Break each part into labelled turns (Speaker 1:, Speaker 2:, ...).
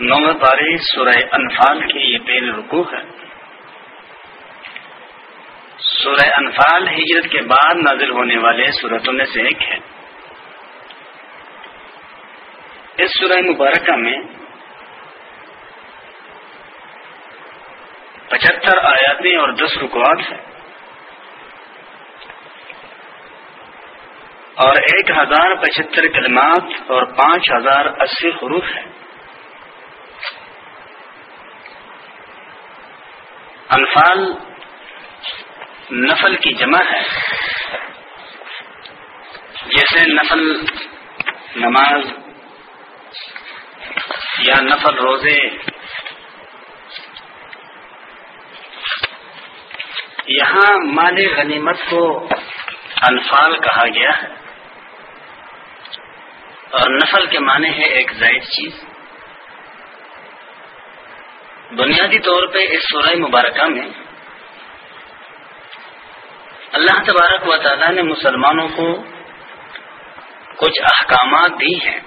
Speaker 1: نویں پارے سورہ انفال کے یہ پہلے رکو ہے۔ سورہ انفال ہجرت کے بعد نازل ہونے والے صورتوں میں سے ایک ہے۔ اس سورہ مبارکہ میں پچہتر آیاتیں اور دس رکوات ہیں۔ اور ایک ہزار پچہتر کلمات اور پانچ ہزار اسی حروف ہیں۔ انفال نفل کی جمع ہے۔ جیسے نفل نماز یا نفل روزے یہاں مال غنیمت کو انفال کہا گیا ہے اور نفل کے معنی ہے ایک زائد چیز۔ بنیادی طور پہ اس سورہ مبارکہ میں اللہ تبارک و تعالی نے مسلمانوں کو کچھ احکامات دی ہیں۔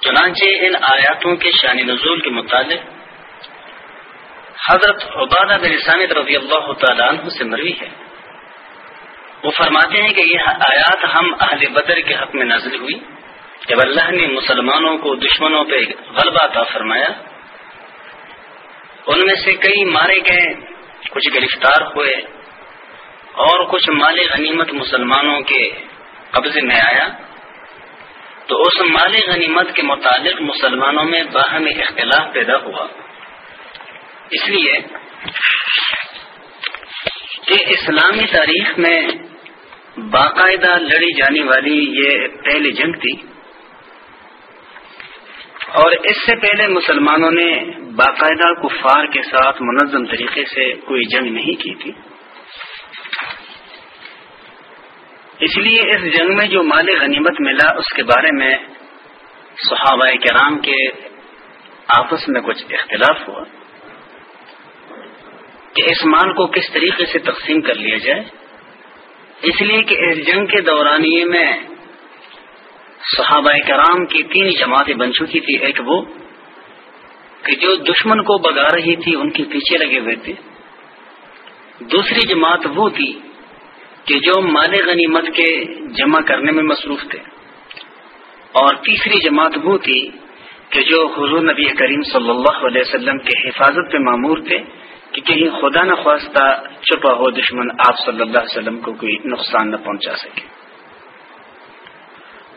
Speaker 1: چنانچہ ان آیاتوں کے شان نزول کے متعلق حضرت عبادہ بن سامد رضی اللہ تعالیٰ عنہ سے مروی ہے۔ وہ فرماتے ہیں کہ یہ آیات ہم اہل بدر کے حق میں نازل ہوئی۔ جب اللہ نے مسلمانوں کو دشمنوں پہ غلبہ عطا فرمایا ان میں سے کئی مارے گئے، کچھ گرفتار ہوئے اور کچھ مال غنیمت مسلمانوں کے قبضے میں آیا۔ تو اس مال غنیمت کے متعلق مسلمانوں میں باہمی اختلاف پیدا ہوا۔ اس لیے کہ اسلامی تاریخ میں باقاعدہ لڑی جانے والی یہ پہلی جنگ تھی۔ اور اس سے پہلے مسلمانوں نے باقاعدہ کفار کے ساتھ منظم طریقے سے کوئی جنگ نہیں کی تھی۔ اس لیے اس جنگ میں جو مال غنیمت ملا، اس کے بارے میں صحابہ کرام کے آپس میں کچھ اختلاف ہوا۔ کہ اس مال کو کس طریقے سے تقسیم کر لیا جائے۔ اس لیے کہ اس جنگ کے دورانیے میں صحابہ کرام کی تین جماعتیں بن چکی تھی، ایک وہ کہ جو دشمن کو بگا رہی تھی، ان کے پیچھے لگے ہوئے تھے۔ دوسری جماعت وہ تھی کہ جو مال غنیمت کے جمع کرنے میں مصروف تھے۔ اور تیسری جماعت وہ تھی کہ جو حضور نبی کریم صلی اللہ علیہ وسلم کے حفاظت پہ معمور تھے کہ کہیں خدا نہ خواستہ چھپا ہو دشمن آپ صلی اللہ علیہ وسلم کو کوئی نقصان نہ پہنچا سکے۔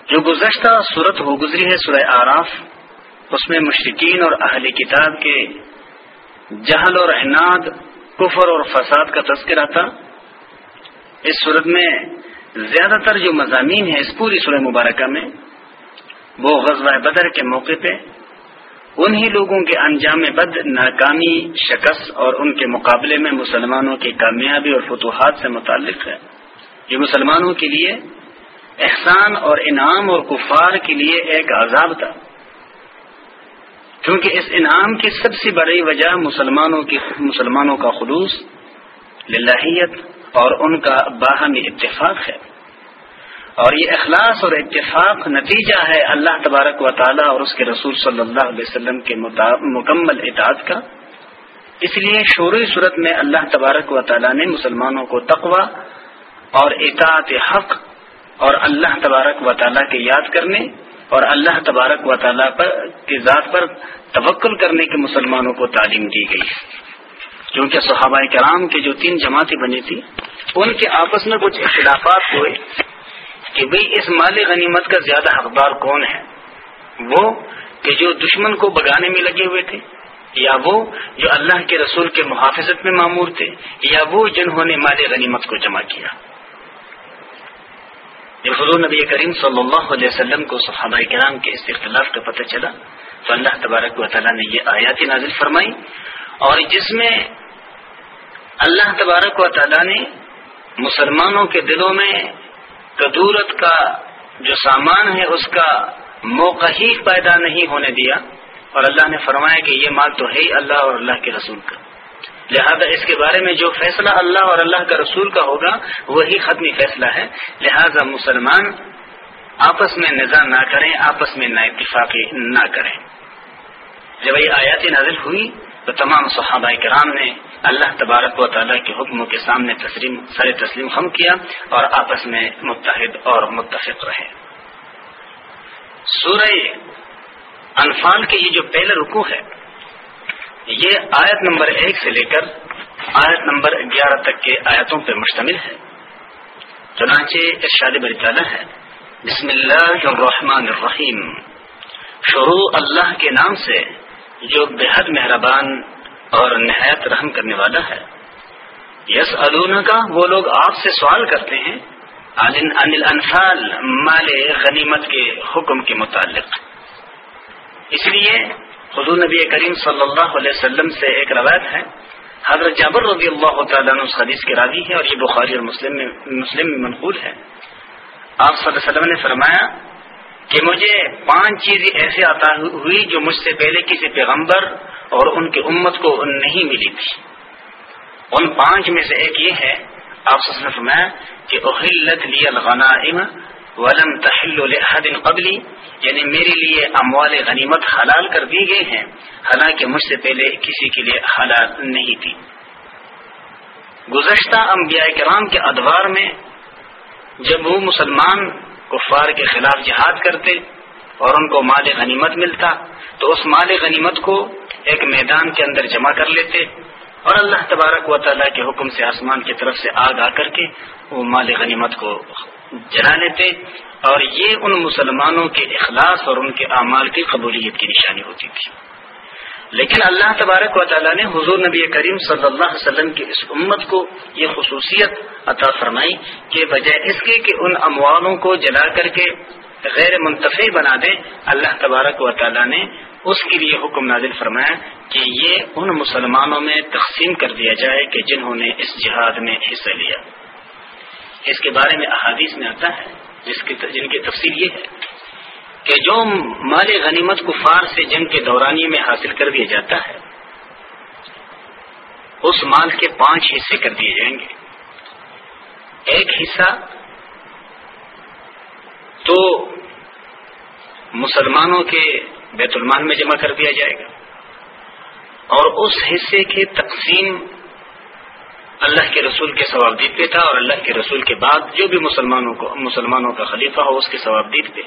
Speaker 1: جو گزشتہ صورت ہو گزری ہے سورہ آراف، اس میں مشرقین اور اہل کتاب کے جہل اور عناد کفر اور فساد کا تذکرہ تھا۔ اس صورت میں زیادہ تر جو مضامین ہیں اس پوری سورہ مبارکہ میں، وہ غزوہ بدر کے موقع پہ، انہی لوگوں کے انجام بد ناکامی، شکست اور ان کے مقابلے میں مسلمانوں کی کامیابی اور فتوحات سے متعلق ہے۔ یہ مسلمانوں کے لیے احسان اور انعام اور کفار کے لیے ایک عذاب تھا۔ کیونکہ اس انعام کی سب سے بڑی وجہ مسلمانوں کی مسلمانوں کا خلوص، للہیت اور ان کا باہمی اتفاق ہے۔ اور یہ اخلاص اور اتفاق نتیجہ ہے اللہ تبارک و تعالیٰ اور اس کے رسول صلی اللہ علیہ وسلم کے مکمل اطاعت کا۔ اس لیے شوری صورت میں اللہ تبارک و تعالیٰ نے مسلمانوں کو تقوا اور اطاعت حق اور اللہ تبارک و تعالیٰ کے یاد کرنے اور اللہ تبارک و تعالیٰ پر کی ذات پر توکل کرنے کے مسلمانوں کو تعلیم دی گئی۔ کیونکہ صحابہ کرام کے جو تین جماعتیں بنی تھی ان کے آپس میں کچھ اختلافات ہوئے کہ بھئی اس مال غنیمت کا زیادہ حقدار کون ہے؟ وہ کہ جو دشمن کو بگانے میں لگے ہوئے تھے، یا وہ جو اللہ کے رسول کے محافظت میں معمور تھے، یا وہ جنہوں نے مال غنیمت کو جمع کیا۔ جب حضور نبی کریم صلی اللہ علیہ وسلم کو صحابہ کرام کے اس اختلاف کا پتہ چلا تو اللہ تبارک و تعالیٰ نے یہ آیاتی نازل فرمائی اور جس میں اللہ تبارک و تعالیٰ نے مسلمانوں کے دلوں میں قدورت کا جو سامان ہے اس کا موقع ہی پیدا نہیں ہونے دیا اور اللہ نے فرمایا کہ یہ مال تو ہے ہی اللہ اور اللہ کے رسول کا۔ لہذا اس کے بارے میں جو فیصلہ اللہ اور اللہ کا رسول کا ہوگا، وہی ختمی فیصلہ ہے۔ لہذا مسلمان آپس میں نظام نہ کریں، آپس میں نا اتفاقی نہ کریں۔ جب یہ آیاتی نازل ہوئی، تو تمام صحابہ کرام نے اللہ تبارک و تعالیٰ کے حکموں کے سامنے تسلیم، سر تسلیم خم کیا اور آپس میں متحد اور متفق رہے۔ سورہ انفال کے یہ جو پہلا رکو ہے یہ آیت نمبر ایک سے لے کر آیت نمبر گیارہ تک کے آیتوں پر مشتمل ہے۔ چنانچہ ارشاد تعالیٰ ہے۔ بسم اللہ الرحمن الرحیم۔ شروع اللہ کے نام سے جو بےحد مہربان اور نہایت رحم کرنے والا ہے۔ یس ادون کا وہ لوگ آپ سے سوال کرتے ہیں۔ انفال مال غنیمت کے حکم کے متعلق۔ اس لیے حضور نبی کریم صلی اللہ علیہ وسلم سے ایک روایت ہے۔ حضرت جابر رضی اللہ تعالیٰ عنہ حدیث کے راضی ہے اور یہ بخاری اور مسلم میں مسلم میں منقول ہے۔ آپ صلی اللہ علیہ وسلم نے فرمایا کہ مجھے پانچ چیزیں ایسے عطا ہوئی جو مجھ سے پہلے کسی پیغمبر اور ان کی امت کو نہیں ملی تھی۔ ان پانچ میں سے ایک یہ ہے، آپ نے فرمایا کہ اہلت لی الغنائم ولم تحل لحد قبلی یعنی میرے لیے اموال غنیمت حلال کر دی گئے ہیں، حالانکہ مجھ سے پہلے کسی کے لیے حلال نہیں تھی۔ گزشتہ انبیاء کرام کے ادوار میں جب وہ مسلمان کفار کے خلاف جہاد کرتے اور ان کو مال غنیمت ملتا، تو اس مال غنیمت کو ایک میدان کے اندر جمع کر لیتے اور اللہ تبارک و تعالیٰ کے حکم سے آسمان کی طرف سے آگ آ کر کے وہ مال غنیمت کو جلا لیتے اور یہ ان مسلمانوں کے اخلاص اور ان کے اعمال کی قبولیت کی نشانی ہوتی تھی۔ لیکن اللہ تبارک و تعالیٰ نے حضور نبی کریم صلی اللہ علیہ وسلم کی اس امت کو یہ خصوصیت عطا فرمائی کہ بجائے اس کے کہ ان اموالوں کو جلا کر کے غیر منتفع بنا دیں، اللہ تبارک و تعالیٰ نے اس کے لیے حکم نازل فرمایا کہ یہ ان مسلمانوں میں تقسیم کر دیا جائے کہ جنہوں نے اس جہاد میں حصہ لیا۔ اس کے بارے میں احادیث میں آتا ہے، جس کی جن کی تفصیل یہ ہے کہ جو مال غنیمت کفار سے جنگ کے دورانی میں حاصل کر دیا جاتا ہے، اس مال کے پانچ حصے کر دیے جائیں گے۔ ایک حصہ تو مسلمانوں کے بیت المال میں جمع کر دیا جائے گا اور اس حصے کی تقسیم اللہ کے رسول کے ثوابدید پہ تھا اور اللہ کے رسول کے بعد جو بھی مسلمانوں کو مسلمانوں کا خلیفہ ہو، اس کے ثوابدید پہ۔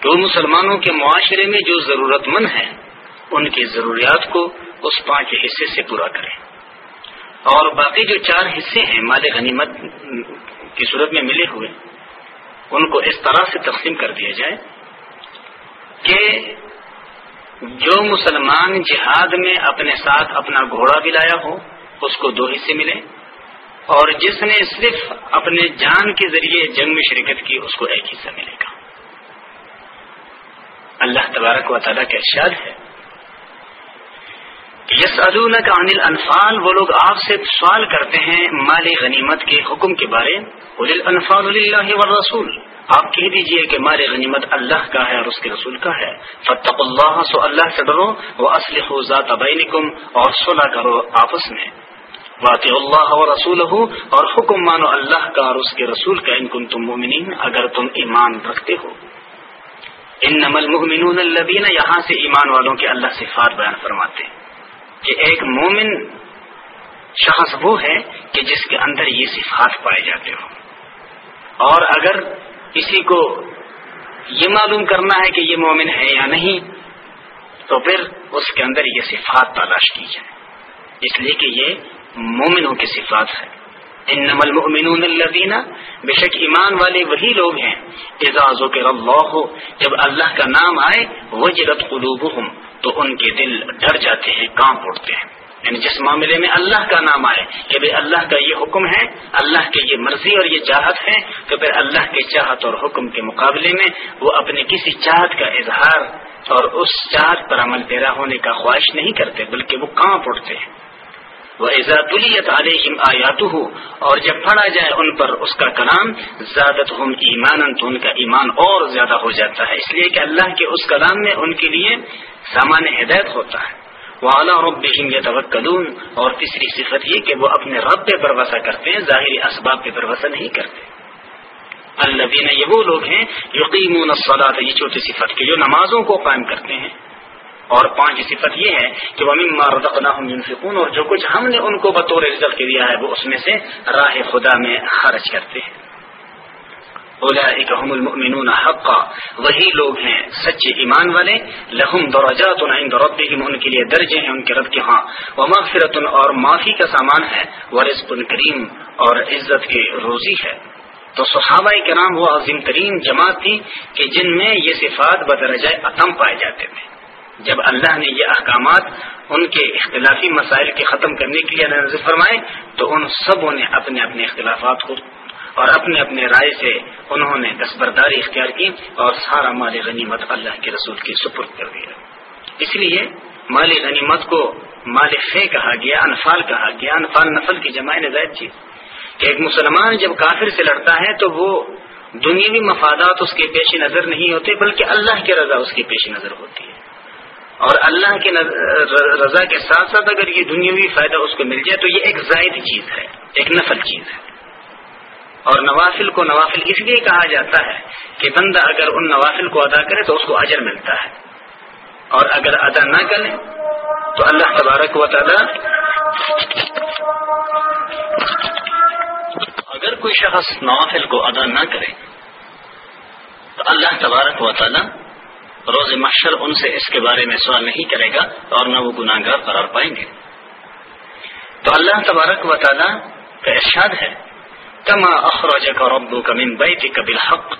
Speaker 1: تو مسلمانوں کے معاشرے میں جو ضرورت مند ہیں، ان کی ضروریات کو اس پانچ حصے سے پورا کریں۔ اور باقی جو چار حصے ہیں، مال غنیمت کی صورت میں ملے ہوئے، ان کو اس طرح سے تقسیم کر دیا جائے کہ جو مسلمان جہاد میں اپنے ساتھ اپنا گھوڑا بھی لایا ہو اس کو دو حصے ملے اور جس نے صرف اپنے جان کے ذریعے جنگ میں شرکت کی، اس کو ایک حصہ ملے گا۔ اللہ تبارک و تعالیٰ کا ارشاد ہے یس کا انل انفال وہ لوگ آپ سے سوال کرتے ہیں مال غنیمت کے حکم کے بارے۔ انفال اللہ رسول آپ کہہ دیجیے کہ مال غنیمت اللہ کا ہے اور اس کے رسول کا ہے۔ فتق اللہ، سو اللہ سے ڈرو وہ اسلح ذات بینکم اور صلح کرو آپس میں۔ واقع اللہ و رسول اور حکم مانو اللہ کا اور اس کے رسول کا ان کن تم مومنین اگر تم ایمان رکھتے ہو۔ ان نمل محمن البین یہاں سے ایمان والوں کے اللہ صفات بیان فرماتے ہیں کہ ایک مومن شخص وہ ہے کہ جس کے اندر یہ صفات پائے جاتے ہوں۔ اور اگر کسی کو یہ معلوم کرنا ہے کہ یہ مومن ہے یا نہیں، تو پھر اس کے اندر یہ صفات تلاش کی جائے اس لیے کہ یہ مومنوں کی صفات ہے۔ ان نمل محمن الدینہ بے شک ایمان والے وہی لوگ ہیں۔ اعزاز کے اللہ ہو جب اللہ کا نام آئے وہ جرت قلوب تو ان کے دل ڈر جاتے ہیں کام اٹھتے ہیں۔ یعنی جس معاملے میں اللہ کا نام آئے کہ بھائی اللہ کا یہ حکم ہے، اللہ کی یہ مرضی اور یہ چاہت ہے تو پھر اللہ کے چاہت اور حکم کے مقابلے میں وہ اپنے کسی چاہت کا اظہار اور اس چاہت پر عمل پیرا ہونے کا خواہش نہیں کرتے، بلکہ وہ کہاں پڑتے ہیں۔ وہ عزت الیت علیہم آیات اور جب پڑھا جائے ان پر اس کا کلام زیادت ہم ایمان تو ان کا ایمان اور زیادہ ہو جاتا ہے۔ اس لیے کہ اللہ کے اس کلام میں ان کے لیے سامان ہدایت ہوتا ہے۔ وہ اعلیٰ رب یتوکلون اور تیسری صفت یہ کہ وہ اپنے رب پہ بھروسہ کرتے ہیں، ظاہری اسباب پہ بھروسہ نہیں کرتے۔ اللہ یہ وہ لوگ ہیں یقین الصلاۃ یہ چوتھی صفت کے جو نمازوں کو قائم کرتے ہیں۔ اور پانچ صفت یہ ہے کہ وہ مما رزقناہم ينفقون، اور جو کچھ ہم نے ان کو بطور رزق کے دیا ہے، وہ اس میں سے راہ خدا میں خرچ کرتے ہیں۔ هم المؤمنون حقا، وہی لوگ ہیں سچے ایمان والے، لہم درجات عند ربهم، ان کے لیے درجے ہیں ان کے رب کے ہاں۔ ومغفرت اور معافی کا سامان ہے، ورزق کریم اور عزت کی روزی ہے۔ تو صحابہ کرام وہ عظیم ترین جماعت تھی کہ جن میں یہ صفات بدرجہ اتم پائے جاتے تھے۔ جب اللہ نے یہ احکامات ان کے اختلافی مسائل کے ختم کرنے کے لیے نظر فرمائے، تو ان سبوں نے اپنے اپنے اختلافات کو اور اپنے اپنے رائے سے انہوں نے دستبرداری اختیار کی اور سارا مال غنیمت اللہ کے رسول کی سپرد کر دیا۔ اس لیے مال غنیمت کو مال فے کہا گیا، انفال کہا گیا۔ انفال نفل کی جمع نظائد چیز کہ ایک مسلمان جب کافر سے لڑتا ہے تو وہ دنیاوی مفادات اس کے پیش نظر نہیں ہوتے، بلکہ اللہ کی رضا اس کی پیش نظر ہوتی ہے۔ اور اللہ کے رضا کے ساتھ ساتھ اگر یہ دنیاوی فائدہ اس کو مل جائے تو یہ ایک زائد چیز ہے، ایک نفل چیز ہے۔ اور نوافل کو نوافل اس لیے کہا جاتا ہے کہ بندہ اگر ان نوافل کو ادا کرے تو اس کو اجر ملتا ہے۔ اور اگر ادا نہ کرے تو اللہ تبارک و تعالی اگر کوئی شخص نوافل کو ادا نہ کرے تو اللہ تبارک و تعالی روز محشر ان سے اس کے بارے میں سوال نہیں کرے گا اور نہ وہ گناہ گار قرار پائیں گے۔ تو اللہ تبارک و تعالی کا ارشاد ہے، کما اخراج کا ربو کا من بیت کا بالحق۔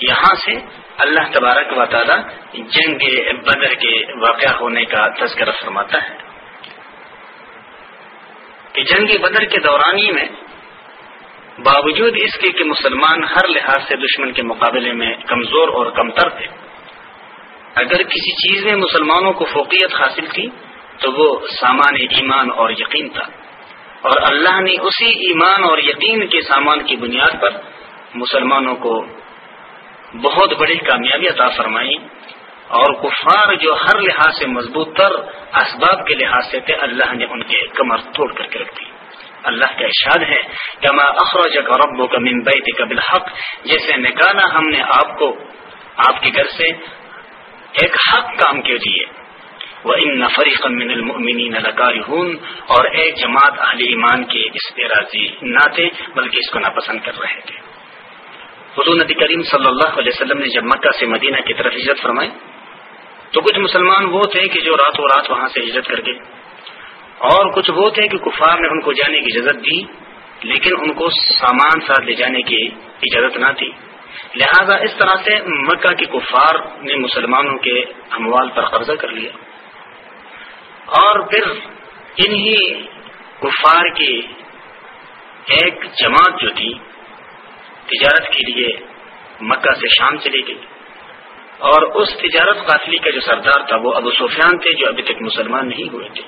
Speaker 1: یہاں سے اللہ تبارک و تعالی جنگ بدر کے واقع ہونے کا تذکرہ فرماتا ہے۔ کہ جنگ بدر کے دورانی میں باوجود اس کے کہ مسلمان ہر لحاظ سے دشمن کے مقابلے میں کمزور اور کمتر تھے اگر کسی چیز میں مسلمانوں کو فوقیت حاصل تھی تو وہ سامان ایمان اور یقین تھا۔ اور اللہ نے اسی ایمان اور یقین کے سامان کی بنیاد پر مسلمانوں کو بہت بڑی کامیابی عطا فرمائی۔ اور کفار جو ہر لحاظ سے مضبوط تر اسباب کے لحاظ سے تھے، اللہ نے ان کے کمر توڑ کر کے رکھ دی۔ اللہ کا ارشاد ہے کہ میں اخراج کا ربو کا ممبئی کا بالحق جیسے نکالا ہم نے آپ کو، آپ کے گھر سے ایک حق کام کے لیے وہ ان نفری من المؤمنین لکارہون اور ایک جماعت اہل ایمان کے اس پہ راضی نہ تھے، بلکہ اس کو ناپسند کر رہے تھے۔ حضور نبی کریم صلی اللہ علیہ وسلم نے جب مکہ سے مدینہ کی طرف ہجرت فرمائی، تو کچھ مسلمان وہ تھے کہ جو رات و رات وہاں سے ہجرت کر گئے۔ اور کچھ وہ تھے کہ کفار نے ان کو جانے کی اجازت دی، لیکن ان کو سامان ساتھ لے جانے کی اجازت نہ تھی لہذا اس طرح سے مکہ کے کفار نے مسلمانوں کے اموال پر قبضہ کر لیا۔ اور پھر انہی کفار کی ایک جماعت جو تھی، تجارت کے لیے مکہ سے شام چلی گئی۔ اور اس تجارت قافلی کا جو سردار تھا، وہ ابو سفیان تھے، جو ابھی تک مسلمان نہیں ہوئے تھے۔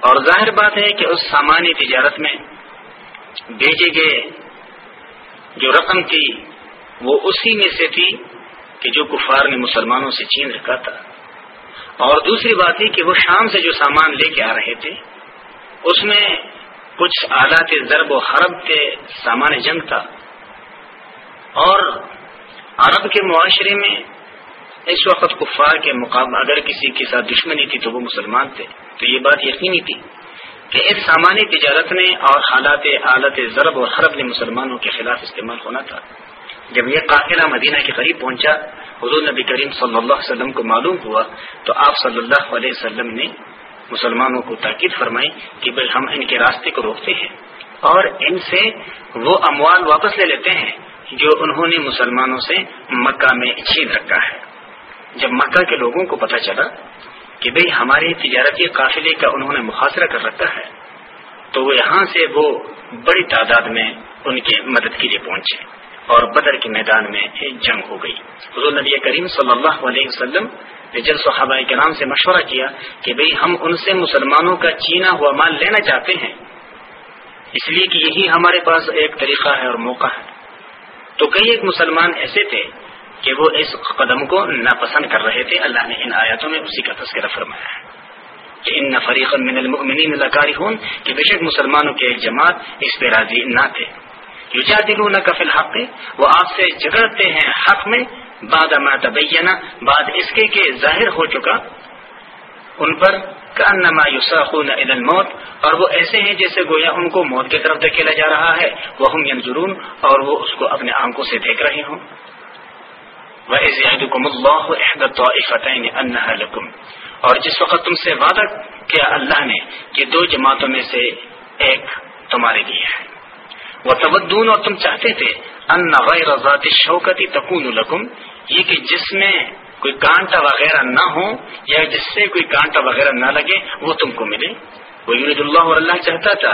Speaker 1: اور ظاہر بات ہے کہ اس سامانی تجارت میں بھیجے گئے جو رقم تھی وہ اسی میں سے تھی کہ جو کفار نے مسلمانوں سے چین رکھا تھا۔ اور دوسری بات یہ کہ وہ شام سے جو سامان لے کے آ رہے تھے، اس میں کچھ آلات ضرب و حرب کے سامان جنگ تھا۔ اور عرب کے معاشرے میں اس وقت کفار کے مقابلہ اگر کسی کے ساتھ دشمنی تھی تو وہ مسلمان تھے۔ تو یہ بات یقینی تھی کہ اس سامانی تجارت نے اور حالات آلت ضرب اور حرب نے مسلمانوں کے خلاف استعمال ہونا تھا۔ جب یہ قافلہ مدینہ کے قریب پہنچا، حضور نبی کریم صلی اللہ علیہ وسلم کو معلوم ہوا، تو آپ صلی اللہ علیہ وسلم نے مسلمانوں کو تاکید فرمائی کہ بھائی ہم ان کے راستے کو روکتے ہیں اور ان سے وہ اموال واپس لے لیتے ہیں جو انہوں نے مسلمانوں سے مکہ میں چھین رکھا ہے۔ جب مکہ کے لوگوں کو پتہ چلا کہ بھئی ہمارے تجارتی قافلے کا انہوں نے محاصرہ کر رکھا ہے، تو وہ یہاں سے وہ بڑی تعداد میں ان کے مدد کے لیے پہنچے۔ اور بدر کے میدان میں جنگ ہو گئی۔ حضور نبی کریم صلی اللہ علیہ وسلم نے جب صحابہ کے نام سے مشورہ کیا کہ بھئی ہم ان سے مسلمانوں کا چینا ہوا مال لینا چاہتے ہیں۔ اس لیے کہ یہی ہمارے پاس ایک طریقہ ہے اور موقع ہے۔ تو کئی ایک مسلمان ایسے تھے کہ وہ اس قدم کو ناپسند کر رہے تھے۔ اللہ نے ان آیاتوں میں اسی کا تذکرہ فرمایا ہے کہ ان فریق من المؤمنین لکاری ہوں کہ بے شک مسلمانوں کے ایک جماعت اس پہ راضی نہ تھے۔ یوجا دلو نہ کفل حق وہ آپ سے جگڑتے ہیں حق میں، بعد ما تبینہ بعد اس کے کہ ظاہر ہو چکا۔ ان پر کانما یساخون الى الموت، اور وہ ایسے ہیں جیسے گویا ان کو موت کی طرف دھکیلا جا رہا ہے۔ وہ ہم ینظرون، اور وہ اس کو اپنے آنکھوں سے دیکھ رہے ہوں۔ وَإِذْ يَعِدُكُمُ اللَّهُ إِحْدَى الطَّائِفَتَيْنِ أَنَّهَا لَكُمْ۔ اور جس وقت تم سے وعدہ کیا اللہ نے کہ دو جماعتوں میں سے ایک تمہارے لیے ہے۔ وہ تبدون اور تم چاہتے تھے ان غیر ذات شوکتی تکون لکم، یہ کہ جس میں کوئی کانٹا وغیرہ نہ ہو یا جس سے کوئی کانٹا وغیرہ نہ لگے، وہ تم کو ملے۔ وہ یورید اللہ اور اللہ چاہتا تھا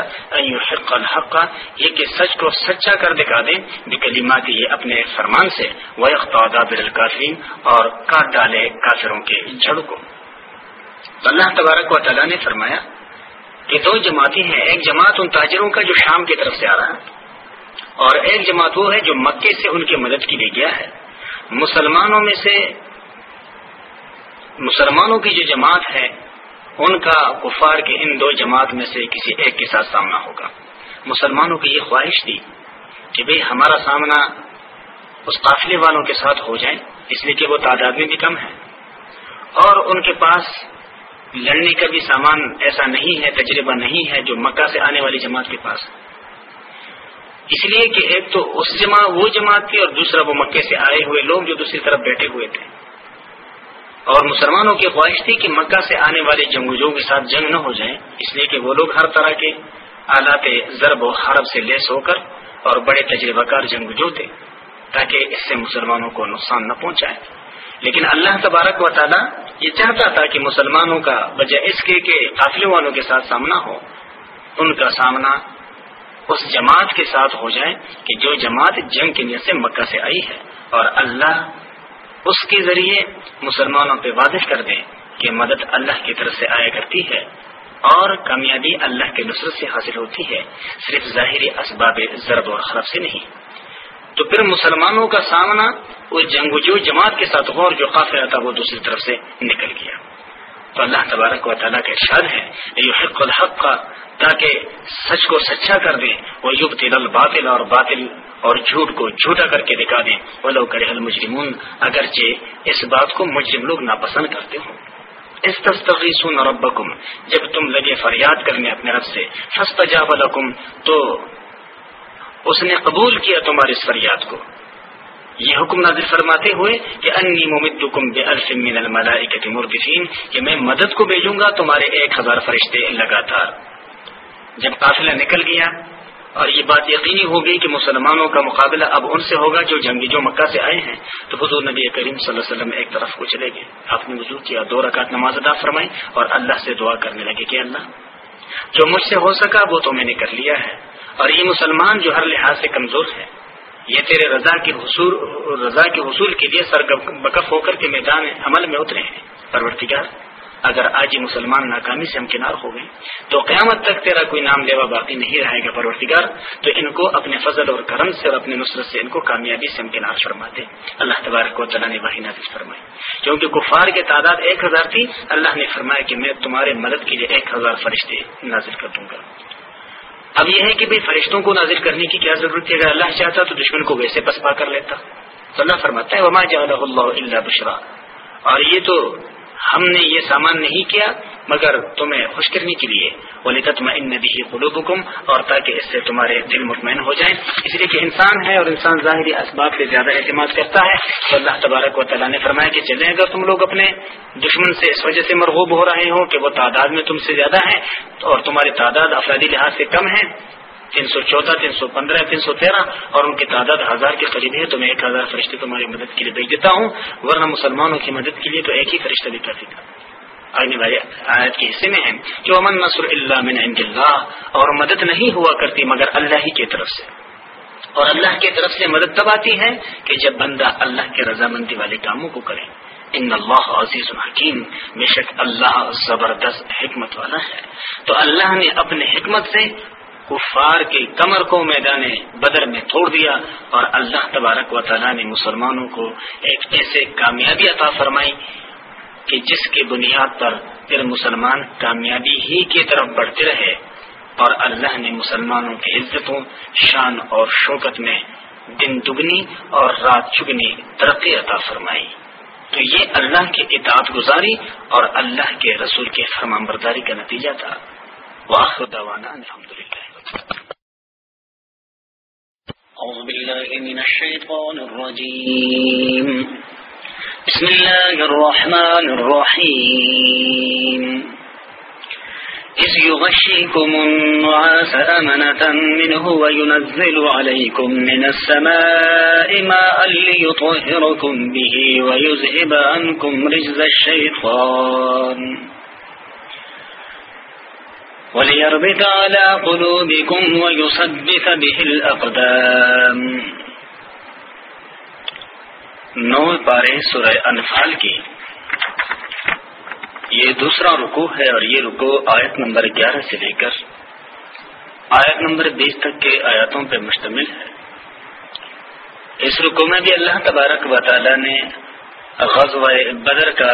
Speaker 1: حق الحق، یہ کہ سچ کو سچا کر دکھا دیں بکلیمات یہ اپنے فرمان سے وہ اختادا بالکافرین اور کاٹ ڈالے کافروں کے جڑ کو اللہ تبارک و تعالیٰ نے فرمایا کہ دو جماعتیں ہیں، ایک جماعت ان تاجروں کا جو شام کی طرف سے آ رہا ہے اور ایک جماعت وہ ہے جو مکے سے ان کی مدد کے لیے گیا ہے۔ مسلمانوں میں سے مسلمانوں کی جو جماعت ہے، ان کا کفار کے ان دو جماعت میں سے کسی ایک کے ساتھ سامنا ہوگا۔ مسلمانوں کی یہ خواہش تھی کہ بھئی ہمارا سامنا اس قافلے والوں کے ساتھ ہو جائے، اس لیے کہ وہ تعداد میں بھی کم ہے۔ اور ان کے پاس لڑنے کا بھی سامان ایسا نہیں ہے، تجربہ نہیں ہے جو مکہ سے آنے والی جماعت کے پاس۔ ہے اس لیے کہ ایک تو اس جماعت، وہ جماعت تھی اور دوسرا وہ مکے سے آئے ہوئے لوگ جو دوسری طرف بیٹھے ہوئے تھے۔ اور مسلمانوں کی خواہش تھی کہ مکہ سے آنے والے جنگجوں کے ساتھ جنگ نہ ہو جائیں، اس لیے کہ وہ لوگ ہر طرح کے آلات ضرب و حرب سے لیس ہو کر اور بڑے تجربہ کار جنگجو تھے، تاکہ اس سے مسلمانوں کو نقصان نہ پہنچائے۔ لیکن اللہ تبارک و تعالیٰ یہ چاہتا تھا کہ مسلمانوں کا وجہ اس کے کہ قافلے والوں کے ساتھ سامنا ہو۔ ان کا سامنا اس جماعت کے ساتھ ہو جائے کہ جو جماعت جنگ کی نیت سے مکہ سے آئی ہے اور اللہ اس کے ذریعے مسلمانوں پہ واضح کر دیں کہ مدد اللہ کی طرف سے آیا کرتی ہے اور کامیابی اللہ کے نصرت سے حاصل ہوتی ہے، صرف ظاہری اسباب ضرب اور خرف سے نہیں۔ تو پھر مسلمانوں کا سامنا وہ جنگ جو جماعت کے ساتھ ہو اور جو قافلہ تھا وہ دوسری طرف سے نکل گیا۔ تو اللہ تبارک و تعالیٰ کا ارشاد ہے حق الحق کا، تاکہ سچ کو سچا کر دیں وہ یوگ تل باطل اور باطل اور جھوٹ کو جھوٹا کر کے دکھا دیں وہ لوگ کرے المجرمون، اگرچہ اس بات کو مجرم لوگ ناپسند کرتے ہوں۔ اس تستغیثون ربکم جب تم لگے فریاد کرنے اپنے رب سے فستجاب لکم تو اس نے قبول کیا تمہاری اس فریاد کو۔ یہ حکم نازل فرماتے ہوئے کہ انی ممدکم بالف من الملائکۃ مردفین، کہ میں مدد کو بھیجوں گا، تمہارے ایک ہزار فرشتے لگاتار۔ جب قافلہ نکل گیا اور یہ بات یقینی ہو گئی کہ مسلمانوں کا مقابلہ اب ان سے ہوگا جو جنگی جو مکہ سے آئے ہیں، تو حضور نبی کریم صلی اللہ علیہ وسلم ایک طرف کو چلے گئے۔ آپ نے وضو کیا، دو رکعت نماز ادا فرمائی اور اللہ سے دعا کرنے لگے کہ اللہ، جو مجھ سے ہو سکا وہ تو میں نے کر لیا ہے۔ اور یہ مسلمان جو ہر لحاظ سے کمزور ہے۔ یہ تیرے رضا کے حصول رضا کے حصول کے لیے سر بکف ہو کر کے میدان عمل میں اترے ہیں۔ پرورتگار اگر آج یہ مسلمان ناکامی سے ہمکنار ہو گئے، تو قیامت تک تیرا کوئی نام لیوا باقی نہیں رہے گا۔ پرورتگار تو ان کو اپنے فضل اور کرم سے اور اپنے نصرت سے ان کو کامیابی سے ہمکنار فرماتے اللہ تبارک کو تعالیٰ نے وہی نافذ فرمائی۔ کیونکہ کفار کی تعداد ایک ہزار تھی، اللہ نے فرمایا کہ میں تمہارے مدد کے لیے ایک ہزار فرشتے نازل کر دوں گا۔ اب یہ ہے کہ بھائی فرشتوں کو نازل کرنے کی کیا ضرورت ہے اگر اللہ چاہتا تو دشمن کو ویسے پسپا کر لیتا۔ تو اللہ فرماتا ہے، وما اللہ اللہ بشرا اور یہ تو ہم نے یہ سامان نہیں کیا، مگر تمہیں خوش کرنے کے لیے۔ قلوبکم اور تاکہ اس سے تمہارے دل مطمئن ہو جائیں۔ اس لیے کہ انسان ہے اور انسان ظاہری اسباب سے زیادہ اعتماد کرتا ہے۔ تو اللہ تبارک و تعالیٰ نے فرمایا کہ چلیں، اگر تم لوگ اپنے دشمن سے اس وجہ سے مرغوب ہو رہے ہوں کہ وہ تعداد میں تم سے زیادہ ہیں اور تمہاری تعداد افرادی لحاظ سے کم ہے تین سو چودہ، تین سو پندرہ، تین سو تیرہ اور ان کی تعداد ہزار کے قریب ہے، تو میں ایک ہزار فرشتے تمہاری مدد کے لیے بھیج دیتا ہوں، ورنہ مسلمانوں کی مدد کے لیے تو ایک ہی فرشتہ بھی کافی تھا۔ آنے والے آیت کے حصے میں ہیں کہ امن نصر اللہ من عند اللہ اور مدد نہیں ہوا کرتی مگر اللہ ہی کی طرف سے۔ اور اللہ کی طرف سے مدد تب آتی ہے کہ جب بندہ اللہ کے رضامندی والے کاموں کو کرے۔ ان اللہ عزیز الحکیم بے شک اللہ زبردست حکمت والا ہے۔ تو اللہ نے اپنے حکمت سے کفار کے کمر کو میدان بدر میں توڑ دیا اور اللہ تبارک و تعالیٰ نے مسلمانوں کو ایک ایسے کامیابی عطا فرمائی کہ جس کی بنیاد پر پھر مسلمان کامیابی ہی کی طرف بڑھتے رہے اور اللہ نے مسلمانوں کی عزتوں، شان اور شوکت میں دن دگنی اور رات چگنی ترقی عطا فرمائی۔ تو یہ اللہ کی اطاعت گزاری اور اللہ کے رسول کے فرمان برداری کا نتیجہ تھا۔ واخر دوانا الحمد للہ
Speaker 2: أعوذ بالله من الشيطان الرجيم. بسم الله الرحمن الرحيم. إذ يغشيكم النعاس أمنة منه وينزل عليكم من السماء ماء ليطهركم به ويذهب عنكم رجز الشيطان. وليربط على قلوبكم ويثبت به الأقدام.
Speaker 1: نو پارے سورہ انفال کی یہ دوسرا رکو ہے اور یہ رکو آیت نمبر گیارہ سے لے کر آیت نمبر بیس تک کے آیاتوں پہ مشتمل ہے. اس رکو میں بھی اللہ تبارک و تعالی نے غزوہ بدر کا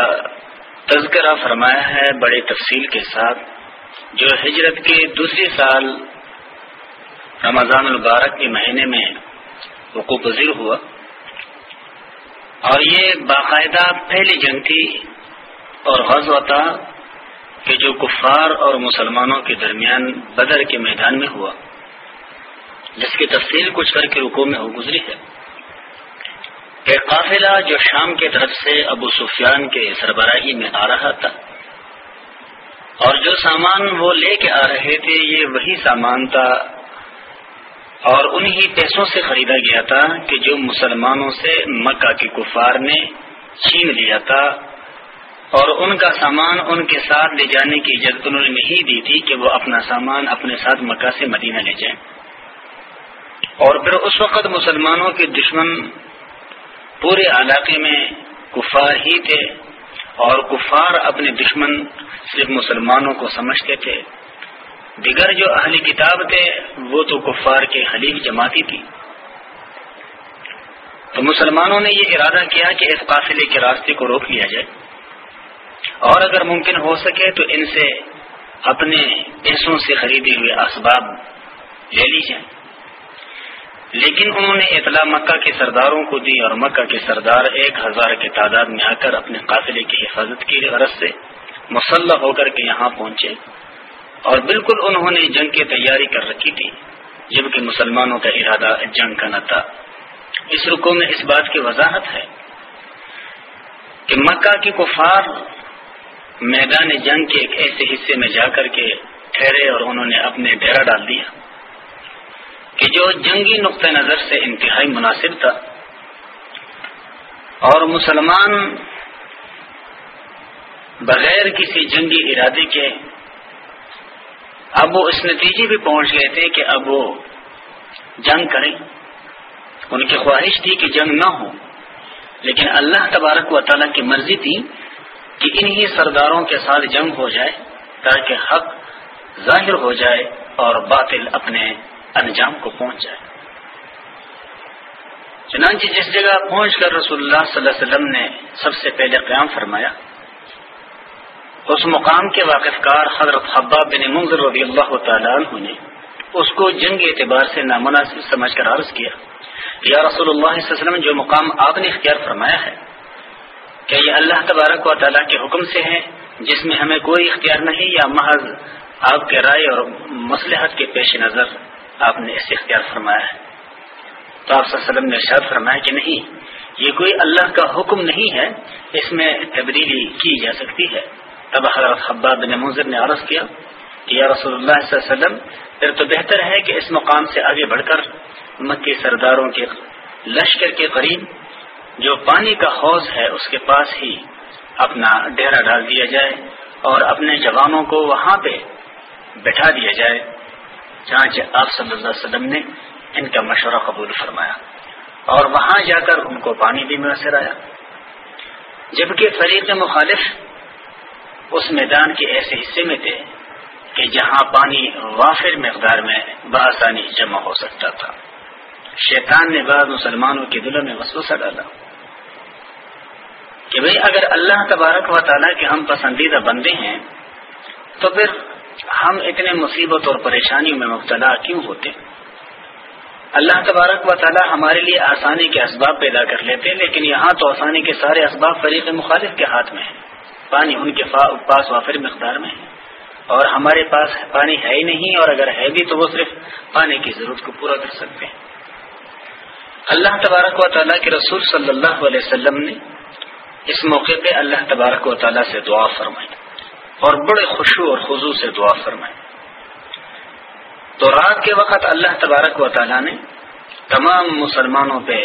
Speaker 1: تذکرہ فرمایا ہے بڑے تفصیل کے ساتھ. جو ہجرت کے دوسری سال رمضان البارک کے مہینے میں وقوع پذیر ہوا اور یہ باقاعدہ پہلی جنگ تھی اور غزوہ تھا کہ جو کفار اور مسلمانوں کے درمیان بدر کے میدان میں ہوا، جس کی تفصیل کچھ کر کے رکو میں ہو گزری ہے۔ ایک قافلہ جو شام کی طرف سے ابو سفیان کے سربراہی میں آ رہا تھا۔ اور جو سامان وہ لے کے آ رہے تھے، یہ وہی سامان تھا۔ اور انہی پیسوں سے خریدا گیا تھا کہ جو مسلمانوں سے مکہ کے کفار نے چھین لیا تھا۔ اور ان کا سامان ان کے ساتھ لے جانے کی اجازت انہوں نے نہیں دی تھی کہ وہ اپنا سامان اپنے ساتھ مکہ سے مدینہ لے جائیں۔ اور پھر اس وقت مسلمانوں کے دشمن پورے علاقے میں کفار ہی تھے۔ اور کفار اپنے دشمن صرف مسلمانوں کو سمجھتے تھے۔ دیگر جو اہلی کتاب تھے، وہ تو کفار کے حلیف جماعتی تھی۔ تو مسلمانوں نے یہ ارادہ کیا کہ اس قافلے کے راستے کو روک لیا جائے۔ اور اگر ممکن ہو سکے تو ان سے اپنے پیسوں سے خریدے ہوئے اسباب لے لی جائیں لیکن انہوں نے اطلاع مکہ کے سرداروں کو دی اور مکہ کے سردار ایک ہزار کی تعداد میں آ کر اپنے قافلے کی حفاظت کی غرض سے مسلح ہو کر کے یہاں پہنچے اور بالکل انہوں نے جنگ کی تیاری کر رکھی تھی جبکہ مسلمانوں کا ارادہ جنگ کا نہ تھا۔ اس رکو میں اس بات کی وضاحت ہے کہ مکہ کی کفار میدان جنگ کے ایک ایسے حصے میں جا کر کے ٹھہرے اور انہوں نے اپنے ڈیرا ڈال دیا۔ کہ جو جنگی نقطۂ نظر سے انتہائی مناسب تھا۔ اور مسلمان بغیر کسی جنگی ارادے کے اب وہ اس نتیجے بھی پہنچ گئے تھے کہ اب وہ جنگ کریں۔ ان کی خواہش تھی کہ جنگ نہ ہو۔ لیکن اللہ تبارک و تعالیٰ کی مرضی تھی کہ انہی سرداروں کے ساتھ جنگ ہو جائے تاکہ حق ظاہر ہو جائے اور باطل اپنے انجام کو پہنچ جائے۔ چنانچہ جس جگہ پہنچ کر رسول اللہ صلی اللہ علیہ وسلم نے سب سے پہلے قیام فرمایا، اس مقام کے واقف کار حضرت حبا بن منظر رضی اللہ تعالیٰ عنہ نے اس کو جنگ اعتبار سے نامناسب سمجھ کر عرض کیا، یا رسول اللہ صلی اللہ علیہ وسلم، جو مقام آپ نے اختیار فرمایا ہے کہ یہ اللہ تبارک و تعالیٰ کے حکم سے ہے، جس میں ہمیں کوئی اختیار نہیں یا محض آپ کے رائے اور مسلحت کے پیش نظر آپ نے اسے اختیار فرمایا ہے۔ تو آپ صلی اللہ علیہ وسلم نے ارشاد فرمایا کہ نہیں، یہ کوئی اللہ کا حکم نہیں ہے، اس میں تبدیلی کی جا سکتی ہے۔ تب حضرت حبا بن منظر نے عرض کیا کہ یا رسول اللہ صلی اللہ علیہ وسلم، پھر تو بہتر ہے کہ اس مقام سے آگے بڑھ کر مکی سرداروں کے لشکر کے قریب جو پانی کا حوض ہے، اس کے پاس ہی اپنا ڈیرا ڈال دیا جائے اور اپنے جوانوں کو وہاں پہ بٹھا دیا جائے۔ چانچہ آپ صلی اللہ علیہ وسلم نے ان کا مشورہ قبول فرمایا اور وہاں جا کر ان کو پانی بھی میسر آیا۔ جبکہ فریق مخالف اس میدان کے ایسے حصے میں تھے کہ جہاں پانی وافر مقدار میں بآسانی جمع ہو سکتا تھا۔ شیطان نے بعض مسلمانوں کے دلوں میں وسوسہ ڈالا کہ بھئی اگر اللہ تبارک و تعالیٰ کے ہم پسندیدہ بندے ہیں تو پھر ہم اتنے مصیبت اور پریشانیوں میں مبتلا کیوں ہوتے؟ اللہ تبارک و تعالیٰ ہمارے لیے آسانی کے اسباب پیدا کر لیتے، لیکن یہاں تو آسانی کے سارے اسباب فریق مخالف کے ہاتھ میں ہیں۔ پانی ان کے پاس وافر مقدار میں ہے اور ہمارے پاس پانی ہے ہی نہیں، اور اگر ہے بھی تو وہ صرف پانی کی ضرورت کو پورا کر سکتے ہیں۔ اللہ تبارک و تعالیٰ کے رسول صلی اللہ علیہ وسلم نے اس موقع پہ اللہ تبارک و تعالیٰ سے دعا فرمائی۔ اور بڑے خوشو اور خضو سے دعا فرمائی تو رات کے وقت اللہ تبارک و تعالیٰ نے تمام مسلمانوں پہ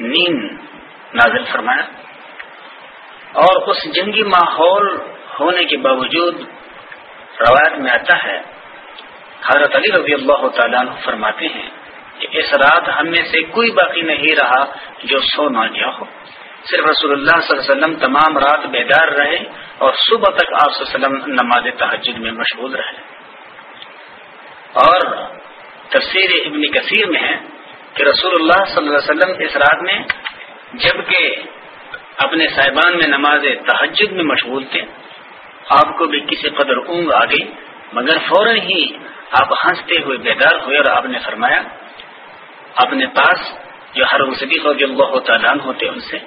Speaker 1: نیند نازل فرمایا اور اس جنگی ماحول ہونے کے باوجود روایت میں آتا ہے، حضرت علی رضی اللہ تعالیٰ فرماتے ہیں کہ اس رات ہم میں سے کوئی باقی نہیں رہا جو سو نہ گیا ہو۔ صرف رسول اللہ صلی اللہ علیہ وسلم تمام رات بیدار رہے اور صبح تک آپ صلی اللہ علیہ وسلم نماز تحجد میں مشغول رہے۔ اور تفسیر ابن کثیر میں ہے کہ رسول اللہ صلی اللہ علیہ وسلم اس رات میں جبکہ اپنے صاحبان میں نماز تحجد میں مشغول تھے، آپ کو بھی کسی قدر اونگ آ گئی، مگر فوراً ہی آپ ہنستے ہوئے بیدار ہوئے اور آپ نے فرمایا، اپنے پاس جو ہر صدیق رضی اللہ تعالیٰ ہوتے ان سے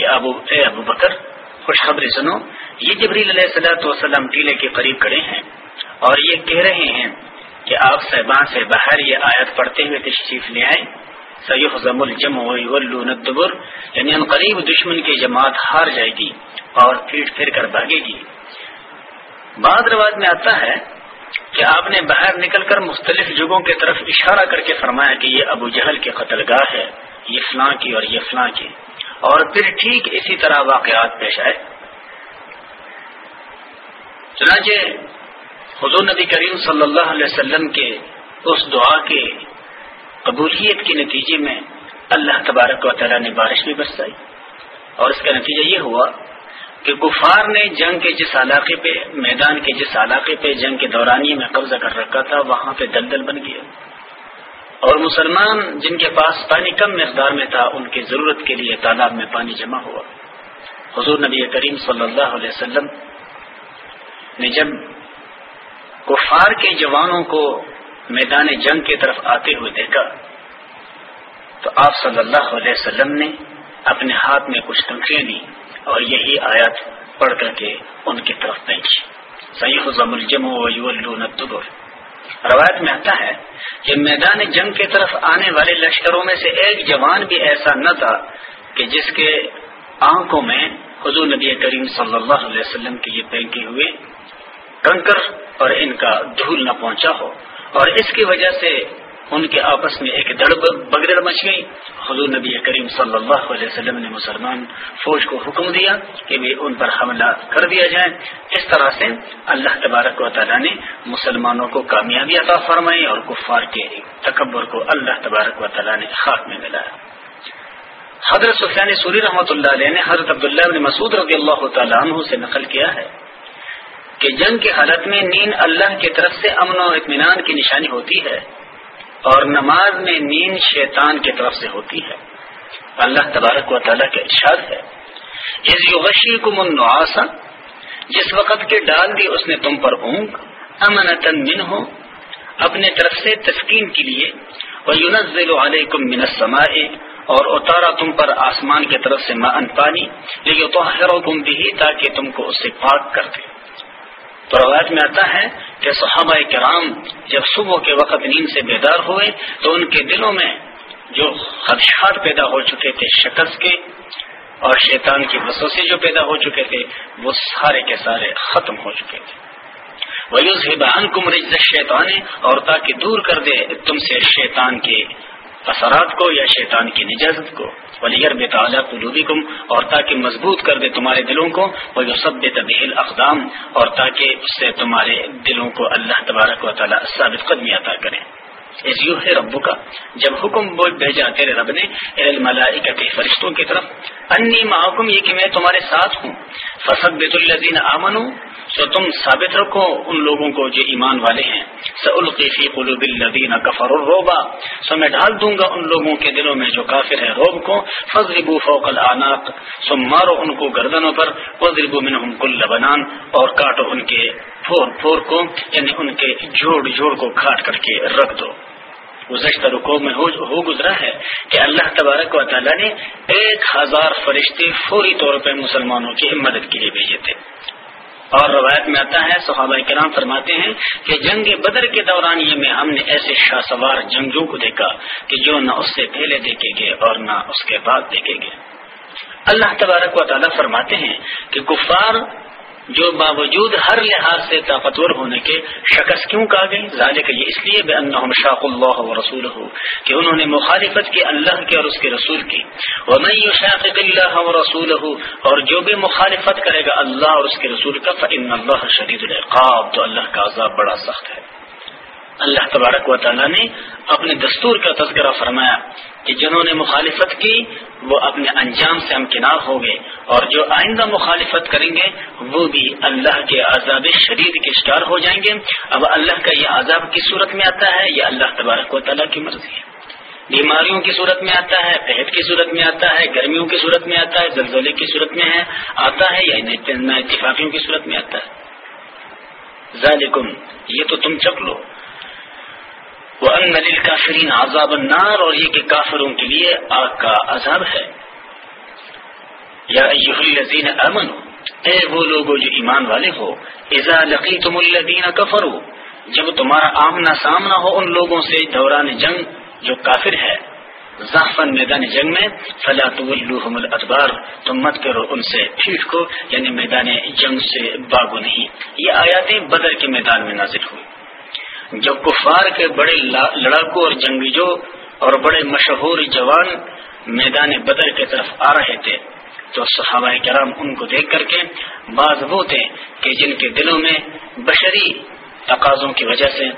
Speaker 1: کہ ابو اے ابو بکر، خوشخبری سنو، یہ جبریل علیہ صلاحت وسلم ٹیلے کے قریب کڑے ہیں اور یہ کہہ رہے ہیں کہ آپ صاحبان سے باہر یہ آیت پڑھتے ہوئے تشریف لے آئے۔ سید حضم الجم ندبر یعنی ان قریب دشمن کی جماعت ہار جائے گی اور پیٹ پھر کر بھاگے گی۔ بعد رواج میں آتا ہے کہ آپ نے باہر نکل کر مختلف جگہوں کی طرف اشارہ کر کے فرمایا کہ یہ ابو جہل کے قتل گاہ ہے، یہ فلاں کی اور یہ فلاں کی۔ اور پھر ٹھیک اسی طرح واقعات پیش آئے۔ چنانچہ حضور نبی کریم صلی اللہ علیہ وسلم کے اس دعا کے قبولیت کے نتیجے میں اللہ تبارک و تعالیٰ نے بارش بھی برسائی۔ اور اس کا نتیجہ یہ ہوا کہ کفار نے جنگ کے جس علاقے پہ، میدان کے جس علاقے پہ جنگ کے دورانی میں قبضہ کر رکھا تھا، وہاں پہ دلدل بن گیا۔ اور مسلمان جن کے پاس پانی کم مقدار میں تھا، ان کی ضرورت کے لیے تالاب میں پانی جمع ہوا۔ حضور نبی کریم صلی اللہ علیہ وسلم نے جب کفار کے جوانوں کو میدان جنگ کی طرف آتے ہوئے دیکھا، تو آپ صلی اللہ علیہ وسلم نے اپنے ہاتھ میں کچھ تنخیاں لی اور یہی آیات پڑھ کر کے ان کی طرف پہنچی سید الجم روایت میں آتا ہے کہ میدان جنگ کی طرف آنے والے لشکروں میں سے ایک جوان بھی ایسا نہ تھا کہ جس کے آنکھوں میں حضور نبی کریم صلی اللہ علیہ وسلم کے یہ پینکے ہوئے کنکر اور ان کا دھول نہ پہنچا ہو۔ اور اس کی وجہ سے ان کے آپس میں ایک دڑ بگڑ مچ گئی۔ حضور نبی کریم صلی اللہ علیہ وسلم نے مسلمان فوج کو حکم دیا کہ بھی ان پر حملہ کر دیا جائے۔ اس طرح سے اللہ تبارک و تعالیٰ نے مسلمانوں کو کامیابی عطا فرمائی اور کفار کے تکبر کو اللہ تبارک و تعالیٰ نے خاک میں ملایا۔ حضرت سفیان سوری رحمۃ اللہ علیہ نے حضرت عبداللہ مسعود رضی اللہ تعالیٰ عنہ سے نقل کیا ہے کہ جنگ کی حالت میں نیند اللہ کی طرف سے امن و اطمینان کی نشانی ہوتی ہے۔ اور نماز میں نیند شیطان کی طرف سے ہوتی ہے۔ اللہ تبارک و تعالیٰ کا ارشاد ہے۔ اس یوغشی کو مناسا جس وقت کے ڈال دی اس نے تم پر اونگ امن من ہو اپنے طرف سے تسکین کے لیے وہ یونزل علیکم من السماء، اور اتارا تم پر آسمان کی طرف سے ان پانی لیکن تو بھی تاکہ تم کو اس سے پاک کر دے۔ تو روایت میں آتا ہے کہ صحابہ کرام جب صبح کے وقت نیند سے بیدار ہوئے تو ان کے دلوں میں جو خدشات پیدا ہو چکے تھے، شکست کے اور شیطان کی بسوں سے جو پیدا ہو چکے تھے، وہ سارے کے سارے ختم ہو چکے تھے۔ ویوز ہبان کم رج شیطان اور تاکہ دور کر دے تم سے شیطان کے اثرات کو یا شیطان کی نجازت کو۔ ولی بے تعلیٰ قلوبی اور تاکہ مضبوط کر دے تمہارے دلوں کو۔ وہ جو سب طبیل اقدام اور تاکہ اس سے تمہارے دلوں کو اللہ تبارک و تعالیٰ ثابت قدمی عطا کریں یو ہے ربو کا جب حکم بول بھیجا تیرے رب نے فرشتوں کی طرف، انی محکم یہ کہ میں تمہارے ساتھ ہوں۔ فصد بیت الدین امن سو تم ثابت رکھو ان لوگوں کو جو ایمان والے ہیں۔ سلقی قلوب الدین کفر الروبا سو میں ڈال دوں گا ان لوگوں کے دلوں میں جو کافر ہے روب کو۔ فضربو فوق العناق سو مارو ان کو گردنوں پر۔ وضربو منہم کل بنان۔ اور کاٹو ان کے پھور پھور کو۔ یعنی ان کے جوڑ جوڑ کو کاٹ کر کے رکھ دو۔ گزشتہ رکو میں ہو گزرا ہے کہ اللہ تبارک و تعالیٰ نے ایک ہزار فرشتے فوری طور پہ مسلمانوں کی مدد کے لیے بھیجے تھے۔ اور روایت میں آتا ہے، صحابہ کرام فرماتے ہیں کہ جنگ بدر کے دوران یہ میں ہم نے ایسے شاہ سوار جنگجو کو دیکھا کہ جو نہ اس سے پہلے دیکھے گے اور نہ اس کے بعد دیکھے گے اللہ تبارک و تعالیٰ فرماتے ہیں کہ کفار جو باوجود ہر لحاظ سے طاقتور ہونے کے شکست کیوں کہا گئی؟ ظاہر کہ یہ اس لیے بے انہم شاق اللہ و رسول ہو کہ انہوں نے مخالفت کی اللہ کے اور اس کے رسول کی۔ وہ میں شاق اللہ و رسول ہو اور جو بھی مخالفت کرے گا اللہ اور اس کے رسول کا فن اللہ شدید العقاب۔ تو اللہ کا عذاب بڑا سخت ہے۔ اللہ تبارک و تعالیٰ نے اپنے دستور کا تذکرہ فرمایا کہ جنہوں نے مخالفت کی، وہ اپنے انجام سے امکنار ہو گئے اور جو آئندہ مخالفت کریں گے، وہ بھی اللہ کے عذاب شدید کے شکار ہو جائیں گے۔ اب اللہ کا یہ عذاب کس صورت میں آتا ہے؟ یہ اللہ تبارک و تعالیٰ کی مرضی ہے۔ بیماریوں کی صورت میں آتا ہے پہد کی صورت میں آتا ہے، گرمیوں کی صورت میں آتا ہے، زلزلے کی صورت میں ہے، آتا ہے یا اتفاقیوں کی صورت میں آتا ہے۔ ذالکم، یہ تو تم چک لو۔ وہ ان نل کافرین عذاب النار اور یہ کہ کافروں کے لیے آگ کا عذاب ہے۔ یا الذین امن اے وہ لوگ جو ایمان والے ہو، اذا لقیتم الذین کفروا، جب تمہارا آمنا سامنا ہو ان لوگوں سے دوران جنگ جو کافر ہے ظافن میدان جنگ میں، فلا طلوحم الادبار تم مت کرو ان سے پھیٹ کو یعنی میدان جنگ سے باغو نہیں۔ یہ آیاتیں بدر کے میدان میں نازل ہوئی۔ جب کفار کے بڑے لڑاکو اور جنگجو اور بڑے مشہور جوان میدان بدر کی طرف آ رہے تھے، تو صحابہ کرام ان کو دیکھ کر کے بعض وہ تھے کہ جن کے دلوں میں بشری تقاضوں کی وجہ سے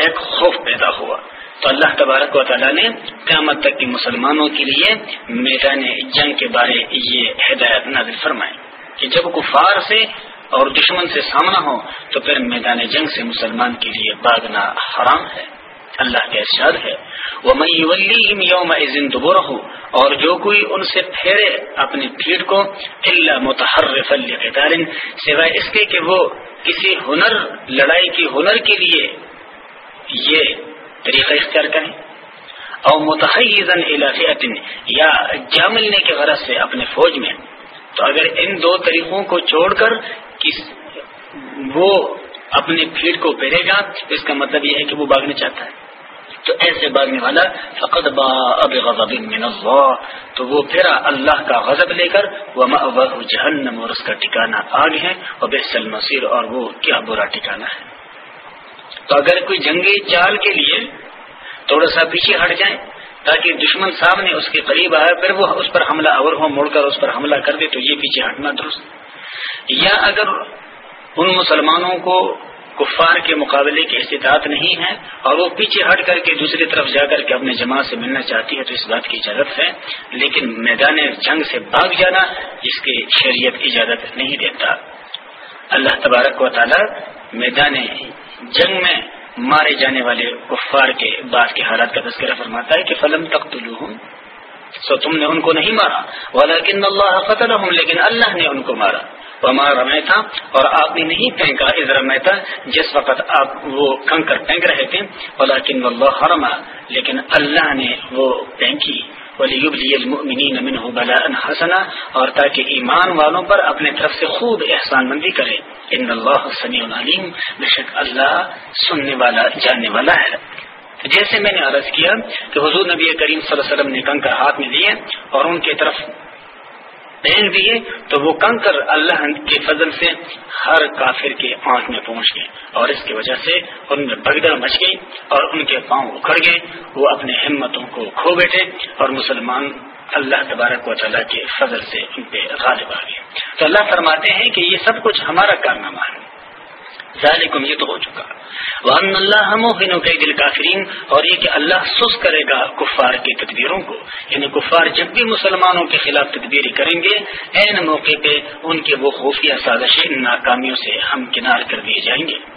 Speaker 1: ایک خوف پیدا ہوا۔ تو اللہ تبارک و تعالیٰ نے قیامت تک کے مسلمانوں کے لیے میدان جنگ کے بارے یہ ہدایت نازل فرمائے کہ جب کفار سے اور دشمن سے سامنا ہو تو پھر میدان جنگ سے مسلمان کے لیے باغنا حرام ہے۔ اللہ کا ارشاد ہے۔ وہ میں یوم دوبارہ اور جو کوئی ان سے پھیرے اپنی بھیڑ کو اللہ متحرف سوائے اس کے کہ وہ کسی ہنر، لڑائی کی ہنر کے لیے یہ طریقہ اختیار کریں۔ اور متحزن علاقے یا جا ملنے کے غرض سے اپنے فوج میں۔ تو اگر ان دو طریقوں کو چھوڑ کر کس وہ اپنے بھیڑ کو پہرے گا اس کا مطلب یہ ہے کہ وہ باغنے چاہتا ہے۔ تو ایسے باغنے والا فقط با اب غضب من اللہ تو وہ پھرا اللہ کا غضب لے کر وہ جہنم اور اس کا ٹھکانا آگ ہے اور بحسل مسیر اور وہ کیا برا ٹھکانا ہے۔ تو اگر کوئی جنگی چال کے لیے تھوڑا سا پیچھے ہٹ جائے، تاکہ دشمن سامنے اس کے قریب آئے، پھر وہ اس پر حملہ اور ہو مڑ کر اس پر حملہ کر دے، تو یہ پیچھے ہٹنا درست۔ یا اگر ان مسلمانوں کو کفار کے مقابلے کی استطاعت نہیں ہے اور وہ پیچھے ہٹ کر کے دوسری طرف جا کر کے اپنے جماعت سے ملنا چاہتی ہے تو اس بات کی اجازت ہے، لیکن میدان جنگ سے بھاگ جانا اس کی شریعت اجازت نہیں دیتا۔ اللہ تبارک و تعالی میدان جنگ میں مارے جانے والے کفار کے بعد کے حالات کا تذکرہ فرماتا ہے کہ فلم تخت سو تم نے ان کو نہیں مارا، ولیکن اللہ فتح لیکن اللہ نے ان کو مارا۔ وہ رمے تھا اور آپ نے نہیں پھینکا اس رمے تھا جس وقت آپ وہ کنکر پھینک رہے تھے، ولیکن اللہ حرما لیکن اللہ نے وہ پھینکی حسنا، اور تاکہ ایمان والوں پر اپنے طرف سے خوب احسان مندی کرے۔ ان اللہ سنی العلیم بے شک اللہ سننے والا، جاننے والا ہے۔ جیسے میں نے عرض کیا کہ حضور نبی کریم صلی اللہ علیہ وسلم نے کنکر ہاتھ میں لیے، اور ان کی طرف پھینک دیے تو وہ کنکر اللہ کے فضل سے ہر کافر کے آنکھ میں پہنچ گئے اور اس کی وجہ سے ان میں بگدڑ مچ گئی اور ان کے پاؤں اکھڑ گئے۔ وہ اپنے ہمتوں کو کھو بیٹھے اور مسلمان اللہ تبارک و تعالیٰ کے فضل سے ان پہ غالب آ گئے۔ تو اللہ فرماتے ہیں کہ یہ سب کچھ ہمارا کارنامہ ہے۔ ذالکم یہ تو ہو چکا۔ وان اللہ دل کافرین اور یہ کہ اللہ سس کرے گا کفار کی تدبیروں کو۔ یعنی کفار جب بھی مسلمانوں کے خلاف تدبیری کریں گے، عین موقع پہ ان کے وہ خفیہ سازشیں ناکامیوں سے ہم کنار کر دیے جائیں گے۔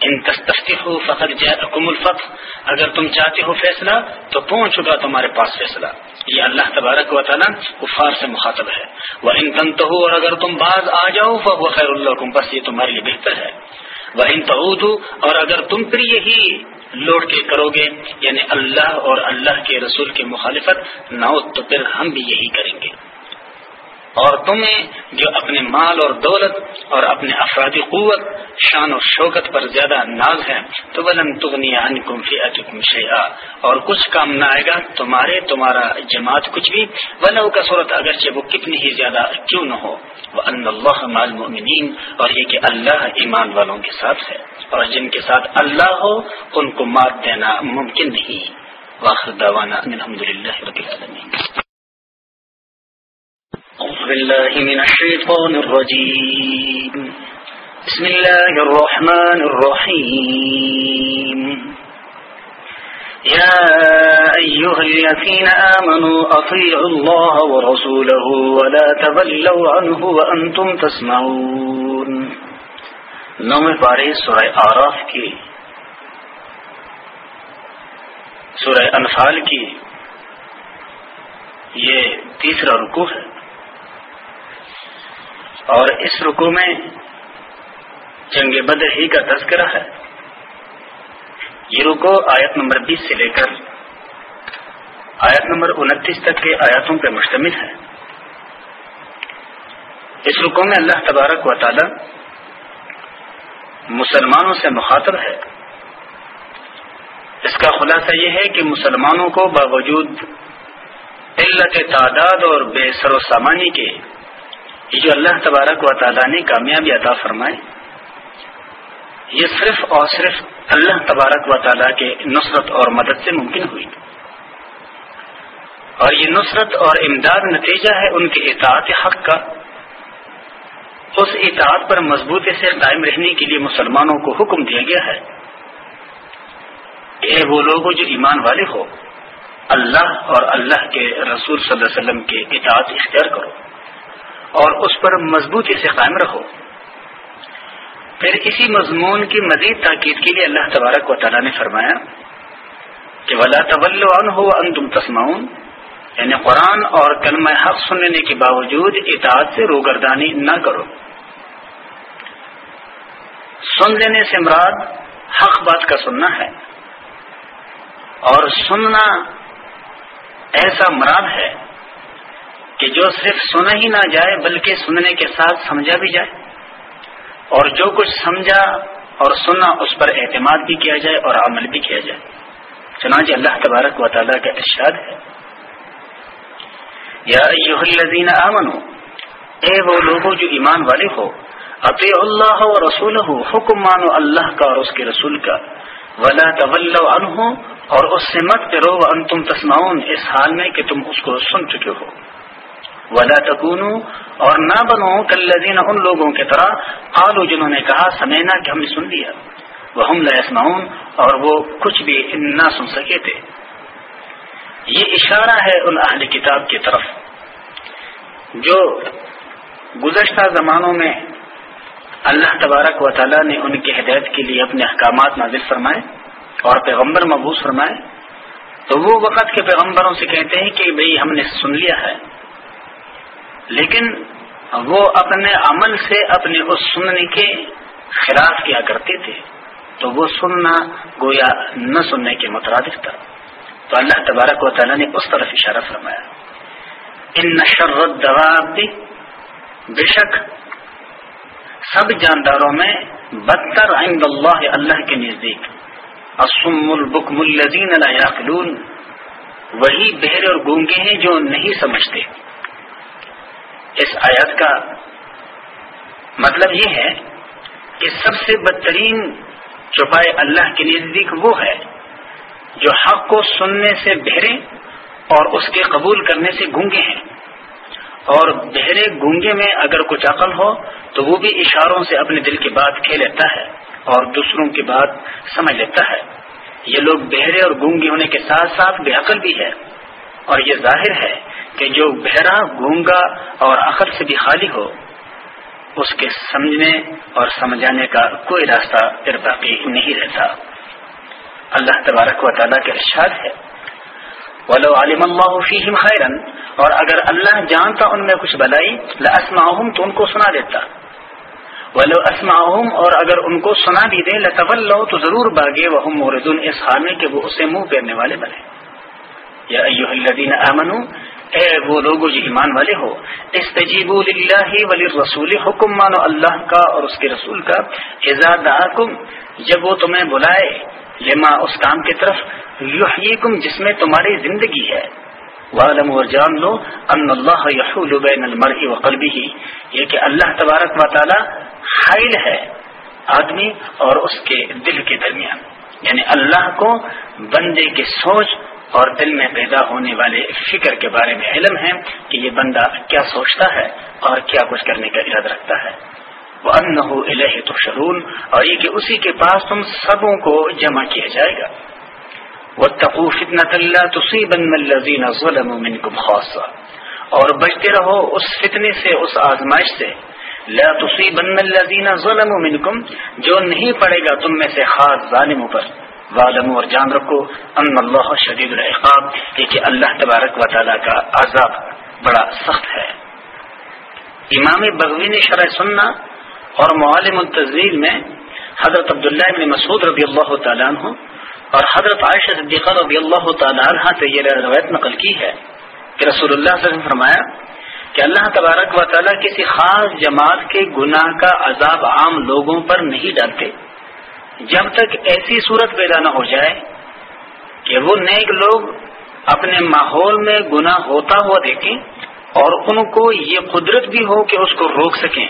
Speaker 1: ان تستفتی ہو فخر جم الفت اگر تم چاہتے ہو فیصلہ، تو پہنچ چکا تمہارے پاس فیصلہ. یہ اللہ تبارک و تعالیٰ کفار سے مخاطب ہے. وہ ان تن اور اگر تم بعض آ جاؤ وہ خیر اللہ بس یہ تمہارے لیے بہتر ہے. وہ ان تو اور اگر تم پھر یہی لوٹ کے کرو گے یعنی اللہ اور اللہ کے رسول کی مخالفت، نہ تو پھر ہم بھی یہی کریں گے. اور تمہیں جو اپنے مال اور دولت اور اپنے افرادی قوت، شان و شوکت پر زیادہ ناز ہے تو ولن تغنی عنکم فی اتکم شیئا۔ اور کچھ کام نہ آئے گا، تمہارے، تمہارا جماعت کچھ بھی، ولو کا صورت اگرچہ وہ کتنی ہی زیادہ کیوں نہ ہو۔ وہ ان اللہ مال المؤمنین اور یہ کہ اللہ ایمان والوں کے ساتھ ہے۔ اور جن کے ساتھ اللہ ہو، ان کو مات دینا ممکن نہیں۔ واخر دعوانا الحمد رب العالمین
Speaker 2: أعوذ بالله من الشيطان الرجيم. بسم الله الرحمن الرحيم. يا أيها الذين آمنوا أطيعوا الله ورسوله ولا تبلوا عنه وأنتم تسمعون.
Speaker 1: نوم پارے سورہ آراف کی، سورہ انفال کی، یہ تیسرا رکو ہے۔ اور اس رکو میں جنگ بدر ہی کا تذکرہ ہے۔ یہ رکو آیت نمبر بیس سے لے کر آیت نمبر انتیس تک کے آیاتوں پر مشتمل ہے۔ اس رکو میں اللہ تبارک و تعالی مسلمانوں سے مخاطب ہے۔ اس کا خلاصہ یہ ہے کہ مسلمانوں کو باوجود علت تعداد اور بے سر و سامانی کے یہ جو اللہ تبارک و تعالیٰ نے کامیابی عطا فرمائے، یہ صرف اور صرف اللہ تبارک و تعالیٰ کے نصرت اور مدد سے ممکن ہوئی۔ اور یہ نصرت اور امداد نتیجہ ہے ان کے اطاعت حق کا۔ اس اطاعت پر مضبوطی سے قائم رہنے کے لیے مسلمانوں کو حکم دیا گیا ہے کہ وہ لوگ جو ایمان والے ہو، اللہ اور اللہ کے رسول صلی اللہ علیہ وسلم کے اطاعت اختیار کرو۔ اور اس پر مضبوطی سے قائم رہو پھر اسی مضمون کی مزید تاکید کے لیے اللہ تبارک و تعالیٰ نے فرمایا کہ ولا طول ہو ان تم تسماؤن یعنی قرآن اور کلمہ حق سننے کے باوجود اطاعت سے روگردانی نہ کرو۔ سن لینے سے مراد حق بات کا سننا ہے۔ اور سننا ایسا مراد ہے کہ جو صرف سنا ہی نہ جائے بلکہ سننے کے ساتھ سمجھا بھی جائے اور جو کچھ سمجھا اور سنا اس پر اعتماد بھی کیا جائے اور عمل بھی کیا جائے۔ چنانچہ اللہ تبارک و تعالیٰ کا ارشاد ہے۔ یا الذین آمنو اے وہ لوگوں جو ایمان والے ہو اطیع اللہ و رسول ہو حکم مانو اللہ کا اور اس کے رسول کا۔ ولا طول عنہ، اور اس سے مت کرو ان تم تسماؤن اس حال میں کہ تم اس کو سن چکے ہو۔ ولا تکون اور نہ بنو کلین ان لوگوں کی طرح۔ آلو جنہوں نے کہا سمینا کہ ہم نے سن لیا۔ وہ ہم لسماؤن اور وہ کچھ بھی نہ سن سکے تھے۔ یہ اشارہ ہے ان اہل کتاب کی طرف۔ جو گزشتہ زمانوں میں اللہ تبارک و تعالیٰ نے ان کی ہدایت کے لیے اپنے احکامات نازل فرمائے اور پیغمبر مبوس فرمائے، تو وہ وقت کے پیغمبروں سے کہتے ہیں کہ بھئی ہم نے سن لیا ہے۔ لیکن وہ اپنے عمل سے اپنے اس سننے کے خلاف کیا کرتے تھے تو وہ سننا گویا نہ سننے کے مترادف تھا۔ تو اللہ تبارک و تعالیٰ نے اس طرف اشارہ فرمایا۔ ان نشرت بھی بے شک سب جانداروں میں بدتر عند اللہ اللہ کے نزدیک۔ اسم البکم الزین وہی بہرے اور گونگے ہیں جو نہیں سمجھتے۔ اس آیت کا مطلب یہ ہے کہ سب سے بدترین چپائے اللہ کے نزدیک وہ ہے جو حق کو سننے سے بہرے اور اس کے قبول کرنے سے گونگے ہیں۔ اور بہرے گونگے میں اگر کچھ عقل ہو تو وہ بھی اشاروں سے اپنے دل کی بات کھے لیتا ہے اور دوسروں کی بات سمجھ لیتا ہے۔ یہ لوگ بہرے اور گونگے ہونے کے ساتھ ساتھ بے عقل بھی ہے اور یہ ظاہر ہے کہ جو بہرا، گونگا اور عقل سے بھی خالی ہو، اس کے سمجھنے اور سمجھانے کا کوئی راستہ پھر باقی نہیں رہتا۔ اللہ تبارک و تعالیٰ کے ارشاد ہے، ولو علم اللہ فیہم خیرن، اور اگر اللہ جانتا ان میں کچھ بلائی، لاسمعہم تو ان کو سنا دیتا۔ ولو اسمعہم، اور اگر ان کو سنا بھی دے لتولو تو ضرور باغے، وہم موردون اس حال میں کہ وہ اسے منہ پھیرنے والے بنے۔ یا ایوہ الذین آمنوا اے وہ لوگ جو ایمان والے ہو، استجیبوا للہ وللرسول حکم مانو اللہ کا اور اس کے رسول کا، اذا دعاکم، جب وہ تمہیں بلائے، لما اس کام کی طرف، یحییکم، جس میں تمہاری زندگی ہے۔ وعلم اور جان لو ان اللہ یحول بین المرء وقلبه یہ کہ اللہ تبارک و تعالی حائل ہے آدمی اور اس کے دل کے درمیان۔ یعنی اللہ کو بندے کی سوچ اور دل میں پیدا ہونے والے فکر کے بارے میں علم ہے کہ یہ بندہ کیا سوچتا ہے اور کیا کچھ کرنے کا ارادہ رکھتا ہے۔ وہ ان الہ تو شرون اور یہ کہ اسی کے پاس تم سبوں کو جمع کیا جائے گا۔ وہ تقو فتنت اللہ تصیبن الذین ظلموا منکم خاصا اور بچتے رہو اس فتنے سے، اس آزمائش سے۔ لا تصیبن الذین ظلموا منکم جو نہیں پڑے گا تم میں سے خاص ظالموں پر۔ والم اور جان رکھو، ان اللہ شدید العقاب کہ اللہ تبارک و تعالیٰ کا عذاب بڑا سخت ہے۔ امام بغوی نے شرح سننا اور معالم التزیل میں حضرت عبداللہ ابن مسعود رضی اللہ تعالیٰ عنہ اور حضرت عائشہ صدیقہ رضی اللہ تعالیٰ عنہ سے یہ روایت نقل کی ہے کہ رسول اللہ صلی اللہ علیہ وسلم فرمایا کہ اللہ تبارک و تعالیٰ کسی خاص جماعت کے گناہ کا عذاب عام لوگوں پر نہیں ڈالتے۔ جب تک ایسی صورت پیدا نہ ہو جائے کہ وہ نیک لوگ اپنے ماحول میں گناہ ہوتا ہوا دیکھیں اور ان کو یہ قدرت بھی ہو کہ اس کو روک سکیں۔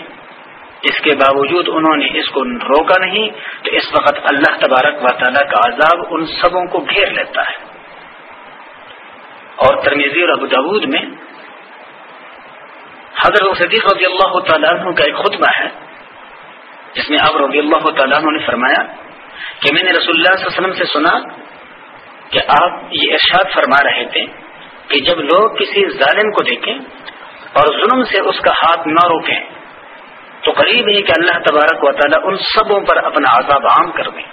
Speaker 1: اس کے باوجود انہوں نے اس کو روکا نہیں، تو اس وقت اللہ تبارک و تعالیٰ کا عذاب ان سبوں کو گھیر لیتا ہے۔ اور ترمیزی اور ابود میں حضرت صدیق رضی اللہ تعالیٰ عنہ کا ایک خطبہ ہے۔ جس میں اب رضی اللہ تعالیٰ عنہ نے فرمایا کہ میں نے رسول اللہ صلی اللہ علیہ وسلم سے سنا کہ آپ یہ ارشاد فرما رہے تھے کہ جب لوگ کسی ظالم کو دیکھیں اور ظلم سے اس کا ہاتھ نہ روکیں، تو قریب ہی کہ اللہ تبارک و تعالیٰ ان سبوں پر اپنا عذاب عام کر دیں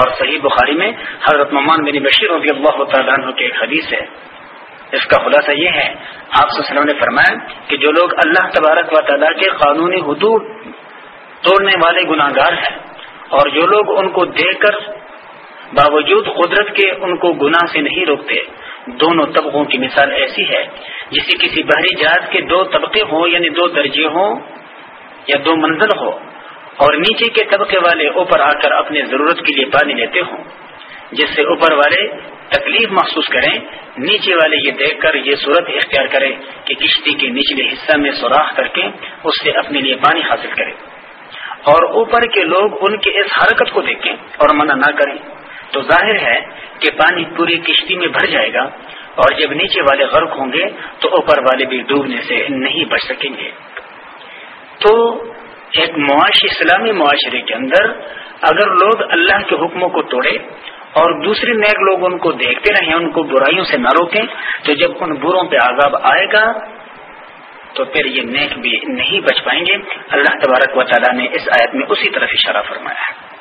Speaker 1: اور صحیح بخاری میں حضرت ممان بن بشیر رضی اللہ تعالیٰ عنہ کے ایک حدیث ہے۔ اس کا خلاصہ یہ ہے، آپ وسلم نے فرمایا کہ جو لوگ اللہ تبارک و تعالیٰ کے قانونی حدود توڑنے والے گناہ گار ہیں۔ اور جو لوگ ان کو دیکھ کر باوجود قدرت کے ان کو گناہ سے نہیں روکتے، دونوں طبقوں کی مثال ایسی ہے، جسے کسی بحری جہاز کے دو طبقے ہوں یعنی دو درجے ہوں یا دو منزل ہو اور نیچے کے طبقے والے اوپر آ کر اپنے ضرورت کے لیے پانی لیتے ہوں، جس سے اوپر والے تکلیف محسوس کریں، نیچے والے یہ دیکھ کر یہ صورت اختیار کریں کہ کشتی کے نچلے حصہ میں سوراخ کر کے اس سے اپنے لیے پانی حاصل کریں۔ اور اوپر کے لوگ ان کی اس حرکت کو دیکھیں اور منع نہ کریں۔ تو ظاہر ہے کہ پانی پوری کشتی میں بھر جائے گا اور جب نیچے والے غرق ہوں گے تو اوپر والے بھی ڈوبنے سے نہیں بچ سکیں گے۔ تو ایک معاشی، اسلامی معاشرے کے اندر اگر لوگ اللہ کے حکموں کو توڑے اور دوسرے نیک لوگ ان کو دیکھتے رہیں، ان کو برائیوں سے نہ روکیں، تو جب ان بروں پہ عذاب آئے گا تو پھر یہ نیک بھی نہیں بچ پائیں گے۔ اللہ تبارک و تعالیٰ نے اس آیت میں اسی طرف اشارہ فرمایا ہے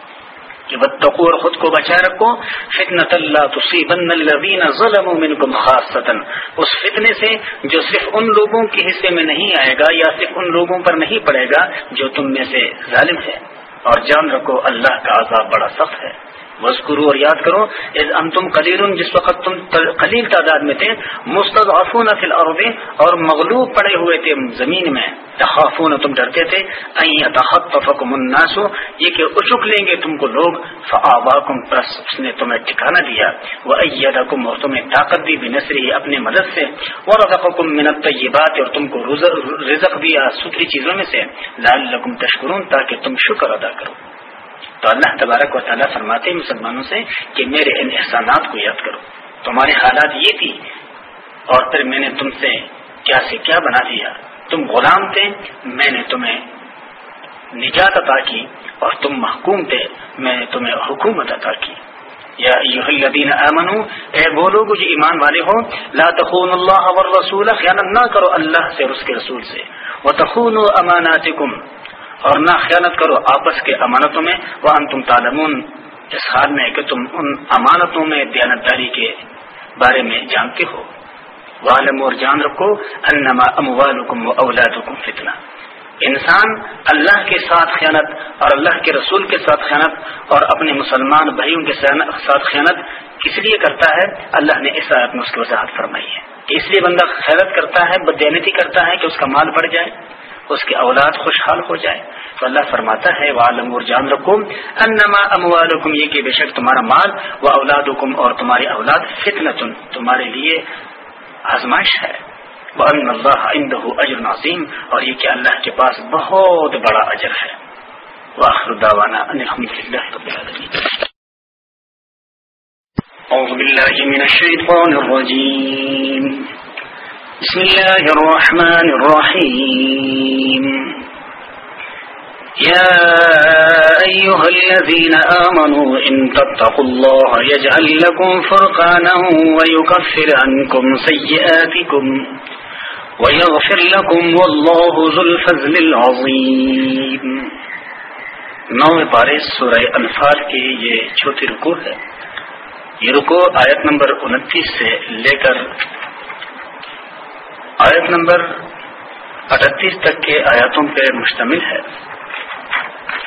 Speaker 1: کہ بتقو اور خود کو بچا رکھو۔ فتنت اللہ تصیبن الذین ظلموا منکم خاصتا اس فتنے سے جو صرف ان لوگوں کے حصے میں نہیں آئے گا یا صرف ان لوگوں پر نہیں پڑے گا جو تم میں سے ظالم ہے۔ اور جان رکھو، اللہ کا عذاب بڑا سخت ہے۔ وسکرو اور یاد کرو ام تم قلیل جس وقت تم قلیل تعداد میں تھے، مستضعفون فی الارض، اور مغلوب پڑے ہوئے تھے زمین میں۔ تخافون، تم ڈرتے تھے تخطفکم الناس، یہ کہ اچک لیں گے تم کو لوگ۔ فآباکم پس اس نے تمہیں ٹھکانہ دیا۔ وایدکم اور تمہیں طاقت دی بنصری اپنے مدد سے۔ ورزقکم من الطیبات اور تم کو رزق دیا ستری چیزوں میں سے۔ لعلکم تشکرون تاکہ تم شکر ادا کرو۔ تو اللہ تبارک و تعالیٰ فرماتے ہیں مسلمانوں سے کہ میرے ان احسانات کو یاد کرو۔ تمہارے حالات یہ تھی اور پھر میں نے تم سے کیا سے کیا بنا دیا؟ تم غلام تھے، میں نے تمہیں نجات عطا کی اور تم محکوم تھے، میں نے تمہیں حکومت عطا کی۔ یا الذین آمنو، اے وہ لوگ جو ایمان والے ہو، لا تخون اللہ والرسول خیانت نہ کرو اللہ سے اور اس کے رسول سے۔ وتخونوا اماناتکم اور نہ خیالت کرو آپس کے امانتوں میں وہ ان تم تالمون اس حال میں کہ تم ان امانتوں میں دیانتداری کے بارے میں جانتے ہو۔ والم اور جان رکھو، انما اموالکم و اولادکم فتنہ۔ انسان اللہ کے ساتھ خیانت اور اللہ کے رسول کے ساتھ خیانت اور اپنے مسلمان بھائیوں کے ساتھ خیانت کس لیے کرتا ہے؟ اللہ نے اس آیت میں اس کی وضاحت فرمائی ہے۔ کہ اس لیے بندہ خیرت کرتا ہے بدینتی کرتا ہے کہ اس کا مال بڑھ جائے۔ اس کی اولاد خوشحال ہو جائے تو اللہ فرماتا ہے والم اور جان رکھو انما اموالکم یہ کہ بے شک تمہارا مال و اولادکم اور تمہاری اولاد فتنة، تمہارے لیے آزمائش ہے۔ وان اللہ عنده اجر عظیم اور یہ کہ اللہ کے پاس بہت بڑا اجر ہے۔ واخر دعوانا ان الحمد لله رب العالمين۔
Speaker 2: اعوذ بالله من الشيطان الرجيم۔ بسم الله الرحمن الرحيم. يا أيها الذين آمنوا إن تتقوا الله يجعل لكم فرقانا ويكفر عنكم سيئاتكم ويغفر لكم والله ذو الفضل العظيم.
Speaker 1: نو پارے سورہ انفال کی یہ چھوٹی رکو ہے. یہ رکو آیت نمبر انتیس سے لے کر آیت نمبر اٹھتیس تک کے آیاتوں پہ مشتمل ہے۔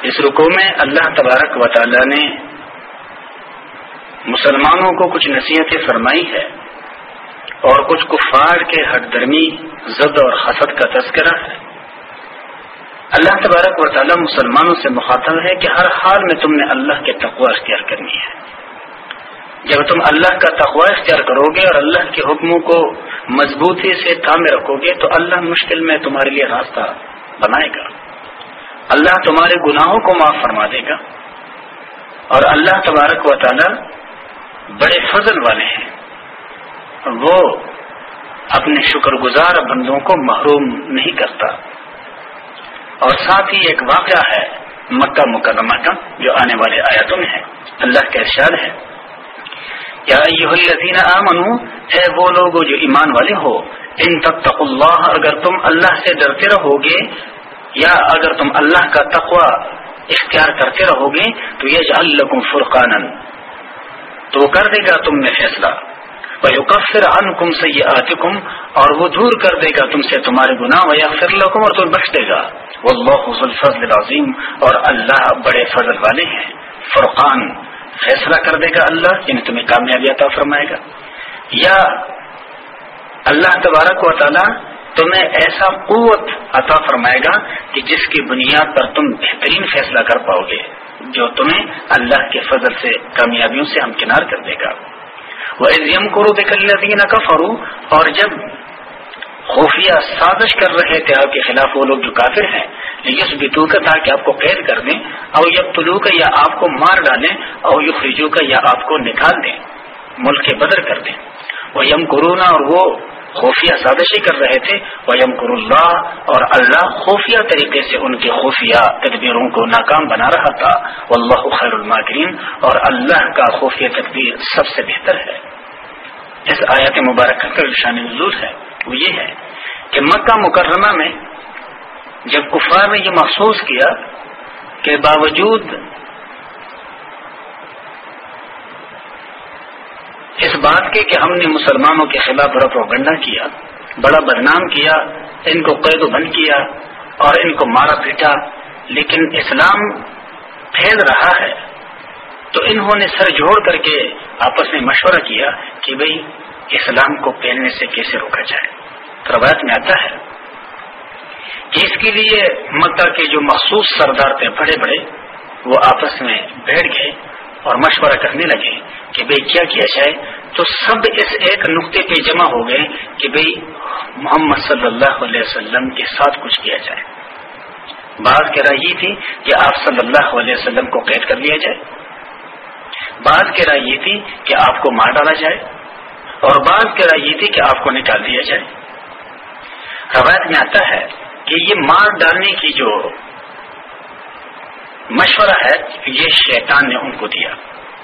Speaker 1: اس رکو میں اللہ تبارک و تعالی نے مسلمانوں کو کچھ نصیحتیں فرمائی ہے اور کچھ کفار کے ہٹ درمی زد اور حسد کا تذکرہ ہے۔ اللہ تبارک و تعالی مسلمانوں سے مخاطب ہے کہ ہر حال میں تم نے اللہ کے تقوی اختیار کرنی ہے۔ جب تم اللہ کا تقوی اختیار کرو گے اور اللہ کے حکموں کو مضبوطی سے تھامے رکھو گے تو اللہ مشکل میں تمہارے لیے راستہ بنائے گا۔ اللہ تمہارے گناہوں کو معاف فرما دے گا۔ اور اللہ تبارک و تعالی بڑے فضل والے ہیں۔ وہ اپنے شکر گزار بندوں کو محروم نہیں کرتا۔ اور ساتھ ہی ایک واقعہ ہے مکہ مکرمہ کا، جو آنے والے آیاتوں میں ہے۔ اللہ کا ارشاد ہے۔ یا الذین آمنو، اے وہ لوگ جو ایمان والے ہو، ان تک اللہ، اگر تم اللہ سے ڈرتے رہو گے یا اگر تم اللہ کا تقوی اختیار کرتے رہو گے تو یہ جعل فرقان تو کر دے گا تم نے فیصلہ۔ وَيُقَفِّرْ عَنْكُمْ سَيِّئَاتِكُمْ اور وہ دور کر دے گا تم سے تمہارے گناہ وَيَغْفِرْ لَكُمْ اور تم بخش دے گا۔ وَاللَّهُ ذُو الْفَضْلِ الْعَظِيمِ اور اللہ بڑے فضل والے ہیں۔ فرقان۔ فیصلہ کر دے گا اللہ یعنی تمہیں کامیابی عطا فرمائے گا۔ یا اللہ تبارک و تعالی تمہیں ایسا قوت عطا فرمائے گا کہ جس کی بنیاد پر تم بہترین فیصلہ کر پاؤ گے، جو تمہیں اللہ کے فضل سے، کامیابیوں سے ہمکنار کر دے گا۔ وہ ازیم کرو بے کل کا اور جب خفیہ سازش کر رہے تھے آپ کے خلاف، وہ لوگ جو کافر ہیں یس بتو کا تھا کہ آپ کو قید کر دیں اور یب طلوع کا یا آپ کو مار ڈالیں اور یو خریجو کا یا آپ کو نکال دیں، ملک کے بدر کر دیں۔ وہ یم کرونا اور وہ خفیہ سازشیں کر رہے تھے۔ وہ یم اللہ، اور اللہ خفیہ طریقے سے ان کے خفیہ تدبیروں کو ناکام بنا رہا تھا۔ اللہ خیر الماکرین، اور اللہ کا خفیہ تدبیر سب سے بہتر ہے۔ اس آیات مبارکہ کا شان نزول ہے۔ وہ یہ ہے کہ مکہ مکرمہ میں جب کفار نے یہ محسوس کیا کہ باوجود اس بات کے کہ ہم نے مسلمانوں کے خلاف بڑا پروگنڈا کیا، بڑا بدنام کیا، ان کو قید و بند کیا اور ان کو مارا پیٹا، لیکن اسلام پھیل رہا ہے۔ تو انہوں نے سر جوڑ کر کے آپس میں مشورہ کیا کہ بھئی اسلام کو پھیلنے سے کیسے روکا جائے؟ روایت میں آتا ہے کہ اس کے لیے مکہ کے جو مخصوص سردار تھے، بڑے بڑے، وہ آپس میں بیٹھ گئے اور مشورہ کرنے لگے کہ بھئی کیا کیا جائے؟ تو سب اس ایک نقطے پہ جمع ہو گئے کہ بھئی محمد صلی اللہ علیہ وسلم کے ساتھ کچھ کیا جائے۔ بعض کہہ رہا یہ تھی کہ آپ صلی اللہ علیہ وسلم کو قید کر لیا جائے۔ بعض کہہ رہا یہ تھی کہ آپ کو مار ڈالا جائے۔ اور بعض کہہ رہا یہ تھی کہ آپ کو نکال دیا جائے۔ روایت میں آتا ہے کہ یہ مار ڈالنے کی جو مشورہ ہے، یہ شیطان نے ان کو دیا۔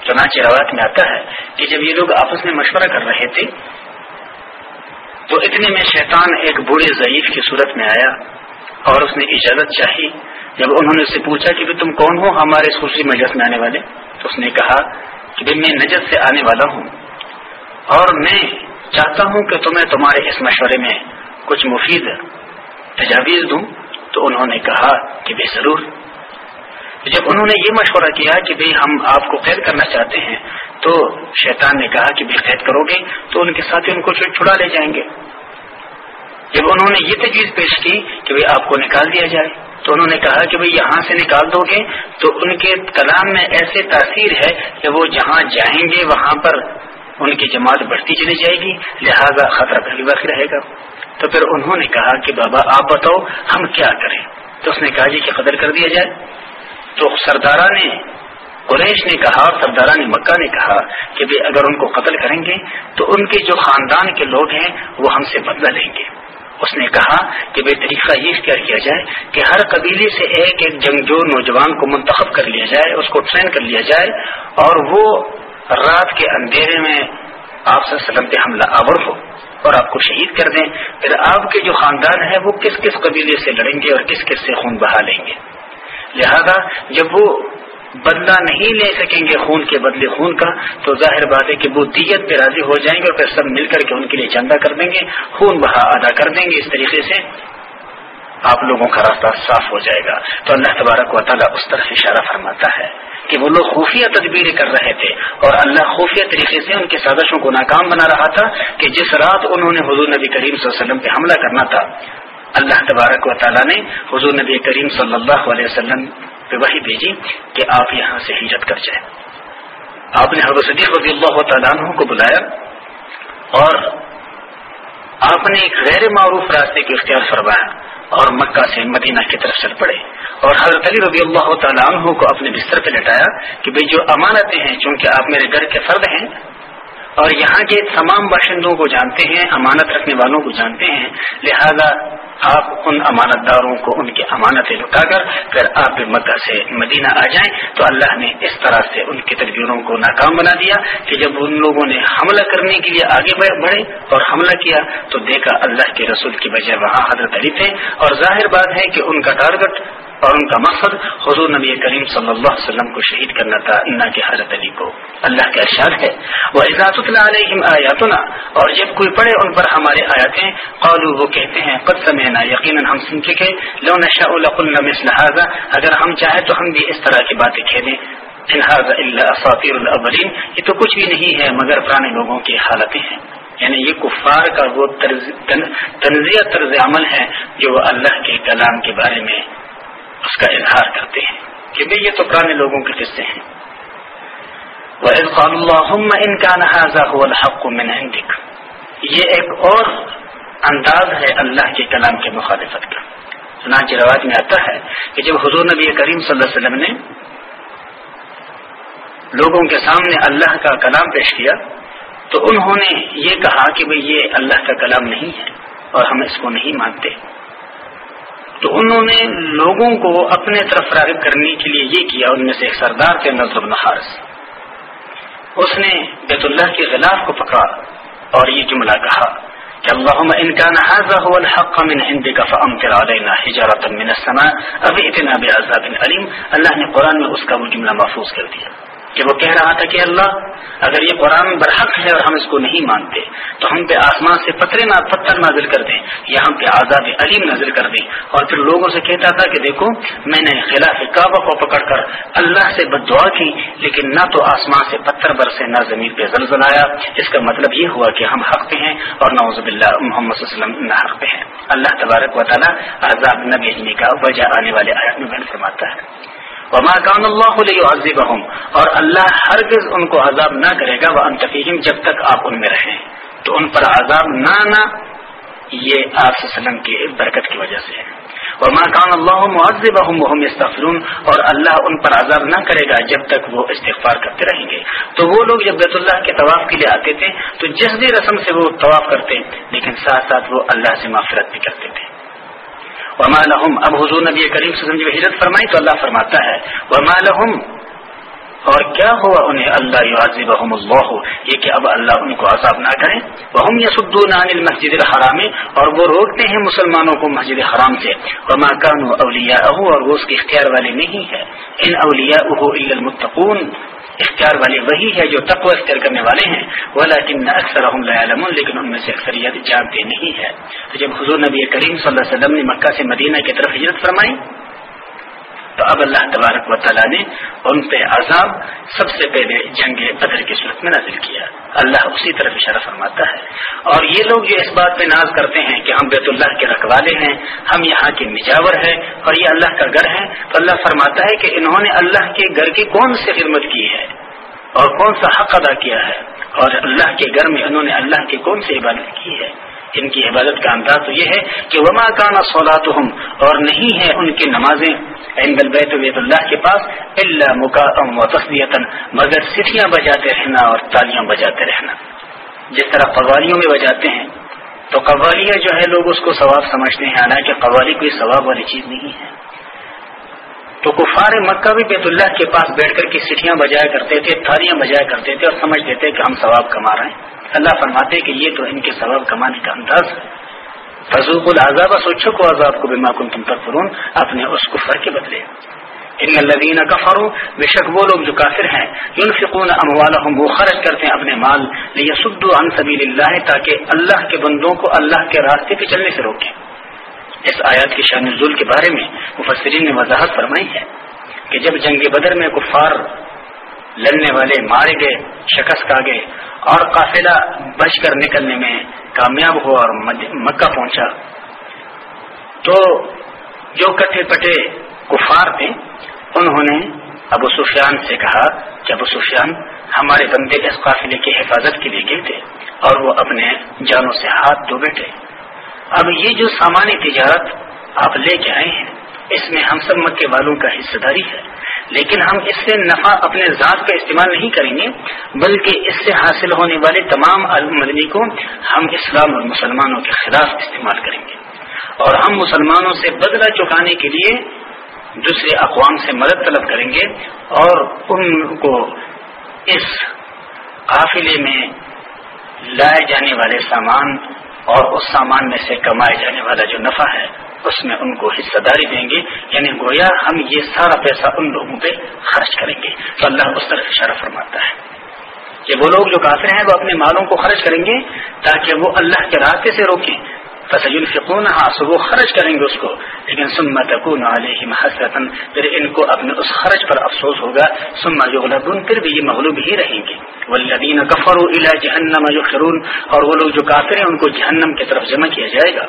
Speaker 1: چنانچہ روایت میں آتا ہے کہ جب یہ لوگ آپس میں مشورہ کر رہے تھے، تو اتنے میں شیطان ایک بوڑھے ضعیف کی صورت میں آیا اور اس نے اجازت چاہی۔ جب انہوں نے اسے پوچھا کہ تم کون ہو؟ ہمارے اس خوشی مجلس میں آنے والے۔ تو اس نے کہا کہ میں نجت سے آنے والا ہوں اور میں چاہتا ہوں کہ تمہیں تمہارے اس مشورے میں کچھ مفید تجاویز دوں تو انہوں نے کہا کہ بے ضرور۔ جب انہوں نے یہ مشورہ کیا کہ بھئی ہم آپ کو قید کرنا چاہتے ہیں تو شیطان نے کہا کہ قید کرو گے تو ان کے ساتھ ان کو چھڑا لے جائیں گے۔ جب انہوں نے یہ تجویز پیش کی کہ بھئی آپ کو نکال دیا جائے تو انہوں نے کہا کہ بھئی یہاں سے نکال دو گے تو ان کے کلام میں ایسے تاثیر ہے کہ وہ جہاں جائیں گے وہاں پر ان کی جماعت بڑھتی چلی جائے گی، لہذا خطرہ بھی باقی رہے گا۔ تو پھر انہوں نے کہا کہ بابا آپ بتاؤ ہم کیا کریں؟ تو اس نے کہا جی کہ قدر کر دیا جائے۔ تو سردارہ نے، قریش نے کہا، سردارہ نے، مکہ نے کہا کہ اگر ان کو قتل کریں گے تو ان کے جو خاندان کے لوگ ہیں وہ ہم سے بدلہ لیں گے۔ اس نے کہا کہ بے، طریقہ یہ اختیار کیا جائے کہ ہر قبیلے سے ایک ایک جنگجو نوجوان کو منتخب کر لیا جائے، اس کو ٹرین کر لیا جائے اور وہ رات کے اندھیرے میں آپ سے سلم پہ حملہ آور ہو اور آپ کو شہید کر دیں، پھر آپ کے جو خاندان ہے وہ کس کس قبیلے سے لڑیں گے اور کس کس سے خون بہا لیں گے؟ لہذا جب وہ بدلہ نہیں لے سکیں گے خون کے بدلے خون کا، تو ظاہر بات ہے کہ وہ دیت پہ راضی ہو جائیں گے اور پھر سب مل کر کے ان کے لیے چندہ کر دیں گے، خون بہا ادا کر دیں گے۔ اس طریقے سے آپ لوگوں کا راستہ صاف ہو جائے گا۔ تو اللہ تبارک و تعالیٰ اس طرح اشارہ فرماتا ہے۔ کہ وہ لوگ خفیہ تدبیر کر رہے تھے اور اللہ خفیہ طریقے سے ان کے سازشوں کو ناکام بنا رہا تھا کہ جس رات انہوں نے حضور نبی کریم صلی اللہ علیہ وسلم پہ حملہ کرنا تھا، اللہ تبارک و تعالیٰ نے حضور نبی کریم صلی اللہ علیہ وسلم پہ وہی بھیجی کہ آپ یہاں سے ہجرت کر جائیں۔ آپ نے حضرت صدیق رضی اللہ تعالیٰ عنہ کو بلایا اور آپ نے ایک غیر معروف راستے کی اختیار فرمایا۔ اور مکہ سے مدینہ کی طرف چل پڑے اور حضرت علی رضی اللہ تعالیٰ عنہ کو اپنے بستر پہ لٹایا کہ بھائی جو امانتیں ہیں چونکہ آپ میرے گھر کے فرد ہیں اور یہاں کے تمام باشندوں کو جانتے ہیں، امانت رکھنے والوں کو جانتے ہیں۔ لہذا آپ ان امانت داروں کو، ان کی امانتیں لٹا کر پھر آپ مکہ سے مدینہ آ جائیں تو اللہ نے اس طرح سے ان کی تدبیروں کو ناکام بنا دیا کہ جب ان لوگوں نے حملہ کرنے کے لیے آگے بڑھے اور حملہ کیا تو دیکھا اللہ کے رسول کی وجہ وہاں حضرت علی تھے اور ظاہر بات ہے کہ ان کا ٹارگٹ اور ان کا مقصد حضور نبی کریم صلی اللہ علیہ وسلم کو شہید کرنا تھا نہ کہ حضرت علی کو۔ اللہ کا ارشاد ہے۔ وہ اجازت اللہ آیاتنا اور جب کوئی پڑھے ان پر ہمارے آیاتیں قالو وہ کہتے ہیں، قد سمعنا یقیناً ہم سن چکے، لو نشاء لقلنا مثل هذا، اگر ہم چاہیں تو ہم بھی اس طرح کی باتیں کہہ دیں ان هذا الا اساطیر الاولین یہ تو کچھ بھی نہیں ہے، مگر پرانے لوگوں کی حالتیں ہیں۔ یعنی یہ کفار کا وہ تنزیہ طرز عمل ہے، جو اللہ کے کلام کے بارے میں اس کا اظہار کرتے ہیں کہ بھئی یہ تو پرانے لوگوں کے قصے ہیں۔ ان کا نہذا الحق من عندك۔ یہ ایک اور انداز ہے اللہ کے کلام کے مخالفت کا۔ چنانچہ رواج میں آتا ہے کہ جب حضور نبی کریم صلی اللہ علیہ وسلم نے لوگوں کے سامنے اللہ کا کلام پیش کیا، تو انہوں نے یہ کہا کہ بھئی یہ اللہ کا کلام نہیں ہے اور ہم اس کو نہیں مانتے۔ تو انہوں نے لوگوں کو اپنے طرف راغب کرنے کے لیے یہ کیا، ان میں سے ایک سردار تھے نظر بن حارث۔ اس نے بیت اللہ کے غلاف کو پکڑا اور یہ جملہ کہا کہ اللہم ان کان هذا هو الحق من عندك فامطر علينا حجارة من السماء ابي اتنا بعذاب علیم۔ اللہ نے قرآن میں اس کا وہ جملہ محفوظ کر دیا۔ کہ وہ کہہ رہا تھا کہ اللہ، اگر یہ قرآن برحق ہے اور ہم اس کو نہیں مانتے، تو ہم پہ آسمان سے پتھرے نہ پتھر نازل کر دیں، یا ہم پہ آزاد علیم نازل کر دیں۔ اور پھر لوگوں سے کہتا تھا کہ دیکھو، میں نے خلاف کعبہ کو پکڑ کر اللہ سے بد دعا کی، لیکن نہ تو آسمان سے پتھر برسے نہ زمین پہ زلزل آیا۔ اس کا مطلب یہ ہوا کہ ہم حق پہ ہیں اور نوز باللہ محمد صلی اللہ علیہ وسلم نہ حق پہ ہیں۔ اللہ تبارک و تعالیٰ آزاد نہ بھیجنے کا وجہ آنے والے آیات میں بیان فرماتا ہے۔ وما کان اللہ علیہ اور اللہ ہرگز ان کو عذاب نہ کرے گا وہ انتفیم جب تک آپ ان میں رہیں۔ تو ان پر عذاب نہ نہ، یہ آپ وسلم کی برکت کی وجہ سے ہے۔ وما کان اللہ معذب استفرون اور اللہ ان پر عذاب نہ کرے گا جب تک وہ استغفار کرتے رہیں گے۔ تو وہ لوگ جب بیت اللہ کے طواف کے لیے آتے تھے، تو جس بھی رسم سے وہ طواف کرتے، لیکن ساتھ ساتھ وہ اللہ سے معافرت بھی کرتے تھے۔ وما لهم اب حضور نبی کریم سے جب ہجرت فرمائی تو اللہ فرماتا ہے، وما لهم اور کیا ہوا انہیں؟ اللہ یعذبهم اللہ، یہ کہ اب اللہ ان کو عذاب نہ کرے وهم يصدون عن المسجد الحرام، اور وہ روکتے ہیں مسلمانوں کو مسجد حرام سے۔ وما كانوا اولیاءه اور وہ اس کے اختیار والے نہیں ہے ان اولیاءه الا المتقون۔ اختیار والے وہی ہے جو تقوی اختیار کرنے والے ہیں. وہ لیکن اکثر لیکن ان میں سے اکثریت جانتے نہیں ہے تو جب حضور نبی کریم صلی اللہ علیہ وسلم نے مکہ سے مدینہ کی طرف ہجرت فرمائی تو اب اللہ تبارک و تعالیٰ نے ان پہ عذاب سب سے پہلے جنگ بدر کی صورت میں نازل کیا۔ اللہ اسی طرف اشارہ فرماتا ہے۔ اور یہ لوگ جو اس بات پہ ناز کرتے ہیں کہ ہم بیت اللہ کے رکھوالے ہیں، ہم یہاں کے مجاور ہیں اور یہ اللہ کا گھر ہے، تو اللہ فرماتا ہے کہ انہوں نے اللہ کے گھر کی کون سی خدمت کی ہے اور کون سا حق ادا کیا ہے؟ اور اللہ کے گھر میں انہوں نے اللہ کی کون سی عبادت کی ہے؟ ان کی عبادت کا انداز تو یہ ہے کہ وما کانا سولاد اور نہیں ہے ان کی نمازیں۔ بیت اللہ کے پاس اللہ مکام و تصدیتاً مگر سٹیاں بجاتے رہنا اور تالیاں بجاتے رہنا۔ جس طرح قوالیوں میں بجاتے ہیں، تو قوالیاں جو ہے لوگ اس کو ثواب سمجھتے ہیں، حالانکہ قوالی کوئی ثواب والی چیز نہیں ہے۔ تو کفار مکہ بھی بیت اللہ کے پاس بیٹھ کر کے سٹیاں بجایا کرتے تھے تھالیاں بجایا کرتے تھے اور سمجھتے تھے کہ ہم ثواب کما رہے ہیں۔ اللہ فرماتے کہ یہ تو ان کے سبب کمانے کا انداز ہے۔ فضوق العذاب، سوچو کو عذاب کو بما کن تم تکفرون اپنے اس کفر کے بدلے۔ ان الذین کفروا، بے شک وہ لوگ جو کافر ہیں، ينفقون اموالهم، وہ خرچ کرتے ہیں اپنے مال، لیصدوا عن سبیل اللہ، تاکہ اللہ کے بندوں کو اللہ کے راستے پہ چلنے سے روکیں۔ اس آیات کی شان نزول کے بارے میں مفسرین نے وضاحت فرمائی ہے کہ جب جنگ بدر میں کفار لڑنے والے مارے گئے، شکست کھا گئے اور قافلہ بچ کر نکلنے میں کامیاب ہوا اور مکہ پہنچا، تو جو کٹھے پٹے کفار تھے، انہوں نے ابو سفیان سے کہا کہ ابو سفیان ہمارے بندے اس قافلے کی حفاظت کے لیے گئے تھے اور وہ اپنے جانوں سے ہاتھ دھو بیٹھے اب یہ جو سامان تجارت آپ لے کے آئے ہیں، اس میں ہم سب مکے والوں کا حصہ داری ہے۔ لیکن ہم اس سے نفع اپنے ذات کا استعمال نہیں کریں گے، بلکہ اس سے حاصل ہونے والے تمام مدنی کو ہم اسلام اور مسلمانوں کے خلاف استعمال کریں گے۔ اور ہم مسلمانوں سے بدلہ چکانے کے لیے دوسرے اقوام سے مدد طلب کریں گے اور ان کو اس قافلے میں لائے جانے والے سامان اور اس سامان میں سے کمائے جانے والا جو نفع ہے، اس میں ان کو حصہ داری دیں گے یعنی گویا ہم یہ سارا پیسہ ان لوگوں پہ خرچ کریں گے۔ تو اللہ اس طرح اشارہ فرماتا ہے۔ کہ وہ لوگ جو کافر ہیں، وہ اپنے مالوں کو خرچ کریں گے تاکہ وہ اللہ کے راستے سے روکیں۔ فصل فکون ہاں وہ خرچ کریں گے اس کو۔ لیکن سما تکون علیہ حسرتن پھر ان کو اپنے اس خرچ پر افسوس ہوگا۔ سما یغلبون، پھر بھی یہ مغلوب ہی رہیں گے۔ والذین کفروا الى جہنم یخرون اور وہ لوگ جو کافر ہیں، ان کو جہنم کی طرف جمع کیا جائے گا۔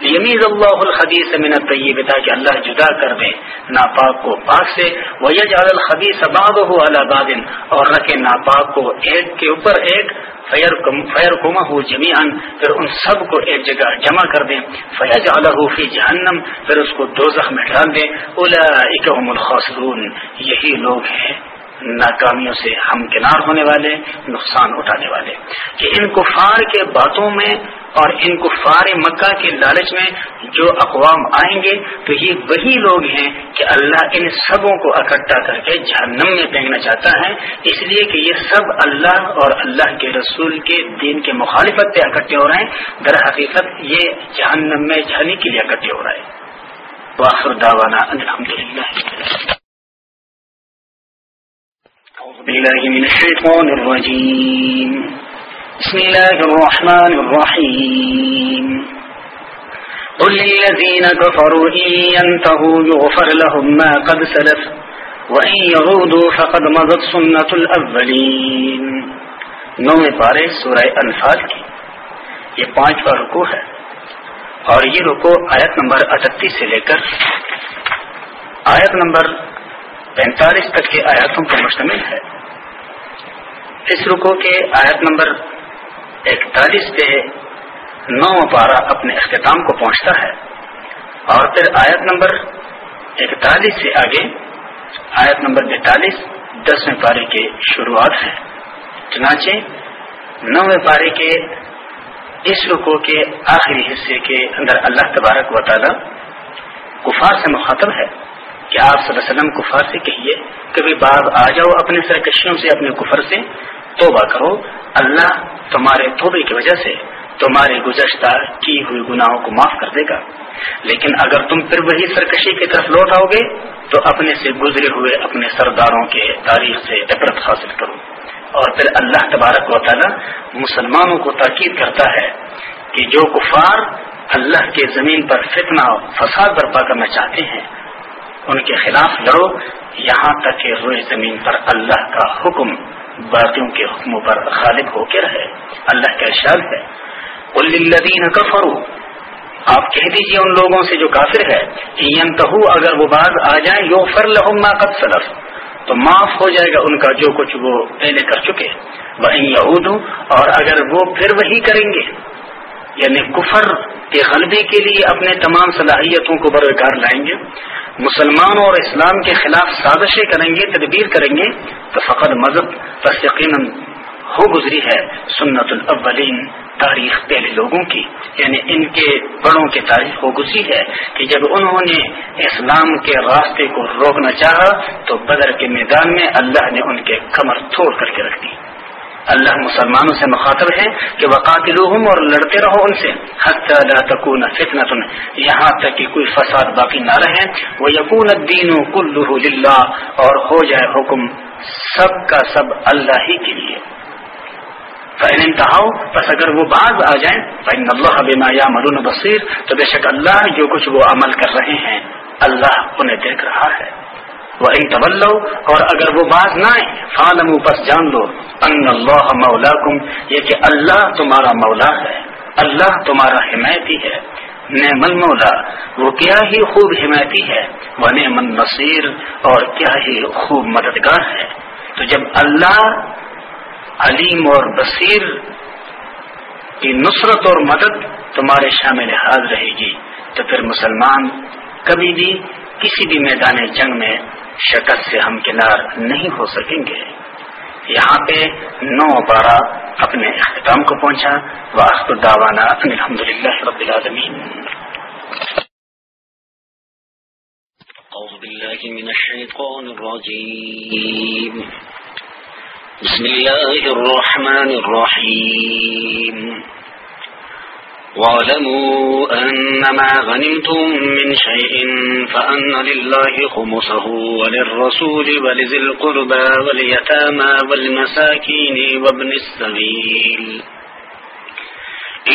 Speaker 1: یمیز اللہ الحدیث من الطیب، تاکہ اللہ جدا کر دے ناپاک کو پاک سے۔ ویجعل الخبیث بعضه على بعض، اور رکھے ناپاک کو ایک کے اوپر ایک۔ فیر فیر کما ہو جمیان پھر ان سب کو ایک جگہ جمع کر دیں۔ فیج فی جہنم، پھر اس کو دو زخم میں ڈال دیں۔ اولا اکم الخاسرون، یہی لوگ ہیں۔ ناکامیوں سے ہم کنار ہونے والے، نقصان اٹھانے والے۔ کہ ان کفار کے باتوں میں اور ان کفار مکہ کے لالچ میں جو اقوام آئیں گے، تو یہ وہی لوگ ہیں کہ اللہ ان سبوں کو اکٹھا کر کے جہنم میں پھینکنا چاہتا ہے۔ اس لیے کہ یہ سب اللہ اور اللہ کے رسول کے دین کے مخالفت پہ اکٹھے ہو رہے ہیں۔ در حقیقت یہ جہنم میں جانے کے لیے اکٹھے ہو رہے ہیں۔ واخر داوانا الحمد للہ
Speaker 2: بالله من الشيطان الرجيم. بسم الله الرحمن الرحيم. قل للذين كفروا إن ينتهوا يغفر لهم ما قد سلف وإن يغودوا فقد مضت سنة الأولين. نوے پارے سورہ انفال کی یہ پانچواں رکو ہے اور یہ رکو آیت نمبر اٹھتیس سے لے کر آیت نمبر پینتالیس تک کے آیاتوں پر مشتمل ہے۔ اس رکو کے آیت نمبر اکتالیس پہ نو پارہ اپنے اختتام کو پہنچتا ہے۔ اور پھر آیت نمبر اکتالیس سے آگے آیت نمبر بیتالیس دسویں پارے کے شروعات ہے۔ چنانچہ نویں پارے کے اس رکو کے آخری حصے کے اندر اللہ تبارک و تعالی کفار سے مخاطب ہے۔ کہ آپ صلی اللہ علیہ وسلم کفار سے کہیے کبھی بعض آ جاؤ اپنے سرکشیوں سے، اپنے کفر سے، توبہ کرو۔ اللہ تمہارے توبے کی وجہ سے تمہارے گزشتہ کی ہوئی گناہوں کو معاف کر دے گا۔ لیکن اگر تم پھر وہی سرکشی کی طرف لوٹ آؤ گے، تو اپنے سے گزرے ہوئے اپنے سرداروں کے تاریخ سے عبرت حاصل کرو۔ اور پھر اللہ تبارک و تعالی مسلمانوں کو تاکید کرتا ہے کہ جو کفار اللہ کے زمین پر فتنہ فساد برپا کرنا چاہتے ہیں ان کے خلاف لڑو، یہاں تک کہ روئے زمین پر اللہ کا حکم باقیوں کے حکموں پر غالب ہو کے رہے۔ اللہ کا ارشاد ہے۔ الدین کفرو آپ کہہ دیجیے ان لوگوں سے جو کافر ہے کہ اگر وہ باز آ جائیں یو فر لہما قد سلف۔ تو معاف ہو جائے گا ان کا جو کچھ وہ پہلے کر چکے۔ وہیں یہود اور اگر وہ پھر وہی کریں گے یعنی کفر کے غلبے کے لیے اپنے تمام صلاحیتوں کو بروکار لائیں گے۔ مسلمانوں اور اسلام کے خلاف سازشیں کریں گے، تدبیر کریں گے، تو فقط مذہب بس یقیناً ہو گزری ہے۔ سنت الاولین، تاریخ پہلے لوگوں کی یعنی ان کے بڑوں کی تاریخ ہو گزری ہے کہ جب انہوں نے اسلام کے راستے کو روکنا چاہا، تو بدر کے میدان میں اللہ نے ان کے کمر توڑ کر کے رکھ دی۔ اللہ مسلمانوں سے مخاطب ہے کہ وقاتل اور لڑتے رہو ان سے تکون فتنة یہاں تک کہ کوئی فساد باقی نہ رہے۔ وہ یقون الدین للہ، اور ہو جائے حکم سب کا سب اللہ ہی کے لیے۔ فین انتہاؤ بس اگر وہ بعض آ جائیں فین اللہ بما مرون بصیر تو بے شک اللہ جو کچھ وہ عمل کر رہے ہیں، اللہ انہیں دیکھ رہا ہے۔ وہ ان طول اور اگر وہ باز نہ آئے فالم پس جان لو ان اللہ مولا یہ کہ اللہ تمہارا مولا ہے، اللہ تمہارا حمایتی ہے، نعم المولا، وہ کیا ہی خوب حمایتی ہے وہ نعم النصیر، اور کیا ہی خوب مددگار ہے۔ تو جب اللہ علیم اور بصیر کی نصرت اور مدد تمہارے شامل حال رہے گی، تو پھر مسلمان کبھی بھی کسی بھی میدان جنگ میں شکست سے ہم کنار نہیں ہو سکیں گے۔ یہاں پہ نو بارہ اپنے اختتام کو پہنچا۔ واسط داوانا الحمد للہ رب العالمین۔ أعوذ بالله من الشيطان الرجيم بسم الله الرحمن الرحيم واعلموا أنما غنمتم من شيء فأن لله خمسه وللرسول ولذي القربى واليتامى والمساكين وابن السبيل.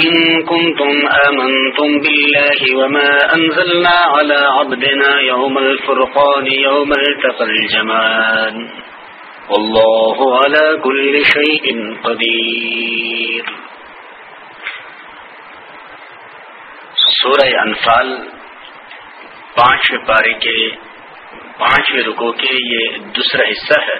Speaker 2: إن كنتم آمنتم بالله وما أنزلنا على عبدنا يوم الفرقان يوم التقى الجمان واللہ على كل شيء قدیر سورہ انفال پانچویں پارے کے پانچویں رکو کے یہ دوسرا حصہ ہے۔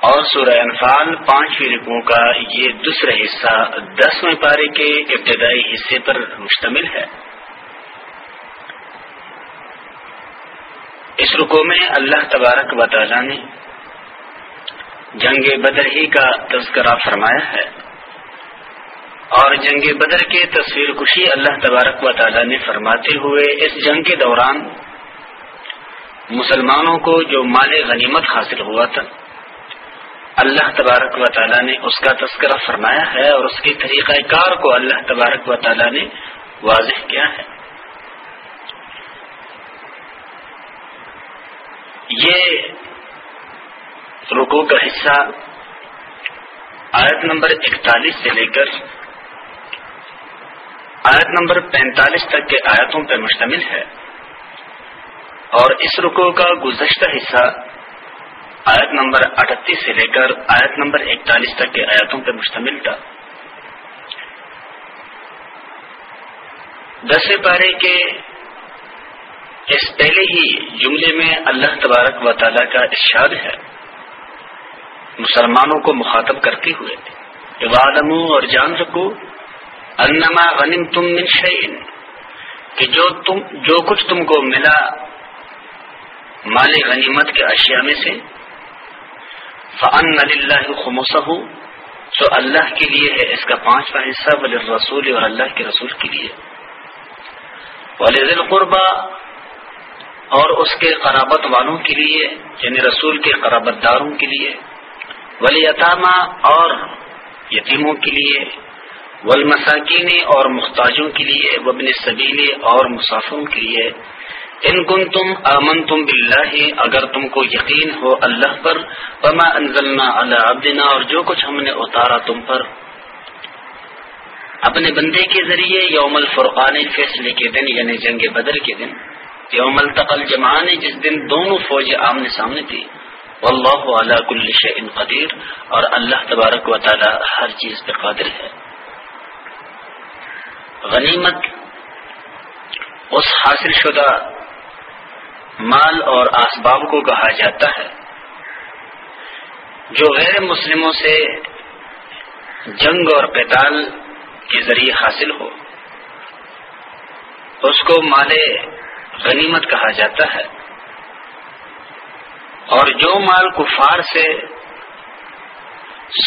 Speaker 2: اور سورہ انفال پانچویں رکو کا یہ دوسرا حصہ دسویں پارے کے ابتدائی حصے پر مشتمل ہے۔ اس رکو میں اللہ تبارک و تعالی نے جنگ بدر ہی کا تذکرہ فرمایا ہے۔ اور جنگ بدر کے تصویر کشی اللہ تبارک و تعالی نے فرماتے ہوئے اس جنگ کے دوران مسلمانوں کو جو مال غنیمت حاصل ہوا تھا، اللہ تبارک و تعالی نے اس کا تذکرہ فرمایا ہے اور اس کے طریقہ کار کو اللہ تبارک و تعالی نے واضح کیا ہے۔ یہ
Speaker 1: رکو کا حصہ آیت نمبر اکتالیس سے لے کر آیت نمبر پینتالیس تک کے آیتوں پر مشتمل ہے۔ اور اس رکو کا گزشتہ حصہ آیت نمبر اٹھتیس سے لے کر آیت نمبر اکتالیس تک کے آیتوں پر مشتمل تھا۔ دس پارے کے اس پہلے ہی جملے میں اللہ تبارک و تعالیٰ کا ارشاد ہے۔ مسلمانوں کو مخاطب کرتے ہوئے عالم اور جان رکو انما غنم تم من شعین کہ جو تم، جو کچھ تم کو ملا مال غنیمت کے اشیاء میں سے فن اللہ خموسہ سو اللہ کے لیے ہے اس کا پانچواں حصہ ولی رسول اور اللہ کے رسول کے لیے۔ ولی القربہ اور اس کے قرابت والوں کے لیے یعنی رسول کے قرابت داروں کے لیے۔ ولی اطامہ اور یتیموں کے لیے۔ والمساکین اور مختاجوں کے لیے وبن صبیلے اور مسافروں کے لیے، ان کن تم امن تم بلّہ اگر تم کو یقین ہو اللہ پر پما انزلنا اللہ عبدنا، اور جو کچھ ہم نے اتارا تم پر۔ اپنے بندے کے ذریعے یوم الفرقان، فیصلے کے دن یعنی جنگ بدر کے دن، یوم التقل جمان جس دن دونوں فوج آمنے سامنے تھی۔ واللہ علی کل شیء قدیر، اور اللہ تبارک و تعالی ہر چیز پہ قادر ہے۔ غنیمت، اس حاصل شدہ مال اور اسباب کو کہا جاتا ہے، جو غیر مسلموں سے جنگ اور قتال کے ذریعے حاصل ہو۔ اس کو مال غنیمت کہا جاتا ہے۔ اور جو مال کفار سے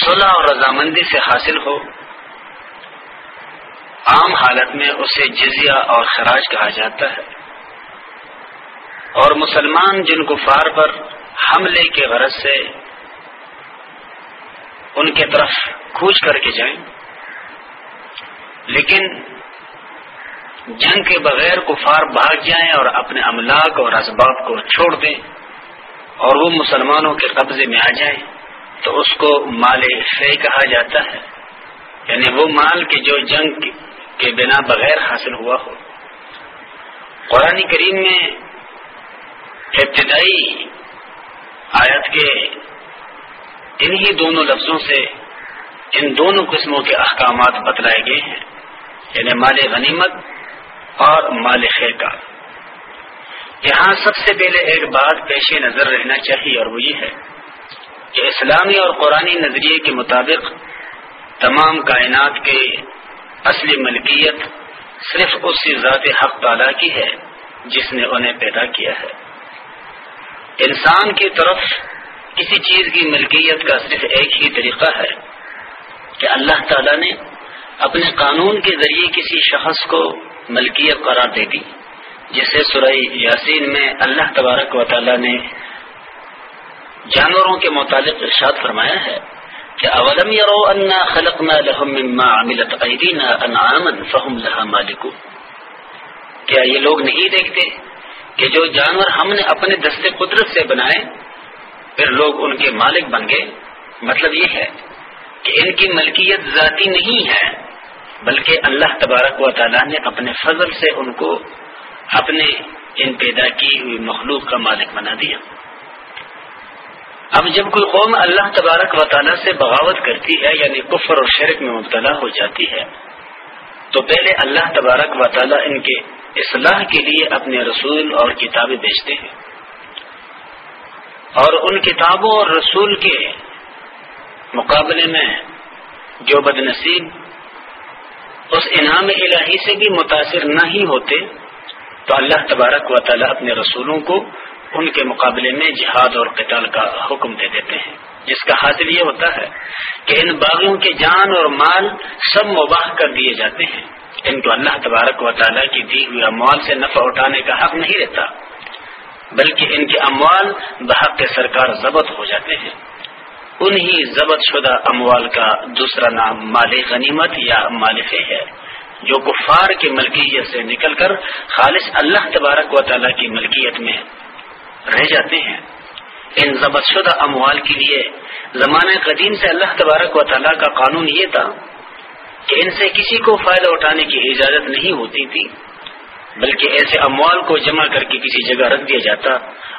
Speaker 1: صلح اور رضامندی سے حاصل ہو عام حالت میں اسے جزیہ اور خراج کہا جاتا ہے۔ اور مسلمان جن کفار پر حملے کے غرض سے ان کے طرف کوچ کر کے جائیں، لیکن جنگ کے بغیر کفار بھاگ جائیں اور اپنے املاک اور اسباب کو چھوڑ دیں اور وہ مسلمانوں کے قبضے میں آ جائیں، تو اس کو مال فے کہا جاتا ہے۔ یعنی وہ مال کے جو جنگ کے بنا بغیر حاصل ہوا ہو۔ قرآن کریم میں ابتدائی آیت کے انہی دونوں لفظوں سے ان دونوں قسموں کے احکامات بتلائے گئے ہیں یعنی مال غنیمت اور مال خیر کا یہاں سب سے پہلے ایک بات پیش نظر رہنا چاہیے اور وہ یہ ہے کہ اسلامی اور قرآن نظریے کے مطابق تمام کائنات کے اصلی ملکیت صرف اسی ذات حق تعالی کی ہے جس نے انہیں پیدا کیا ہے۔ انسان کی طرف کسی چیز کی ملکیت کا صرف ایک ہی طریقہ ہے کہ اللہ تعالی نے اپنے قانون کے ذریعے کسی شخص کو ملکیت قرار دے دی، جسے سورہ یاسین میں اللہ تبارک و تعالی نے جانوروں کے متعلق ارشاد فرمایا ہے۔ کہ اولم یرو انا خلقنا لهم مما عملت ایدینا انعاما فهم لها مالکون۔ کیا یہ لوگ نہیں دیکھتے کہ جو جانور ہم نے اپنے دستے قدرت سے بنائے، پھر لوگ ان کے مالک بن گئے؟ مطلب یہ ہے کہ ان کی ملکیت ذاتی نہیں ہے، بلکہ اللہ تبارک و تعالیٰ نے اپنے فضل سے ان کو اپنے ان پیدا کی ہوئی مخلوق کا مالک بنا دیا۔ اب جب کوئی قوم اللہ تبارک و تعالیٰ سے بغاوت کرتی ہے یعنی کفر اور شرک میں مبتلا ہو جاتی ہے، تو پہلے اللہ تبارک و تعالیٰ ان کے اصلاح کے لیے اپنے رسول اور کتابیں بیچتے ہیں۔ اور ان کتابوں اور رسول کے مقابلے میں جو بد نصیب اس انعام الہی سے بھی متاثر نہ ہی ہوتے، تو اللہ تبارک و تعالیٰ اپنے رسولوں کو ان کے مقابلے میں جہاد اور قتال کا حکم دے دیتے ہیں۔ جس کا حاصل یہ ہوتا ہے کہ ان باغیوں کے جان اور مال سب مباح کر دیے جاتے ہیں۔ ان کو اللہ تبارک و تعالیٰ کی دی ہوئی اموال سے نفع اٹھانے کا حق نہیں رہتا، بلکہ ان کے اموال بحق کے سرکار ضبط ہو جاتے ہیں۔ انہی ضبط شدہ اموال کا دوسرا نام مال غنیمت یا مالفے ہے، جو کفار کی ملکیت سے نکل کر خالص اللہ تبارک و تعالیٰ کی ملکیت میں رہ جاتے ہیں۔ ان ضبط شدہ اموال کے لیے زمانہ قدیم سے اللہ تبارک و تعالیٰ کا قانون یہ تھا کہ ان سے کسی کو فائدہ اٹھانے کی اجازت نہیں ہوتی تھی، بلکہ ایسے اموال کو جمع کر کے کسی جگہ رکھ دیا جاتا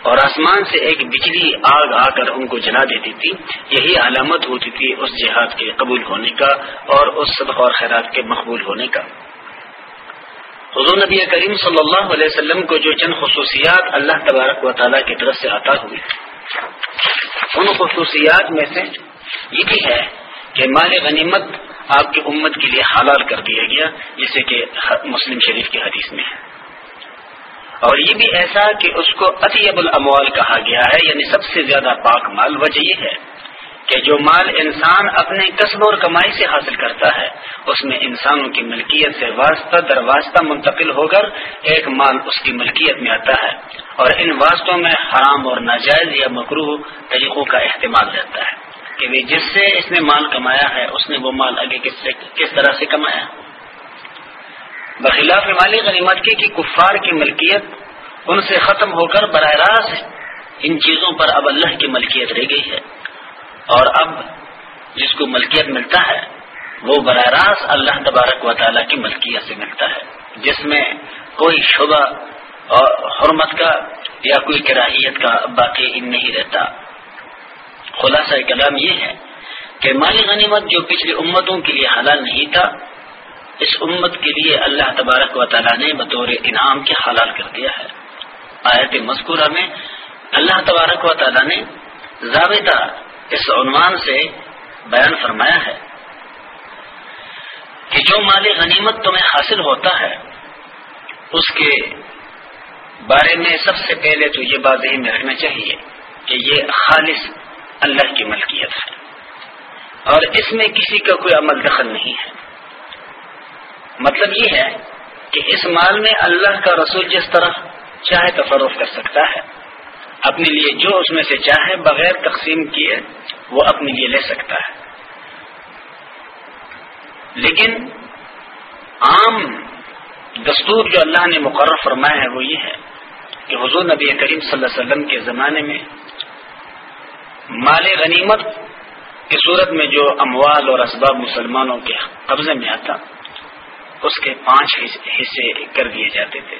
Speaker 1: اور آسمان سے ایک بجلی آگ آ کر ان کو جلا دیتی تھی۔ یہی علامت ہوتی تھی اس جہاد کے قبول ہونے کا اور اس صدق اور خیرات کے مقبول ہونے کا۔ حضور نبی کریم صلی اللہ علیہ وسلم کو جو چند خصوصیات اللہ تبارک و تعالیٰ کی طرف سے عطا ہوئی ان خصوصیات میں سے یہ بھی ہے کہ مال غنیمت آپ کی امت کے لیے حلال کر دیا گیا جسے کہ مسلم شریف کی حدیث میں ہے۔ اور یہ بھی ایسا کہ اس کو اطیب الاموال کہا گیا ہے یعنی سب سے زیادہ پاک مال وجہ یہ ہے کہ جو مال انسان اپنے قصب اور کمائی سے حاصل کرتا ہے، اس میں انسانوں کی ملکیت سے واسطہ در واسطہ منتقل ہو کر ایک مال اس کی ملکیت میں آتا ہے اور ان واسطوں میں حرام اور ناجائز یا مکروح طریقوں کا اہتمام رہتا ہے کہ جس سے اس نے مال کمایا ہے، اس نے وہ مال آگے کس سے کس طرح سے کمایا بخلاف مال غنیمت کی کہ کفار کی ملکیت ان سے ختم ہو کر براہ راست ان چیزوں پر اب اللہ کی ملکیت رہ گئی ہے۔ اور اب جس کو ملکیت ملتا ہے، وہ براہ راست اللہ تبارک و تعالیٰ کی ملکیت سے ملتا ہے۔ جس میں کوئی شبہ اور حرمت کا یا کوئی کراہیت کا باقی نہیں رہتا۔ خلاصہ کلام یہ ہے کہ مالی غنیمت جو پچھلی امتوں کے لیے حلال نہیں تھا، اس امت کے لیے اللہ تبارک و تعالیٰ نے بطور انعام کے حلال کر دیا ہے۔ آیت مذکورہ میں اللہ تبارک و تعالیٰ نے ضابطہ اس عنوان سے بیان فرمایا ہے کہ جو مال غنیمت تمہیں حاصل ہوتا ہے، اس کے بارے میں سب سے پہلے تو یہ بات ذہن میں رکھنا چاہیے کہ یہ خالص اللہ کی ملکیت ہے۔ اور اس میں کسی کا کوئی عمل دخل نہیں ہے۔ مطلب یہ ہے کہ اس مال میں اللہ کا رسول جس طرح چاہے تصرف کر سکتا ہے۔ اپنے لیے جو اس میں سے چاہے بغیر تقسیم کیے، وہ اپنے لیے لے سکتا ہے۔ لیکن عام دستور جو اللہ نے مقرر فرمایا ہے وہ یہ ہے کہ حضور نبی کریم صلی اللہ علیہ وسلم کے زمانے میں مال غنیمت کی صورت میں جو اموال اور اسباب مسلمانوں کے قبضے میں آتا، اس کے پانچ حصے کر دیے جاتے تھے۔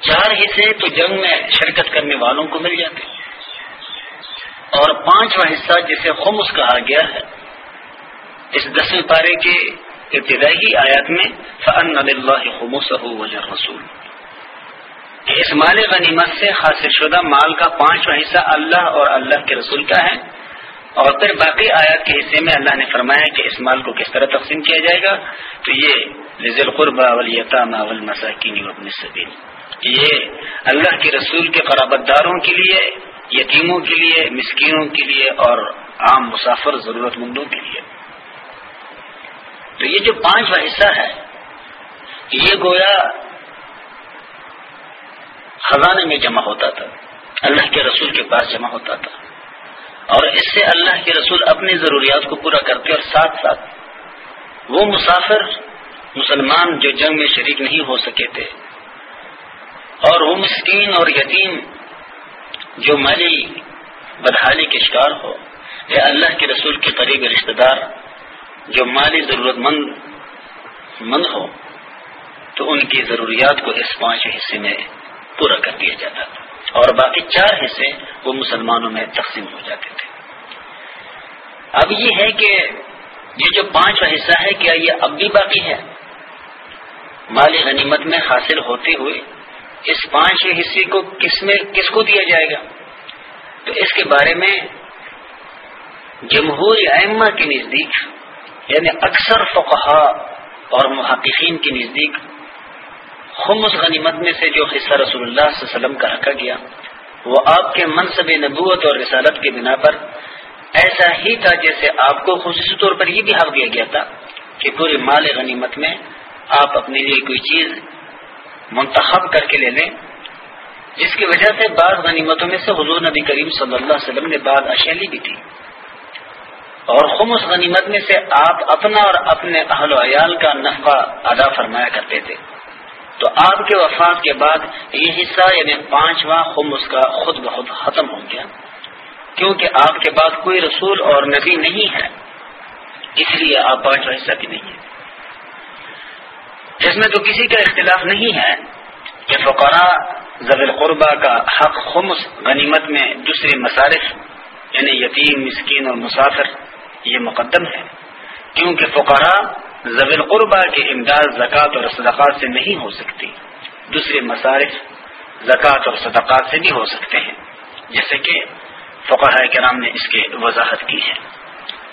Speaker 1: چار حصے تو جنگ میں شرکت کرنے والوں کو مل جاتے اور پانچواں حصہ جسے خمس کہا گیا ہے، اس دسویں پارے کے ابتدائی آیات میں فن اللہ خمس وجہ رسول اس مال غنیمت سے حاصل شدہ مال کا پانچواں حصہ اللہ اور اللہ کے رسول کا ہے۔ اور پھر باقی آیات کے حصے میں اللہ نے فرمایا کہ اس مال کو کس طرح تقسیم کیا جائے گا؟ تو یہ لزل قربہ ولیطام مساکین ابن صبین یہ اللہ کے رسول کے قرابت داروں کے لیے، یتیموں کے لیے، مسکینوں کے لیے اور عام مسافر ضرورت مندوں کے لیے۔ تو یہ جو پانچواں حصہ ہے، یہ گویا خزانے میں جمع ہوتا تھا۔ اللہ کے رسول کے پاس جمع ہوتا تھا۔ اور اس سے اللہ کے رسول اپنی ضروریات کو پورا کرتے اور ساتھ ساتھ وہ مسافر، مسلمان جو جنگ میں شریک نہیں ہو سکے تھے اور وہ مسکین اور یتیم جو مالی بدحالی کے شکار ہو یا اللہ کے رسول کے قریب رشتہ دار، جو مالی ضرورت مند مند ہو، تو ان کی ضروریات کو اس پانچ حصے میں پورا کر دیا جاتا تھا۔ اور باقی چار حصے وہ مسلمانوں میں تقسیم ہو جاتے تھے۔ اب یہ ہے کہ یہ جو پانچواں حصہ ہے، کیا یہ اب بھی باقی ہے؟ مالی غنیمت میں حاصل ہوتے ہوئے اس پانچ حصے کو کس میں کس کو دیا جائے گا؟ تو اس کے بارے میں جمہور ائمہ کے نزدیک یعنی اکثر فقہا اور محققین کے نزدیک خمس غنیمت میں سے جو حصہ رسول اللہ صلی اللہ علیہ وسلم کا رکھا گیا، وہ آپ کے منصب نبوت اور رسالت کے بنا پر ایسا ہی تھا جیسے آپ کو خصوصی طور پر یہ بھی حق دیا گیا تھا کہ پورے مال غنیمت میں آپ اپنے لیے کوئی چیز منتخب کر کے لے لیں۔ جس کی وجہ سے بعض غنیمتوں میں سے حضور نبی کریم صلی اللہ علیہ وسلم نے بعض اشیلی بھی تھی۔ اور خمس غنیمت میں سے آپ اپنا اور اپنے اہل و عیال کا نفع ادا فرمایا کرتے تھے۔ تو آپ کے وفات کے بعد یہ حصہ یعنی پانچواں خمس کا خود بخود ختم ہو گیا۔ کیونکہ آپ کے بعد کوئی رسول اور نبی نہیں ہے، اس لیے آپ پانچواں حصہ بھی نہیں ہے اس میں تو کسی کا اختلاف نہیں ہے کہ فقرا زبر قربہ کا حق خمس غنیمت میں دوسرے مصارف یعنی یتیم، مسکین اور مسافر، یہ مقدم ہے۔ کیونکہ فقرا زبر قربہ کے امداد زکوٰۃ اور صدقات سے نہیں ہو سکتی۔ دوسرے مصارف زکوٰۃ اور صدقات سے بھی ہو سکتے ہیں۔ جیسے کہ فقہ کرام نے اس کی وضاحت کی ہے۔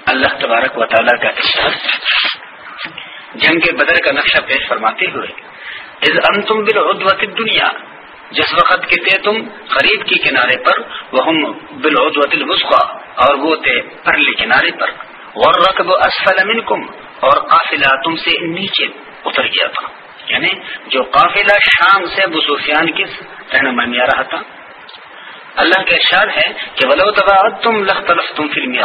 Speaker 1: اللہ تبارک و تعالیٰ کا جنگ بدر کا نقشہ پیش فرماتے ہوئے از انتم بالعدوت دنیا جس وقت کے تھے تم خرید کے کنارے پر وہ بالعدوت الوسقا اور وہ تھے پرلے کنارے پر۔ والرکب اسفل منکم اور قافلہ تم سے نیچے اتر گیا تھا۔ یعنی جو قافلہ شام سے بسوفیان کی رہنمائی میں آ رہا تھا۔ اللہ کا ارشاد ہے کہ ولو تبا تم لختلف تم فلمی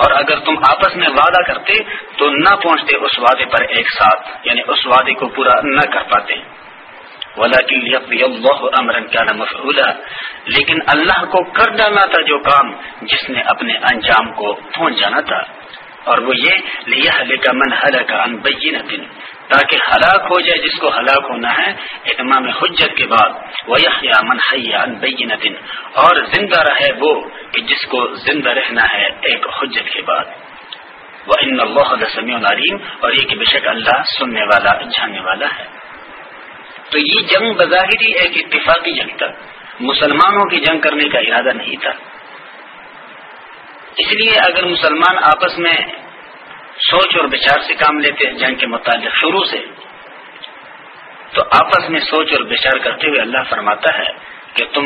Speaker 1: اور اگر تم آپس میں وعدہ کرتے تو نہ پہنچتے اس وعدے پر ایک ساتھ یعنی اس وعدے کو پورا نہ کر پاتے۔ امرن کیا مفعولا۔ لیکن اللہ کو کر ڈالنا تھا جو کام جس نے اپنے انجام کو پہنچ جانا تھا۔ اور وہ یہ لیا کا من کا انبین دن تاکہ ہلاک ہو جائے جس کو ہلاک ہونا ہے اتمام حجت کے بعد وہ من حیا انبین دن اور زندہ رہے وہ کہ جس کو زندہ رہنا ہے ایک حجت کے بعد۔ وہ ان اللہ سمیع العلیم اور یہ کہ بے شک اللہ سننے والا، جاننے والا ہے۔ تو یہ جنگ بظاہری ایک اتفاقی جنگ تھا۔ مسلمانوں کی جنگ کرنے کا ارادہ نہیں تھا۔ اس لیے اگر مسلمان آپس میں سوچ اور بچار سے کام لیتے ہیں، جنگ کے متعلق شروع سے۔ تو آپس میں سوچ اور بچار کرتے ہوئے اللہ فرماتا ہے کہ تم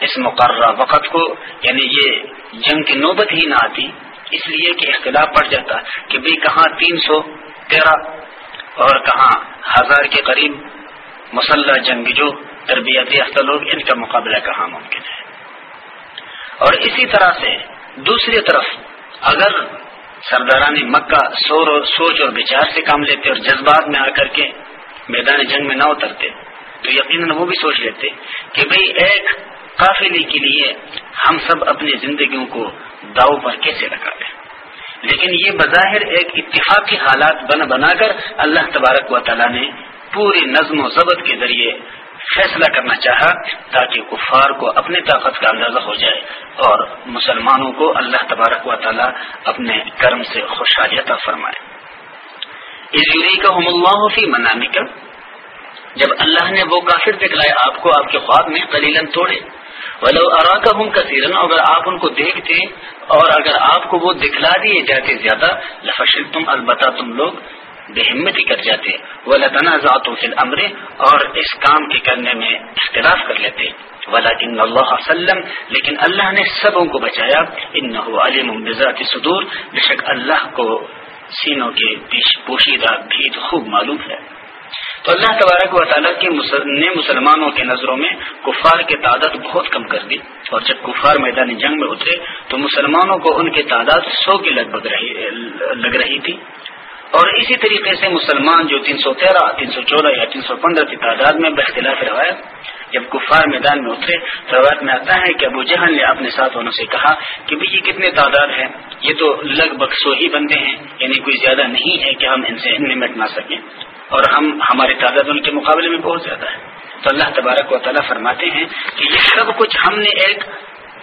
Speaker 1: اس مقررہ وقت کو یعنی یہ جنگ کی نوبت ہی نہ آتی، اس لیے کہ اختلاف پڑ جاتا کہ بھئی کہاں تین سو تیرہ اور کہاں ہزار کے قریب مسلح جنگ جو تربیتی یافتہ لوگ ان کا مقابلہ کہاں ممکن ہے۔ اور اسی طرح سے دوسری طرف اگر سرداران مکہ سور اور سوچ اور بچار سے کام لیتے اور جذبات میں آ کر کے میدان جنگ میں نہ اترتے۔ تو یقیناً وہ بھی سوچ لیتے کہ بھئی ایک قافلے کے لیے ہم سب اپنی زندگیوں کو داؤ پر کیسے لگا دیں لیکن یہ بظاہر ایک اتفاقی حالات بنا بنا کر اللہ تبارک و تعالیٰ نے پوری نظم و ضبط کے ذریعے فیصلہ کرنا چاہا تاکہ کفار کو اپنے طاقت کا اندازہ ہو جائے اور مسلمانوں کو اللہ تبارک و تعالی اپنے کرم سے خوشحالیت فرمائے۔ کا اللہ فی منانے کا جب اللہ نے وہ کافر دکھلائے آپ کو، آپ کے خواب میں قلیلاً توڑے۔ ولو ارا کا ہوں کثیرن اگر آپ ان کو دیکھتے اور اگر آپ کو وہ دکھلا دیے جاتے زیادہ لفشل تم البتہ تم لوگ بے ہمتی کر جاتے وہ ذات امر اور اس کام کے کرنے میں اختلاف کر لیتے۔ ولیکن اللہ وسلم لیکن اللہ نے سبوں کو بچایا۔ ان علیم بذات صدور، بے شک اللہ کو سینوں کے پیش پوشیدہ بھی خوب معلوم ہے۔ تو اللہ تبارک و تعالیٰ کے نے مسلمانوں کے نظروں میں کفار کی تعداد بہت کم کر دی۔ اور جب کفار میدان جنگ میں اترے، تو مسلمانوں کو ان کی تعداد سو کی لگ بھگ لگ رہی تھی۔ اور اسی طریقے سے مسلمان جو تین سو تیرہ، تین سو چودہ یا تین سو پندرہ کی تعداد میں بختلاف روایت جب کفار میدان میں اترے تو روایت میں آتا ہے کہ ابو جہل نے اپنے ساتھ انہوں سے کہا کہ بھائی یہ کتنے تعداد ہے یہ تو لگ بھگ سو ہی بندے ہیں یعنی کوئی زیادہ نہیں ہے کہ ہم ان سے نمٹ نہ سکیں۔ اور ہم، ہماری تعداد ان کے مقابلے میں بہت زیادہ ہے۔ تو اللہ تبارک و تعالیٰ فرماتے ہیں کہ یہ سب کچھ ہم نے ایک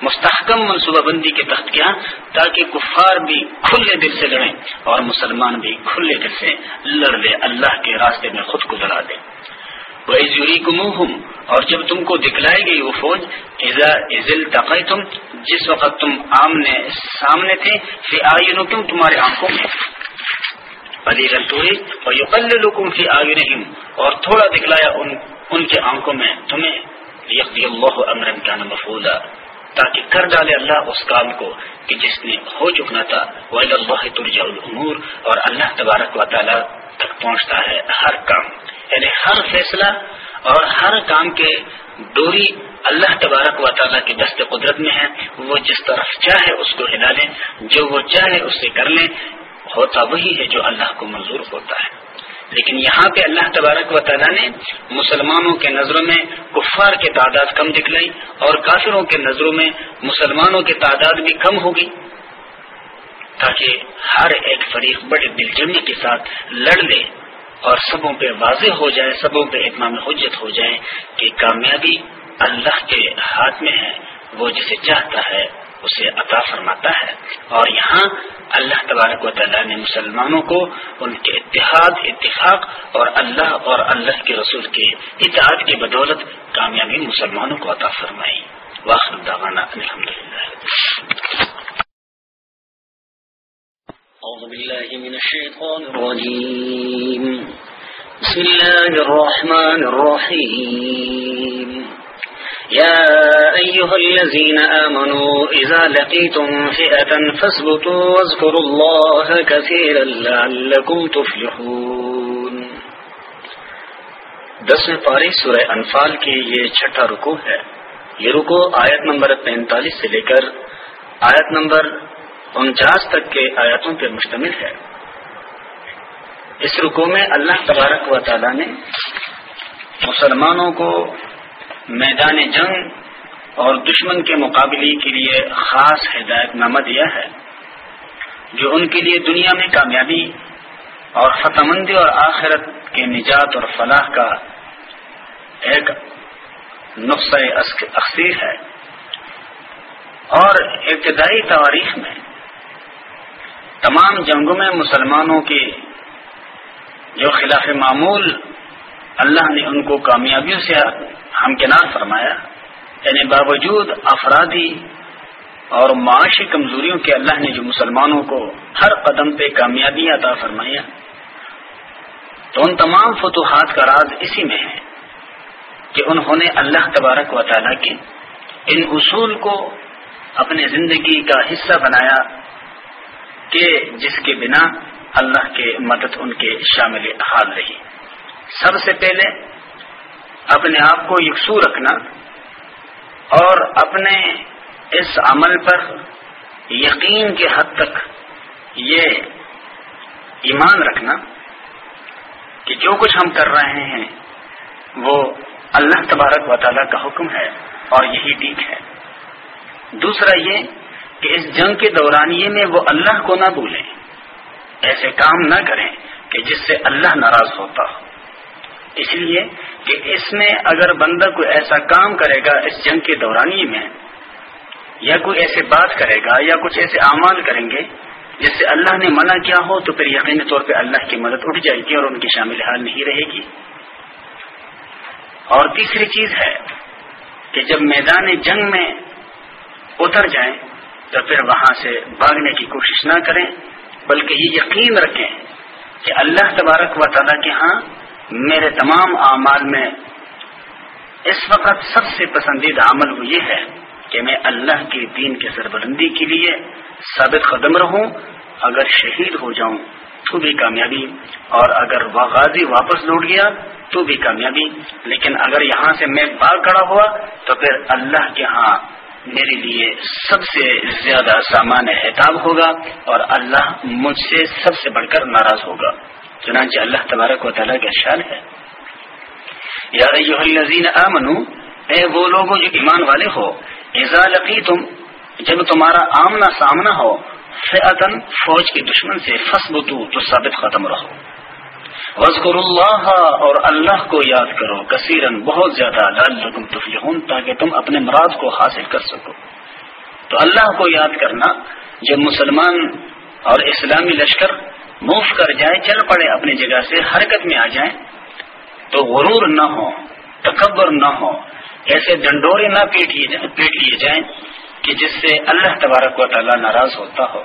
Speaker 1: مستحکم منصوبہ بندی کے تحت کیا تاکہ کفار بھی کھلے دل سے لڑیں اور مسلمان بھی کھلے دل سے لڑ لے اللہ کے راستے میں خود کو لڑا دے۔ وہ عزوری اور جب تم کو دکھلائی گئی وہ فوج عزل تقی تم جس وقت تم آمنے سامنے تھے فی آئینو تمہارے آنکھوں میں۔ پلی رنٹوئی اور یقللکم فی آئینہم اور تھوڑا دکھلایا ان, ان کے آنکھوں میں تمہیں۔ یقی اللہ امرن کا مفولہ تاکہ کر ڈالے اللہ اس کام کو کہ جس نے ہو چکنا تھا، وہ اللہ ترجا العمور اور اللہ تبارک و تعالیٰ تک پہنچتا ہے ہر کام۔ یعنی ہر فیصلہ اور ہر کام کے ڈوری اللہ تبارک و تعالیٰ کی دست قدرت میں ہے۔ وہ جس طرف چاہے اس کو ہلا لیں، جو وہ چاہے اس سے کر لیں، ہوتا وہی ہے جو اللہ کو منظور ہوتا ہے۔ لیکن یہاں پہ اللہ تبارک و تعالیٰ نے مسلمانوں کے نظروں میں کفار کی تعداد کم دکھلائی اور کافروں کے نظروں میں مسلمانوں کی تعداد بھی کم ہوگی تاکہ ہر ایک فریق بڑے دلجمی کے ساتھ لڑ لے اور سبوں پہ واضح ہو جائے، سبوں پہ اتمام حجت ہو جائے کہ کامیابی اللہ کے ہاتھ میں ہے، وہ جسے چاہتا ہے۔ اسے عطا فرماتا ہے۔ اور یہاں اللہ تبارک و تعالیٰ نے مسلمانوں کو ان کے اتحاد، اتفاق اور اللہ اور اللہ کے رسول کے اطاعت کی بدولت کامیابی مسلمانوں کو عطا فرمائی۔ واخر دعوانا الحمد للہ
Speaker 2: أعوذ بالله من الشيطان الرجيم بسم الله الرحمن الرحيم يا أيها الذين آمنوا إذا لقيتم فئة فاسبتوا واذكروا الله كثيرا لعلكم تفلحون.
Speaker 1: دسویں پارے سورہ انفال کے یہ چھٹا رکو ہے۔ یہ رکو آیت نمبر پینتالیس سے لے کر آیت نمبر انچاس تک کے آیاتوں پر مشتمل ہے۔ اس رکو میں اللہ تبارک و تعالی نے مسلمانوں کو میدان جنگ اور دشمن کے مقابلے کے لیے خاص ہدایت نامہ دیا ہے، جو ان کے لیے دنیا میں کامیابی اور فتح مندی اور آخرت کے نجات اور فلاح کا ایک نقصۂ اخصیر ہے۔ اور ابتدائی تاریخ میں تمام جنگوں میں مسلمانوں کے جو خلاف معمول اللہ نے ان کو کامیابیوں سے ہمکنار فرمایا۔ یعنی باوجود افرادی اور معاشی کمزوریوں کے اللہ نے جو مسلمانوں کو ہر قدم پہ کامیابی عطا فرمایا تو ان تمام فتوحات کا راز اسی میں ہے کہ انہوں نے اللہ تبارک و تعالیٰ کے ان اصول کو اپنے زندگی کا حصہ بنایا کہ جس کے بنا اللہ کے مدد ان کے شامل حال رہی۔ سب سے پہلے اپنے آپ کو یکسو رکھنا اور اپنے اس عمل پر یقین کے حد تک یہ ایمان رکھنا کہ جو کچھ ہم کر رہے ہیں وہ اللہ تبارک و تعالیٰ کا حکم ہے اور یہی ٹھیک ہے۔ دوسرا یہ کہ اس جنگ کے دورانیے میں وہ اللہ کو نہ بھولیں۔ ایسے کام نہ کریں کہ جس سے اللہ ناراض ہوتا ہو۔ اس لیے کہ اس میں اگر بندہ کوئی ایسا کام کرے گا اس جنگ کے دورانی میں، یا کوئی ایسے بات کرے گا، یا کچھ ایسے اعمال کریں گے، جس سے اللہ نے منع کیا ہو، تو پھر یقینی طور پہ اللہ کی مدد اٹھ جائے گی اور ان کی شامل حال نہیں رہے گی۔ اور تیسری چیز ہے کہ جب میدان جنگ میں اتر جائیں، تو پھر وہاں سے بھاگنے کی کوشش نہ کریں، بلکہ یہ یقین رکھیں کہ اللہ تبارک و تعالیٰ کے ہاں میرے تمام اعمال میں اس وقت سب سے پسندیدہ عمل وہ یہ ہے کہ میں اللہ کے دین کے سربلندی کے لیے ثابت قدم رہوں، اگر شہید ہو جاؤں تو بھی کامیابی، اور اگر وہ غازی واپس لوٹ گیا تو بھی کامیابی۔ لیکن اگر یہاں سے میں باغ کھڑا ہوا تو پھر اللہ کے ہاں میرے لیے سب سے زیادہ سامان احتاب ہوگا اور اللہ مجھ سے سب سے بڑھ کر ناراض ہوگا۔ چنانچہ اللہ تبارک و تعالیٰ کا شان ہے۔ یا ایوہ الذین آمنو، اے وہ لوگ جو ایمان والے ہو ایزا لقی تم جب تمہارا آمنا سامنا ہو فعتن فوج کے دشمن سے فسب تو ثابت ختم رہو۔ وزقر اللہ اور اللہ کو یاد کرو کثیرن بہت زیادہ، لعلکم تفلحون، تاکہ تم اپنے مراد کو حاصل کر سکو۔ تو اللہ کو یاد کرنا، جب مسلمان اور اسلامی لشکر موف کر جائے چل پڑے اپنی جگہ سے، حرکت میں آ جائیں۔ تو غرور نہ ہو، تکبر نہ ہو، ایسے ڈنڈورے نہ پیٹ لیے جائیں کہ جس سے اللہ تبارک و تعالیٰ ناراض ہوتا ہو۔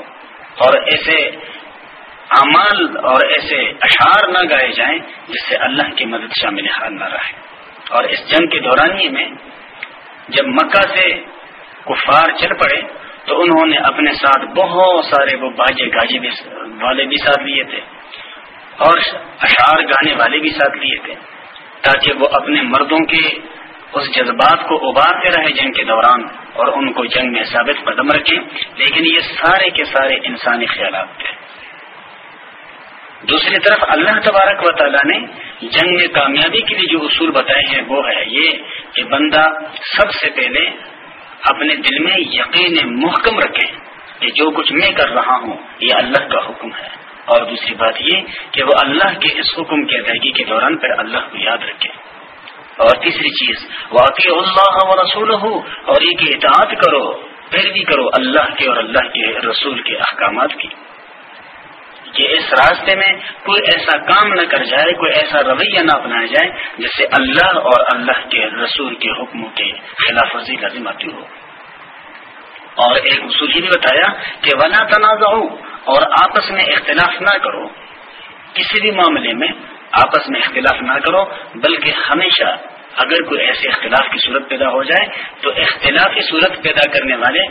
Speaker 1: اور ایسے اعمال اور ایسے اشعار نہ گائے جائیں جس سے اللہ کی مدد شامل حال نہ رہے۔ اور اس جنگ کے دورانی میں جب مکہ سے کفار چل پڑے تو انہوں نے اپنے ساتھ بہت سارے وہ باجے گاجے بھی والے بھی ساتھ لیے تھے اور اشعار گانے والے بھی ساتھ لیے تھے تاکہ وہ اپنے مردوں کے اس جذبات کو ابارتے رہے جنگ کے دوران اور ان کو جنگ میں ثابت قدم رکھیں۔ لیکن یہ سارے کے سارے انسانی خیالات تھے۔ دوسری طرف اللہ تبارک و تعالیٰ نے جنگ میں کامیابی کے لیے جو اصول بتائے ہیں وہ ہے یہ کہ بندہ سب سے پہلے اپنے دل میں یقین محکم رکھے کہ جو کچھ میں کر رہا ہوں، یہ اللہ کا حکم ہے۔ اور دوسری بات یہ کہ وہ اللہ کے اس حکم کی ادائیگی کے دوران پھر اللہ کو یاد رکھے۔ اور تیسری چیز واقع اللہ و رسول ہو اور یہ کہ اطاعت کرو پیروی کرو اللہ کے اور اللہ کے رسول کے احکامات کی۔ کہ اس راستے میں کوئی ایسا کام نہ کر جائے، کوئی ایسا رویہ نہ اپنایا جائے جس سے اللہ اور اللہ کے رسول کے حکموں کے خلاف ورزی لازم آتی ہو؟ اور ایک اصول یہ بھی بتایا کہ ولا تنازع اور آپس میں اختلاف نہ کرو۔ کسی بھی معاملے میں آپس میں اختلاف نہ کرو، بلکہ ہمیشہ اگر کوئی ایسے اختلاف کی صورت پیدا ہو جائے، تو اختلافی صورت پیدا کرنے والے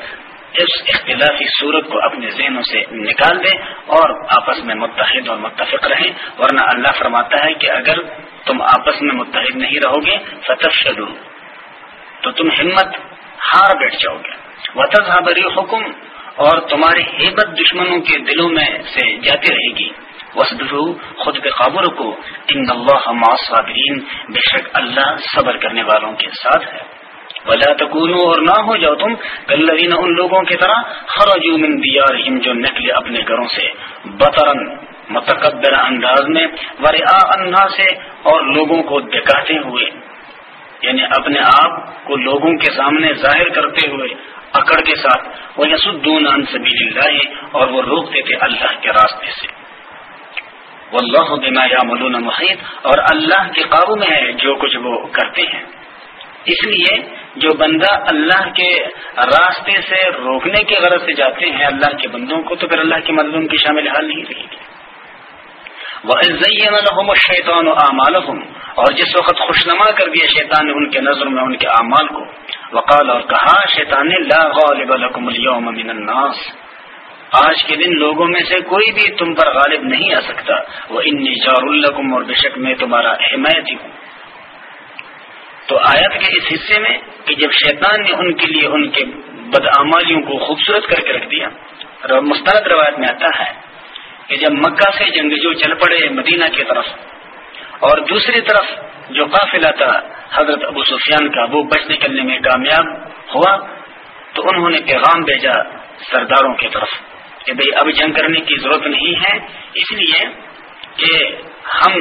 Speaker 1: اس اختلافی صورت کو اپنے ذہنوں سے نکال دیں اور آپس میں متحد اور متفق رہیں، ورنہ اللہ فرماتا ہے کہ اگر تم آپس میں متحد نہیں رہو گے فتح تو تم ہمت ہار بیٹھ جاؤ گے۔ وطض بری حکم اور تمہاری ہیبت دشمنوں کے دلوں میں سے جاتی رہے گی۔ وسدرو خود کے قابو رکو ان اللہ صابرین بے شک اللہ صبر کرنے والوں کے ساتھ ہے۔ ولا تکونو اور نہ ہو جاؤ تم کلین ان لوگوں کی طرح خرجو من دیارہم جو نکلے اپنے گھروں سے بطرن متقبر انداز میں ورعا اندھا سے اور لوگوں کو دکھاتے ہوئے یعنی اپنے آپ کو لوگوں کے سامنے ظاہر کرتے ہوئے اکڑ کے ساتھ وہ یسدون ان سبیل اللہ اور وہ روکتے تھے اللہ کے راستے سے۔ واللہ بما یعملون محیط اور اللہ کے قابو میں ہے جو کچھ وہ کرتے ہیں۔ اس لیے جو بندہ اللہ کے راستے سے روکنے کے غرض سے جاتے ہیں اللہ کے بندوں کو، تو پھر اللہ کی مدد ان کی شامل حال نہیں رہے گی۔ وہ شیطان و اعمال اور جس وقت خوشنما کر دیا شیطان نے ان کے نظر میں ان کے اعمال کو، وقال، اور کہا شیطان نے لا غالب لکم اليوم من الناس۔ آج کے دن لوگوں میں سے کوئی بھی تم پر غالب نہیں آ سکتا۔ وہ ان جار القم اور بے شک میں تمہارا حمایتی ہوں۔ تو آیت کے اس حصے میں کہ جب شیطان نے ان کے لیے ان کے بدعمالیوں کو خوبصورت کر کے رکھ دیا مستند روایت میں آتا ہے کہ جب مکہ سے جنگ جو چل پڑے مدینہ کی طرف، اور دوسری طرف جو قافلہ تھا حضرت ابو سفیان کا، وہ بچ نکلنے میں کامیاب ہوا، تو انہوں نے پیغام بھیجا سرداروں کی طرف کہ بھئی اب جنگ کرنے کی ضرورت نہیں ہے، اس لیے کہ ہم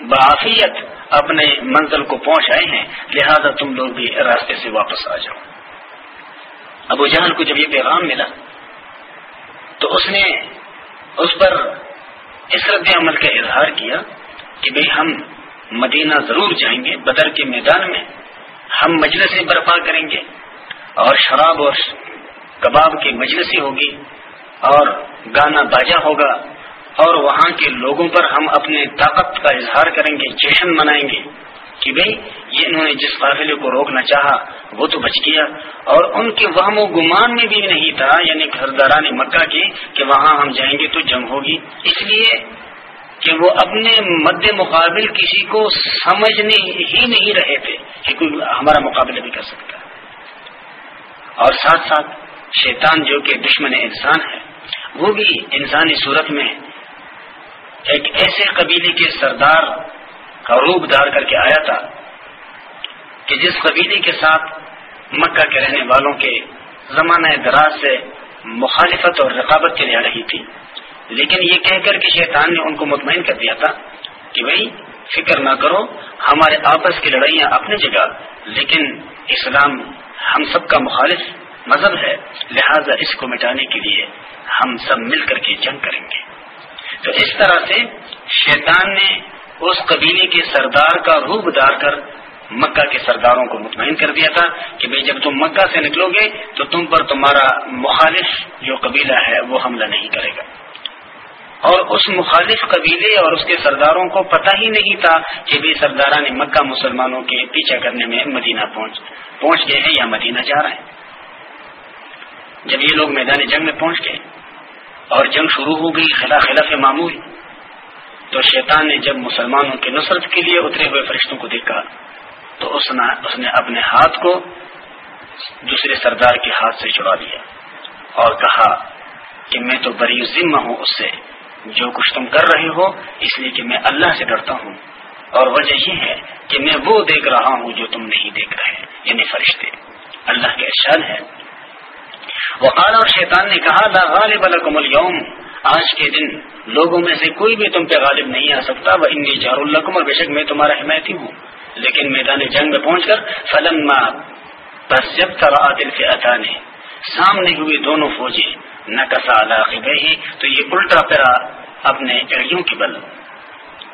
Speaker 1: بافیت اپنے منزل کو پہنچ آئے ہیں، لہذا تم لوگ بھی راستے سے واپس آ جاؤ۔ ابو جہل کو جب یہ پیغام ملا، تو اس نے اس پر اس رد عمل کا اظہار کیا کہ بھئی ہم مدینہ ضرور جائیں گے، بدر کے میدان میں ہم مجلسیں برپا کریں گے اور شراب اور کباب کی مجلسی ہوگی اور گانا باجا ہوگا۔ اور وہاں کے لوگوں پر ہم اپنے طاقت کا اظہار کریں گے، جشن منائیں گے کہ بھئی یہ انہوں نے جس قافلے کو روکنا چاہا، وہ تو بچ گیا۔ اور ان کے وہم و گمان میں بھی نہیں تھا یعنی گھرداران مکہ کی کہ وہاں ہم جائیں گے تو جنگ ہوگی۔ اس لیے کہ وہ اپنے مد مقابل کسی کو سمجھنے ہی نہیں رہے تھے کہ کوئی ہمارا مقابلہ بھی کر سکتا۔ اور ساتھ ساتھ شیطان جو کہ دشمن انسان ہے، وہ بھی انسانی صورت میں ایک ایسے قبیلے کے سردار کا روپ دار کر کے آیا تھا کہ جس قبیلے کے ساتھ مکہ کے رہنے والوں کے زمانہ دراز سے مخالفت اور رقابت چلی آ رہی تھی۔ لیکن یہ کہہ کر کے شیطان نے ان کو مطمئن کر دیا تھا کہ بھائی، فکر نہ کرو، ہمارے آپس کی لڑائیاں اپنی جگہ، لیکن اسلام ہم سب کا مخالف مذہب ہے، لہذا اس کو مٹانے کے لیے ہم سب مل کر کے جنگ کریں گے۔ تو اس طرح سے شیطان نے اس قبیلے کے سردار کا روپ دار کر مکہ کے سرداروں کو مطمئن کر دیا تھا کہ بھئی جب تم مکہ سے نکلو گے تو تم پر تمہارا مخالف جو قبیلہ ہے وہ حملہ نہیں کرے گا۔ اور اس مخالف قبیلے اور اس کے سرداروں کو پتہ ہی نہیں تھا کہ بھی سرداران مکہ مسلمانوں کے پیچھا کرنے میں مدینہ پہنچ پہنچ گئے ہیں یا مدینہ جا رہے ہیں۔ جب یہ لوگ میدان جنگ میں پہنچ گئے اور جنگ شروع ہو گئی خلا خلاف معمول۔ تو شیطان نے جب مسلمانوں کی نصرت کے لیے اترے ہوئے فرشتوں کو دیکھا، تو اس نے اس نے اپنے ہاتھ کو دوسرے سردار کے ہاتھ سے چڑا دیا اور کہا کہ میں تو بری ذمہ ہوں اس سے۔ جو کچھ تم کر رہے ہو، اس لیے کہ میں اللہ سے ڈرتا ہوں۔ اور وجہ یہ ہے کہ میں وہ دیکھ رہا ہوں جو تم نہیں دیکھ رہے یعنی فرشتے۔ اللہ کے ارشاد ہے وقال اور شیطان نے کہا، لا غالب لکم اليوم. آج کے دن لوگوں میں سے کوئی بھی تم پہ غالب نہیں آ سکتا وہ انی جار القم اور بے شک میں تمہارا حمایتی ہوں۔ لیکن میدان جنگ میں پہنچ کر فلم بس جب ترا نے سامنے ہوئی دونوں فوجیں نہ کسا ہی تو یہ الٹا پھرا اپنے ایڑیوں کے بل۔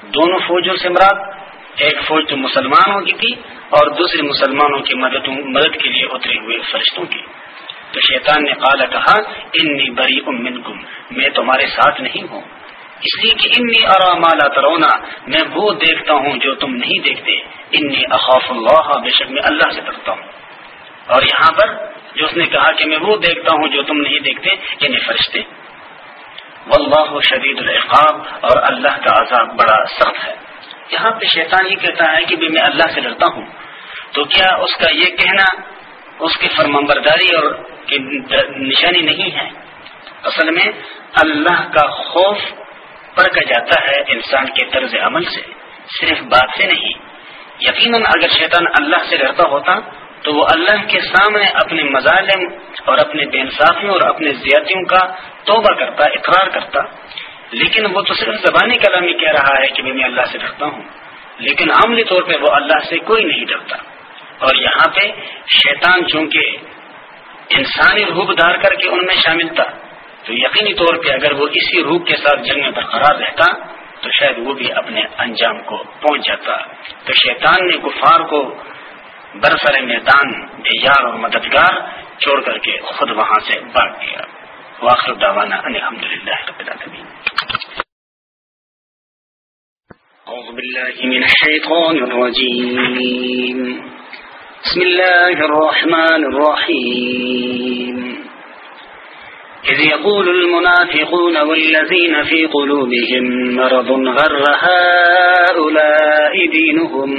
Speaker 1: دونوں فوجوں سے مراد، ایک فوج تو مسلمانوں کی تھی اور دوسری مسلمانوں کی مدد مدد کے لیے اترے ہوئے فرشتوں کی۔ تو شیطان نے قال، کہا، انی بری امن گم میں تمہارے ساتھ نہیں ہوں۔ اس لیے کہ انی ارا مالا ترونا میں وہ دیکھتا ہوں جو تم نہیں دیکھتے۔ انی اخاف اللہ، بے شک میں اللہ سے ڈرتا ہوں۔ اور یہاں پر جو اس نے کہا کہ میں وہ دیکھتا ہوں جو تم نہیں دیکھتے یعنی فرشتے، واللہ شدید العقاب، اور اللہ کا عذاب بڑا سخت ہے۔ یہاں پہ شیطان یہ کہتا ہے کہ میں اللہ سے ڈرتا ہوں۔ تو کیا اس کا یہ کہنا اس کی فرمبرداری اور کی نشانی نہیں ہے۔ اصل میں اللہ کا خوف پڑھ جاتا ہے انسان کے طرز عمل سے، صرف بات سے نہیں۔ یقیناً اگر شیطان اللہ سے ڈرتا ہوتا تو وہ اللہ کے سامنے اپنے مظالم اور اپنے بے انصافیوں اور اپنے زیادتیوں کا توبہ کرتا، اقرار کرتا۔ لیکن وہ تو صرف زبانی کلامی کہہ رہا ہے کہ میں اللہ سے ڈرتا ہوں۔ لیکن عملی طور پہ وہ اللہ سے کوئی نہیں ڈرتا۔ اور یہاں پہ شیطان چونکہ انسانی روپ دھار کر کے ان میں شامل تھا، تو یقینی طور پہ اگر وہ اسی روپ کے ساتھ جنگ میں برقرار رہتا، تو شاید وہ بھی اپنے انجام کو پہنچ جاتا۔ تو شیطان نے گفار کو برسر میدان بے یار اور مددگار چھوڑ کر کے خود وہاں سے بھاگ گیا۔ واخر دعوانا الحمد للہ رب العالمین۔ أعوذ بالله من الشيطان الرجيم بسم الله الرحمن الرحيم. إذ يقول المنافقون والذين في قلوبهم مرض غر هؤلاء دينهم.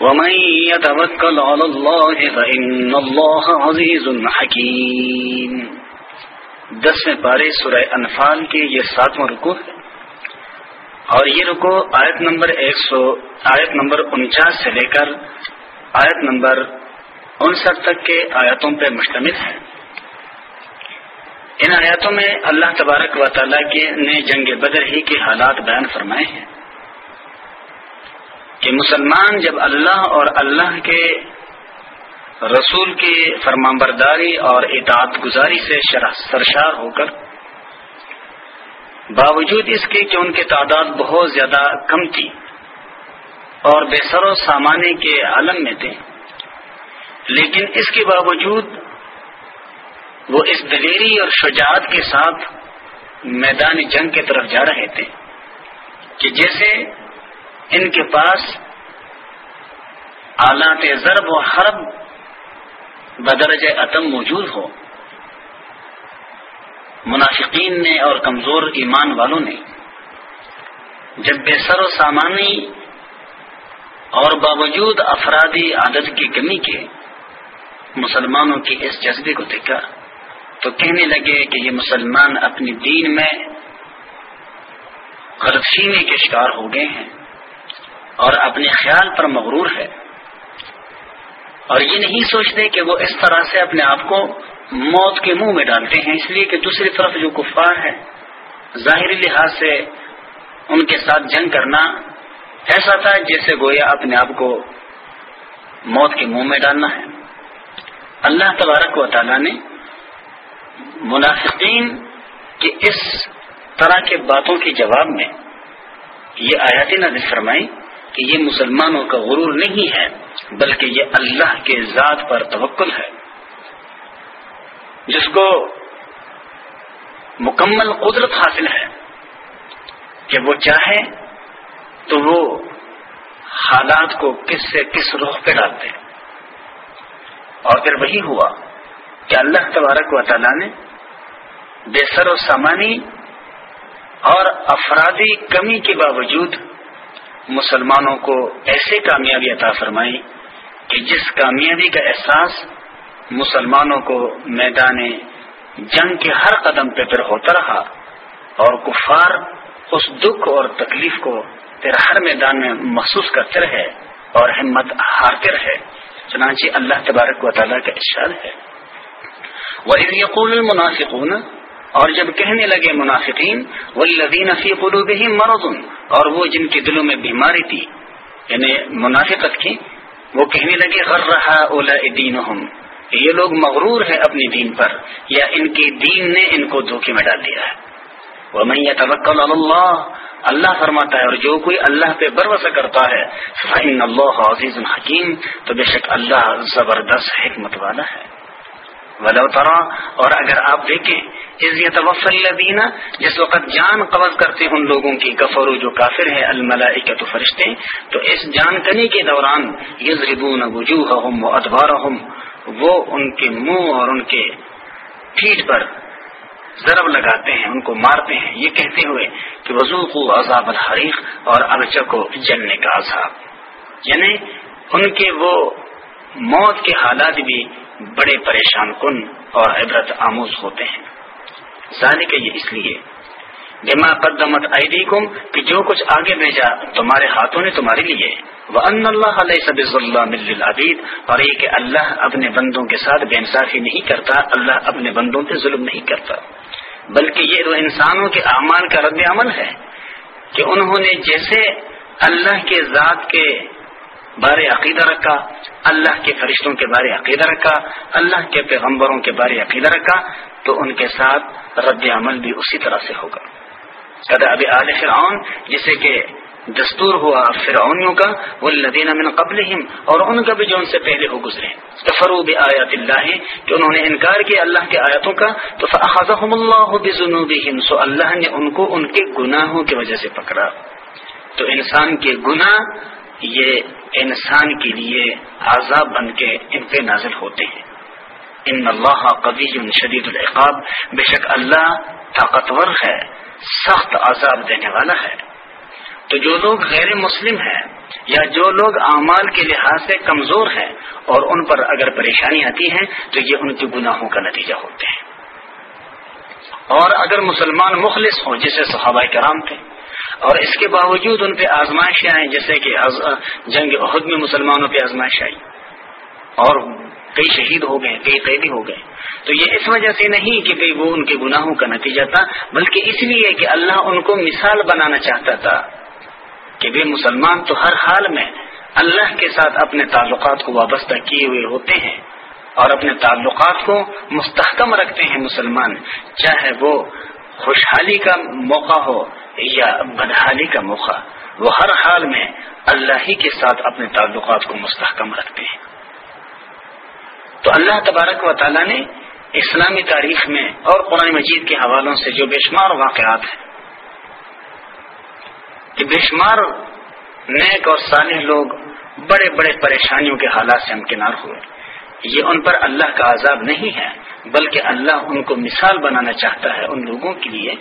Speaker 1: ومن يتوكل على الله فإن الله عزيز حكيم. دسویں پارے سورہ انفال کے یہ ساتواں رکو ہے. اور یہ رکو آیت نمبر ایک سو آیت نمبر انچاس سے لے کر آیت نمبر انسٹھ تک کے آیتوں پہ مشتمل ہے۔ ان آیاتوں میں اللہ تبارک و تعالیٰ کے نے جنگ بدر ہی کے حالات بیان فرمائے ہیں۔ کہ مسلمان جب اللہ اور اللہ کے رسول کی فرمانبرداری اور اطاعت گزاری سے سرشار ہو کر، باوجود اس کے کہ ان کی تعداد بہت زیادہ کم تھی اور بے سر و سامانے کے عالم میں تھے۔ لیکن اس کے باوجود وہ اس دلیری اور شجاعت کے ساتھ میدان جنگ کی طرف جا رہے تھے کہ جیسے ان کے پاس آلات ضرب و حرب بدرج عتم موجود ہو۔ منافقین نے اور کمزور ایمان والوں نے جب بے سر و سامانی اور باوجود افرادی عادت کی کمی کے مسلمانوں کے اس جذبے کو دیکھا تو کہنے لگے کہ یہ مسلمان اپنی دین میں غلطفیمی کے شکار ہو گئے ہیں اور اپنے خیال پر مغرور ہے اور یہ نہیں سوچتے کہ وہ اس طرح سے اپنے آپ کو موت کے منہ میں ڈالتے ہیں، اس لیے کہ دوسری طرف جو کفار ہے ظاہری لحاظ سے ان کے ساتھ جنگ کرنا ایسا تھا جیسے گویا اپنے آپ کو موت کے منہ میں ڈالنا ہے۔ اللہ تبارک و تعالی نے منافقین کی اس طرح کے باتوں کے جواب میں یہ آیاتی نظر فرمائی کہ یہ مسلمانوں کا غرور نہیں ہے، بلکہ یہ اللہ کے ذات پر توکل ہے۔ جس کو مکمل قدرت حاصل ہے کہ وہ چاہے تو وہ حالات کو کس سے کس رخ پہ ڈالتے اور پھر وہی ہوا کہ اللہ تبارک و تعالیٰ نے بے سر و سامانی اور افرادی کمی کے باوجود مسلمانوں کو ایسے کامیابی عطا فرمائی کہ جس کامیابی کا احساس مسلمانوں کو میدان جنگ کے ہر قدم پہ پھر ہوتا رہا اور کفار اس دکھ اور تکلیف کو پھر ہر میدان میں محسوس کرتے رہے اور ہمت ہارتے رہے۔ چنانچہ اللہ تبارک و تعالیٰ کا ارشاد ہے۔ وہ یقول المنافقون، اور جب کہنے لگے منافقین والذین فی قلوبہم مرض، اور وہ جن کے دلوں میں بیماری تھی یعنی منافقت کی، وہ کہنے لگے، غر رہا اولا دینہم یہ لوگ مغرور ہیں اپنی دین پر، یا ان کے دین نے ان کو دھوکے میں ڈال دیا ہے۔ وہ میں توکل اللہ اللہ فرماتا ہے اور جو کوئی اللہ پہ بروسہ کرتا ہے فعین اللہ عزیز الحکیم تو بے شک اللہ زبردست حکمت والا ہے۔ ولو ترا، اور اگر آپ دیکھیں دینا جس وقت جان قبض کرتے ان لوگوں کی گفر جو کافر ہے الملائکت فرشتے، تو اس جان کنی کے دوران یزربون وجوہہم و ادبارہم وہ ان کے منہ اور ان کے پیٹ پر ضرب لگاتے ہیں، ان کو مارتے ہیں۔ یہ کہتے ہوئے کہ وضو کو عذاب الحریق اور ارچہ کو جلنے کا عذاب۔ یعنی ان کے وہ موت کے حالات بھی بڑے پریشان کن اور عبرت آموز ہوتے ہیں۔ ذالک یہ اس لیے بما قدمت ایدیکم کہ جو کچھ آگے بھیجا تمہارے ہاتھوں نے تمہارے لیے۔ وہ ان اللہ علیہ سب العبید اور یہ کہ اللہ اپنے بندوں کے ساتھ بے انصافی نہیں کرتا، اللہ اپنے بندوں پہ ظلم نہیں کرتا۔ بلکہ یہ تو انسانوں کے اعمال کا رد عمل ہے کہ انہوں نے جیسے اللہ کے ذات کے بارے عقیدہ رکھا، اللہ کے فرشتوں کے بارے عقیدہ رکھا، اللہ کے پیغمبروں کے بارے عقیدہ رکھا، تو ان کے ساتھ رد عمل بھی اسی طرح سے ہوگا۔ کدا اب آل فرعون جسے کہ دستور ہوا فرعونیوں کا وہ لدینہ من قبل اور ان کا بھی جو ان سے پہلے ہو گزرے۔ فروب آیات اللہ، کہ انہوں نے انکار کیا اللہ کے آیاتوں کا، تو فأخذهم اللہ بذنوبهم سو اللہ نے ان کو ان کے گناہوں کی وجہ سے پکڑا۔ تو انسان کے گناہ، یہ انسان کے لیے عذاب بن کے ان پہ نازل ہوتے ہیں۔ ان اللہ قوی شدید العقاب، بے شک اللہ طاقتور ہے، سخت عذاب دینے والا ہے۔ تو جو لوگ غیر مسلم ہیں یا جو لوگ اعمال کے لحاظ سے کمزور ہیں اور ان پر اگر پریشانی آتی ہے تو یہ ان کے گناہوں کا نتیجہ ہوتے ہیں۔ اور اگر مسلمان مخلص ہوں جسے صحابہ کرام تھے، اور اس کے باوجود ان پہ آزمائشیں آئیں، جیسے کہ جنگ عہد میں مسلمانوں پہ آزمائش آئی، اور کئی شہید ہو گئے، کئی قیدی ہو گئے، تو یہ اس وجہ سے نہیں کہ وہ ان کے گناہوں کا نتیجہ تھا، بلکہ اس لیے کہ اللہ ان کو مثال بنانا چاہتا تھا۔ کہ وہ مسلمان تو ہر حال میں اللہ کے ساتھ اپنے تعلقات کو وابستہ کیے ہوئے ہوتے ہیں اور اپنے تعلقات کو مستحکم رکھتے ہیں مسلمان، چاہے وہ خوشحالی کا موقع ہو یا بدحالی کا موقع، وہ ہر حال میں اللہ ہی کے ساتھ اپنے تعلقات کو مستحکم رکھتے ہیں۔ تو اللہ تبارک و تعالیٰ نے اسلامی تاریخ میں اور قرآن مجید کے حوالوں سے جو بے شمار واقعات ہیں کہ بے شمار نیک اور صالح لوگ بڑے بڑے پریشانیوں کے حالات سے امکنار ہوئے۔ یہ ان پر اللہ کا عذاب نہیں ہے، بلکہ اللہ ان کو مثال بنانا چاہتا ہے ان لوگوں کے لیے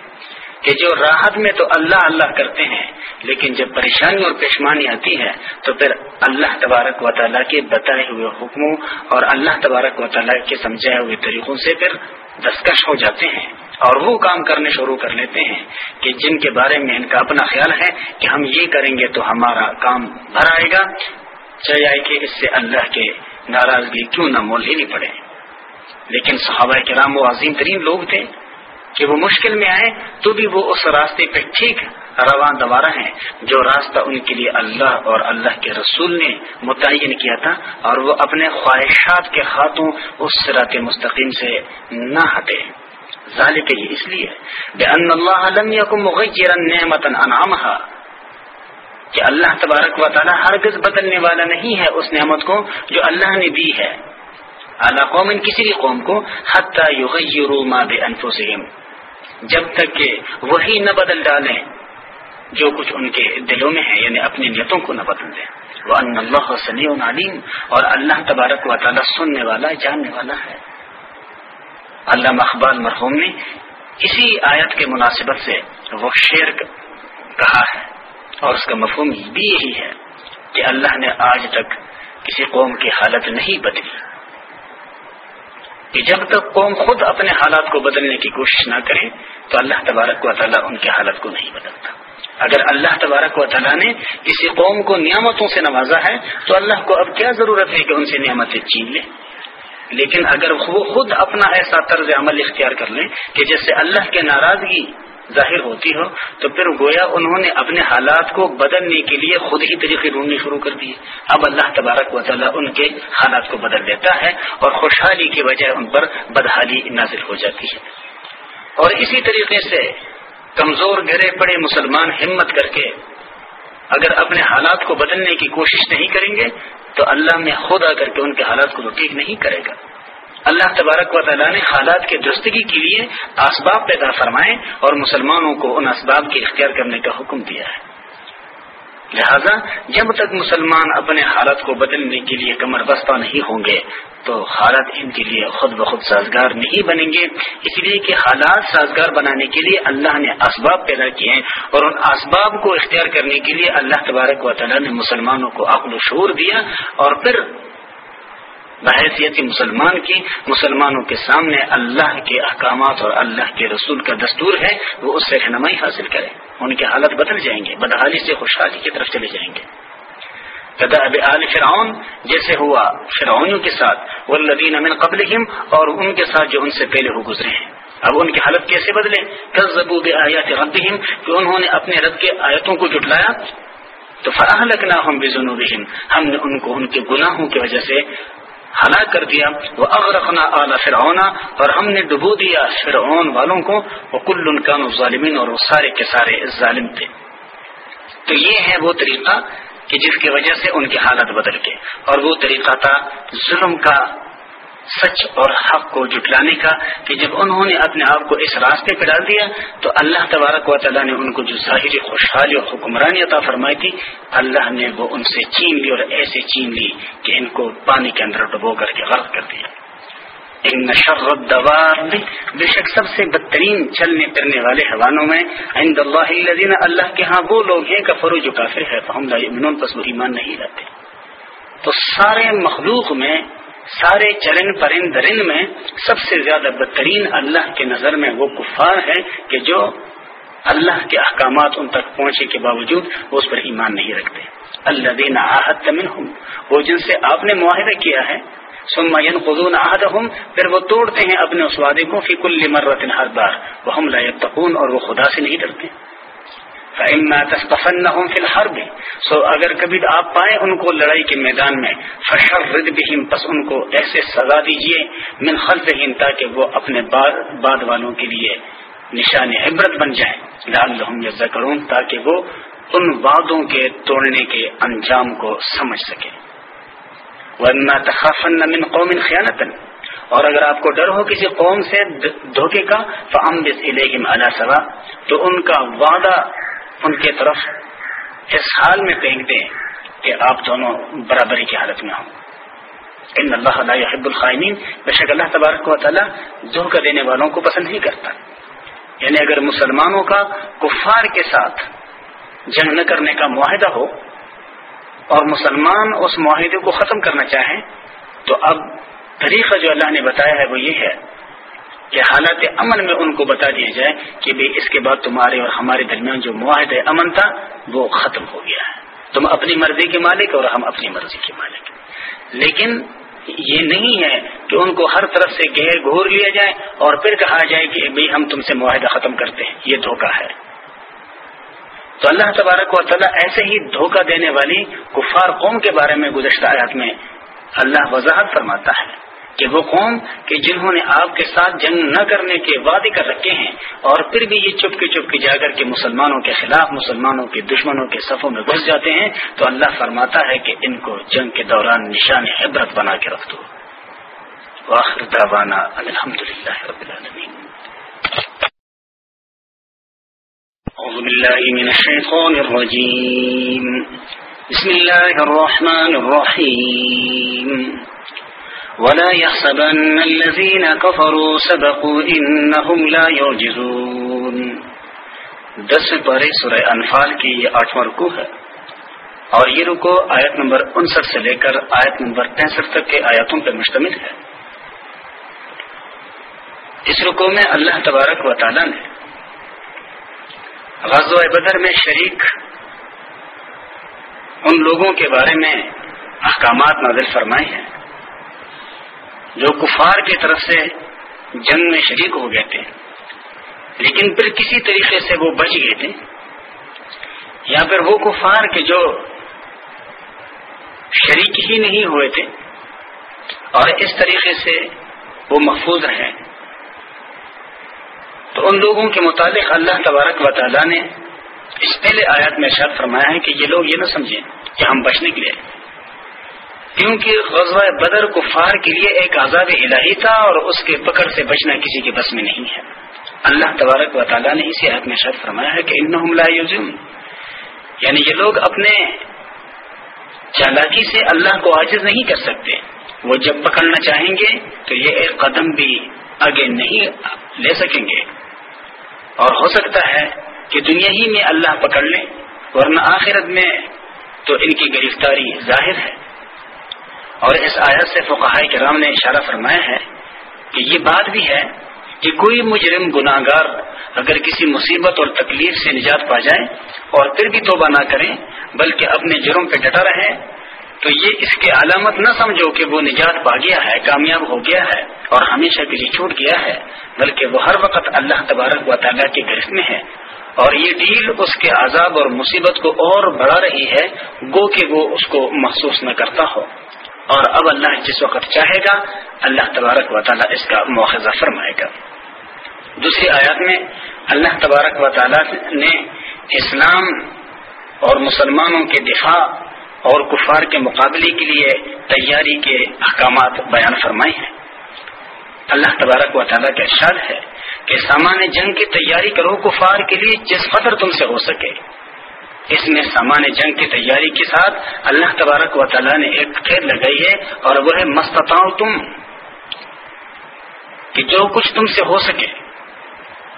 Speaker 1: کہ جو راحت میں تو اللہ اللہ کرتے ہیں، لیکن جب پریشانی اور پیشمانی آتی ہے، تو پھر اللہ تبارک و تعالیٰ کے بتائے ہوئے حکموں اور اللہ تبارک و تعالیٰ کے سمجھائے ہوئے طریقوں سے پھر دستکش ہو جاتے ہیں۔ اور وہ کام کرنے شروع کر لیتے ہیں کہ جن کے بارے میں ان کا اپنا خیال ہے کہ ہم یہ کریں گے تو ہمارا کام بھر آئے گا۔ چاہے کہ اس سے اللہ کے ناراضگی کیوں نہ مول ہی نہیں پڑے۔ لیکن صحابہ کرام وہ عظیم ترین لوگ تھے۔ کہ وہ مشکل میں آئے تو بھی وہ اس راستے پہ ٹھیک رواں دوارا ہیں جو راستہ ان کے لیے اللہ اور اللہ کے رسول نے متعین کیا تھا اور وہ اپنے خواہشات کے ہاتھوں اس سرات مستقیم سے نہ ہٹے۔ ذالک یہ اس لیے بے ان اللہ علم انعامها کہ اللہ تبارک و تعالی ہرگز بدلنے والا نہیں ہے اس نعمت کو جو اللہ نے دی ہے۔ اعلیٰ قوم ان کسی بھی قوم کو حتی یغیروا ما بانفسهم جب تک کہ وہی نہ بدل ڈالیں جو کچھ ان کے دلوں میں ہے یعنی اپنی نیتوں کو نہ بدل دیں۔ وہ ان اللہ سنی علیم اور اللہ تبارک و تعالیٰ سننے والا، جاننے والا ہے۔ اللہ اقبال مرحوم نے اسی آیت کے مناسبت سے وہ شعر کہا ہے۔ اور اس کا مفہوم بھی یہی ہے کہ اللہ نے آج تک کسی قوم کی حالت نہیں بدلی۔ کہ جب تک قوم خود اپنے حالات کو بدلنے کی کوشش نہ کرے، تو اللہ تبارک و تعالیٰ ان کے حالت کو نہیں بدلتا۔ اگر اللہ تبارک و تعالیٰ نے کسی قوم کو نعمتوں سے نوازا ہے، تو اللہ کو اب کیا ضرورت ہے کہ ان سے نعمتیں چین لیں لیکن اگر وہ خود اپنا ایسا طرز عمل اختیار کر لیں کہ جس سے اللہ کے ناراضگی ظاہر ہوتی ہو تو پھر گویا انہوں نے اپنے حالات کو بدلنے کے لیے خود ہی طریقے ڈھونڈنے شروع کر دیے۔ اب اللہ تبارک و تعالیٰ ان کے حالات کو بدل دیتا ہے اور خوشحالی کی وجہ ان پر بدحالی نازل ہو جاتی ہے۔ اور اسی طریقے سے کمزور، گرے، پڑے مسلمان ہمت کر کے اگر اپنے حالات کو بدلنے کی کوشش نہیں کریں گے، تو اللہ میں خود آ کر کے ان کے حالات کو تو ٹھیک نہیں کرے گا۔ اللہ تبارک و تعالیٰ نے حالات کے درستگی کے لیے اسباب پیدا فرمائے اور مسلمانوں کو ان اسباب کی اختیار کرنے کا حکم دیا ہے۔ لہذا جب تک مسلمان اپنے حالت کو بدلنے کے لیے کمر بستہ نہیں ہوں گے، تو حالت ان کے لیے خود بخود سازگار نہیں بنیں گے۔ اس لیے کہ حالات سازگار بنانے کے لیے اللہ نے اسباب پیدا کیے ہیں اور ان اسباب کو اختیار کرنے کے لیے اللہ تبارک و تعالیٰ نے مسلمانوں کو عقل و شور دیا اور پھر بحیثیت مسلمان کی، مسلمانوں کے سامنے اللہ کے احکامات اور اللہ کے رسول کا دستور ہے، وہ اس سے رہنمائی حاصل کرے۔ ان کی حالت بدل جائیں گے، بدحالی سے خوشحالی کی طرف چلے جائیں گے۔ آل فرعون، جیسے ہوا فرعونیوں کے ساتھ وہ لدین امن قبل اور ان کے ساتھ جو ان سے پہلے ہو گزرے ہیں۔ اب ان کی حالت کیسے بدلے؟ کل زبوب آیات رب کہ انہوں نے اپنے رب کے آیتوں کو جٹلایا تو فراہ لگنا ہم بے ہم نے ان کو، ان کے گناہوں کی وجہ سے ہلاک کر دیا۔ وہ اغرقنا اعلی فرعونا اور ہم نے ڈبو دیا فرعون والوں کو۔ وہ کل ان ظالمین اور وہ سارے کے سارے ظالم تھے۔ تو یہ ہے وہ طریقہ کہ جس کی وجہ سے ان کی حالت بدل گئے اور وہ طریقہ تھا ظلم کا سچ اور حق کو جٹلانے کا کہ جب انہوں نے اپنے آپ کو اس راستے پہ ڈال دیا تو اللہ تبارک و تعالیٰ نے ان کو جو ظاہری خوشحالی اور حکمرانی عطا فرمائی تھی، اللہ نے وہ ان سے چین لی اور ایسے چین لی کہ ان کو پانی کے اندر ڈبو کر کے غرق کر دیا۔ ان بے شک سب سے بدترین چلنے پھرنے والے حوانوں میں عند اللہ اللہ کے ہاں وہ لوگ ہیں، کفرو جو کافر ہے پس وہ ایمان نہیں رہتے تو سارے مخلوق میں سارے چرن پرند درن میں سب سے زیادہ بدترین اللہ کے نظر میں وہ کفار ہے کہ جو اللہ کے احکامات ان تک پہنچے کے باوجود وہ اس پر ایمان نہیں رکھتے۔ اللہ دینا آحت تمن ہوں وہ جن سے آپ نے معاہدہ کیا ہے۔ سما خزون آحد ہوں پھر وہ توڑتے ہیں اپنے اس وعدے کو، فی کل مرتن ہر بار۔ وہ ہم لائق اور وہ خدا سے نہیں ڈرتے۔ فی الحرب سو اگر کبھی آپ پائیں ان کو لڑائی کے میدان میں، فشرد بہم پس ان کو ایسے سزا دیجیے من خلفہم تاکہ وہ اپنے بعد والوں کے لیے نشان عبرت بن جائیں. لعلہم یذکرون تاکہ وہ ان وعدوں کے توڑنے کے انجام کو سمجھ سکے ورنہ تخافن من قوم خیانتا اور اگر آپ کو ڈر ہو کسی قوم سے دھوکے کا فام بس علیہم علی سوا تو ان کا وعدہ ان کے طرف اس حال میں پھینک دیں کہ آپ دونوں برابری کی حالت میں ہوں۔ ان اللہ علیہ حب الخائمین بے شک اللہ تبارک و تعالیٰ دھوکہ دینے والوں کو پسند نہیں کرتا۔ یعنی اگر مسلمانوں کا کفار کے ساتھ جنگ نہ کرنے کا معاہدہ ہو اور مسلمان اس معاہدے کو ختم کرنا چاہیں، تو اب طریقہ جو اللہ نے بتایا ہے وہ یہ ہے کہ حالات امن میں ان کو بتا دیا جائے کہ بھائی اس کے بعد تمہارے اور ہمارے درمیان جو معاہدہ امن تھا، وہ ختم ہو گیا ہے۔ تم اپنی مرضی کے مالک اور ہم اپنی مرضی کے مالک۔ لیکن یہ نہیں ہے کہ ان کو ہر طرف سے گہر گھور لیا جائے اور پھر کہا جائے کہ بھائی ہم تم سے معاہدہ ختم کرتے ہیں، یہ دھوکہ ہے۔ تو اللہ تبارک و تعالیٰ ایسے ہی دھوکہ دینے والی کفار قوم کے بارے میں گزشتہ آیات میں اللہ وضاحت فرماتا ہے۔ کہ وہ قوم کہ جنہوں نے آپ کے ساتھ جنگ نہ کرنے کے وعدے کر رکھے ہیں اور پھر بھی یہ چپ کے چپ کے جا کر کے مسلمانوں کے خلاف، مسلمانوں کے دشمنوں کے صفوں میں گھس جاتے ہیں، تو اللہ فرماتا ہے کہ ان کو جنگ کے دوران نشان عبرت بنا کے رکھ دو۔ واخر دعوانا الحمد للہ رب العالمین۔ أعوذ بالله من الشيطان الرجيم بسم الله الرحمن الرحيم ولا يحسبن الذين كفروا سبقوا انهم لا يعجزون. دس پارے سورہ انفال کی یہ آٹھواں رکو ہے۔ اور یہ رکو آیت نمبر انسٹھ سے لے کر آیت نمبر پینسٹھ تک کے آیاتوں پر مشتمل ہے۔ اس رکو میں اللہ تبارک و تعالی نے غزوہ بدر میں شریک ان لوگوں کے بارے میں احکامات نازل فرمائے ہیں۔ جو کفار کی طرف سے جنگ میں شریک ہو گئے تھے۔ لیکن پھر کسی طریقے سے وہ بچ گئے تھے۔ یا پھر وہ کفار کے جو شریک ہی نہیں ہوئے تھے۔ اور اس طریقے سے وہ محفوظ رہے۔ تو ان لوگوں کے متعلق اللہ تبارک و تعالیٰ نے اس پہلے آیات میں شرط فرمایا ہے کہ یہ لوگ یہ نہ سمجھیں کہ ہم بچنے کے لیے۔ کیونکہ غزوہ بدر کفار کے لیے ایک عذاب الہی تھا اور اس کے پکڑ سے بچنا کسی کے بس میں نہیں ہے۔ اللہ تبارک و تعالیٰ نے اسی آیت میں شرط فرمایا ہے کہ ان لا یوزم یعنی یہ لوگ اپنے چالاکی سے اللہ کو عاجز نہیں کر سکتے۔ وہ جب پکڑنا چاہیں گے تو یہ ایک قدم بھی آگے نہیں لے سکیں گے۔ اور ہو سکتا ہے کہ دنیا ہی میں اللہ پکڑ لیں، ورنہ آخرت میں تو ان کی گرفتاری ظاہر ہے۔ اور اس آیت سے فقہ کرام نے اشارہ فرمایا ہے کہ یہ بات بھی ہے کہ کوئی مجرم گناہ گار اگر کسی مصیبت اور تکلیف سے نجات پا جائے اور پھر بھی توبہ نہ کریں بلکہ اپنے جرم پہ ڈٹا رہے، تو یہ اس کے علامت نہ سمجھو کہ وہ نجات پا گیا ہے، کامیاب ہو گیا ہے اور ہمیشہ کے لیے چھوٹ گیا ہے، بلکہ وہ ہر وقت اللہ تبارک و تعالیٰ کی گرفت میں ہے۔ اور یہ ڈیل اس کے عذاب اور مصیبت کو اور بڑھا رہی ہے، گو کہ وہ اس کو محسوس نہ کرتا ہو۔ اور اب اللہ جس وقت چاہے گا، اللہ تبارک و تعالیٰ اس کا مواخذہ فرمائے گا۔ دوسری آیات میں اللہ تبارک و تعالیٰ نے اسلام اور مسلمانوں کے دفاع اور کفار کے مقابلے کے لیے تیاری کے احکامات بیان فرمائے ہیں۔ اللہ تبارک و تعالیٰ کا ارشاد ہے کہ سامان جنگ کی تیاری کرو، کفار کے لیے جس قدر تم سے ہو سکے۔ اس میں سامان جنگ کی تیاری کے ساتھ اللہ تبارک و تعالیٰ نے ایک قید لگائی ہے اور وہ ہے مستطاؤ تم، کہ جو کچھ تم سے ہو سکے۔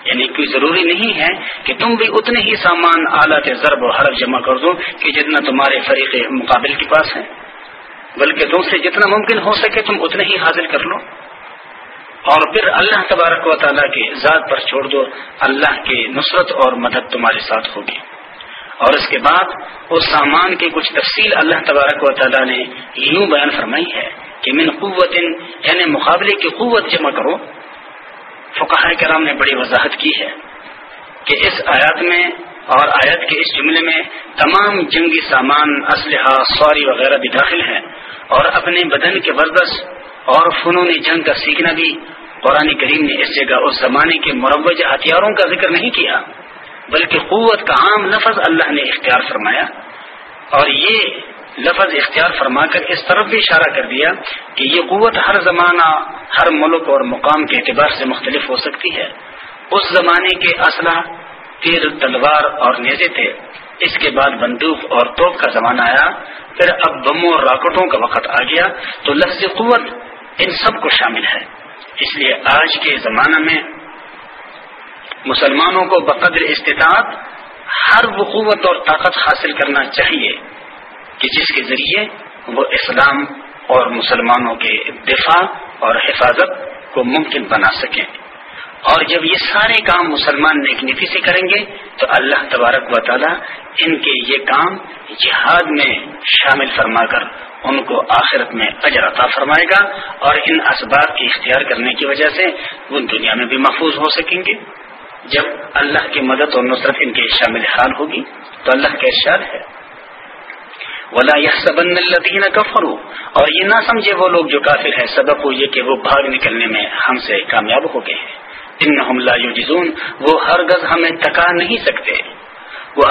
Speaker 1: یعنی کوئی ضروری نہیں ہے کہ تم بھی اتنے ہی سامان آلات ضرب و حرف جمع کر دو کہ جتنا تمہارے فریق مقابل کے پاس ہے بلکہ تم سے جتنا ممکن ہو سکے تم اتنے ہی حاصل کر لو۔ اور پھر اللہ تبارک و تعالیٰ کے ذات پر چھوڑ دو، اللہ کی نصرت اور مدد تمہارے ساتھ ہوگی۔ اور اس کے بعد اس سامان کی کچھ تفصیل اللہ تبارک و تعالیٰ نے یوں بیان فرمائی ہے کہ من قوت یعنی مقابلے کی قوت جمع کرو۔ فقہ کرام نے بڑی وضاحت کی ہے کہ اس آیات میں اور آیت کے اس جملے میں تمام جنگی سامان، اسلحہ، سواری وغیرہ بھی داخل ہیں اور اپنے بدن کے ورزش اور فنون جنگ کا سیکھنا بھی قرآن کریم نے اس جگہ، اس زمانے کے مروج ہتھیاروں کا ذکر نہیں کیا۔ بلکہ قوت کا عام لفظ اللہ نے اختیار فرمایا اور یہ لفظ اختیار فرما کر اس طرف بھی اشارہ کر دیا کہ یہ قوت ہر زمانہ، ہر ملک اور مقام کے اعتبار سے مختلف ہو سکتی ہے۔ اس زمانے کے اسلحہ، تیر، تلوار اور نیزے تھے۔ اس کے بعد بندوق اور توپ کا زمانہ آیا۔ پھر اب بموں اور راکٹوں کا وقت آ گیا۔ تو لفظ قوت ان سب کو شامل ہے۔ اس لیے آج کے زمانہ میں مسلمانوں کو بقدر استطاعت، ہر وقوت اور طاقت حاصل کرنا چاہیے، کہ جس کے ذریعے وہ اسلام اور مسلمانوں کے دفاع اور حفاظت کو ممکن بنا سکیں۔ اور جب یہ سارے کام مسلمان نیک نیتی سے کریں گے، تو اللہ تبارک و تعالی ان کے یہ کام جہاد میں شامل فرما کر ان کو آخرت میں اجر عطا فرمائے گا اور ان اسباب کی اختیار کرنے کی وجہ سے وہ دنیا میں بھی محفوظ ہو سکیں گے۔ جب اللہ کی مدد اور نصرت ان کے شامل حال ہوگی تو اللہ کا ارشاد ہے۔ ولا یہ سبن الدین کفرو اور یہ نہ سمجھے وہ لوگ جو کافر ہیں، سبق ہو یہ کہ وہ بھاگ نکلنے میں ہم سے کامیاب ہو گئے ہیں۔ ان لا یوجزون وہ ہر گز ہمیں تکا نہیں سکتے۔ وہ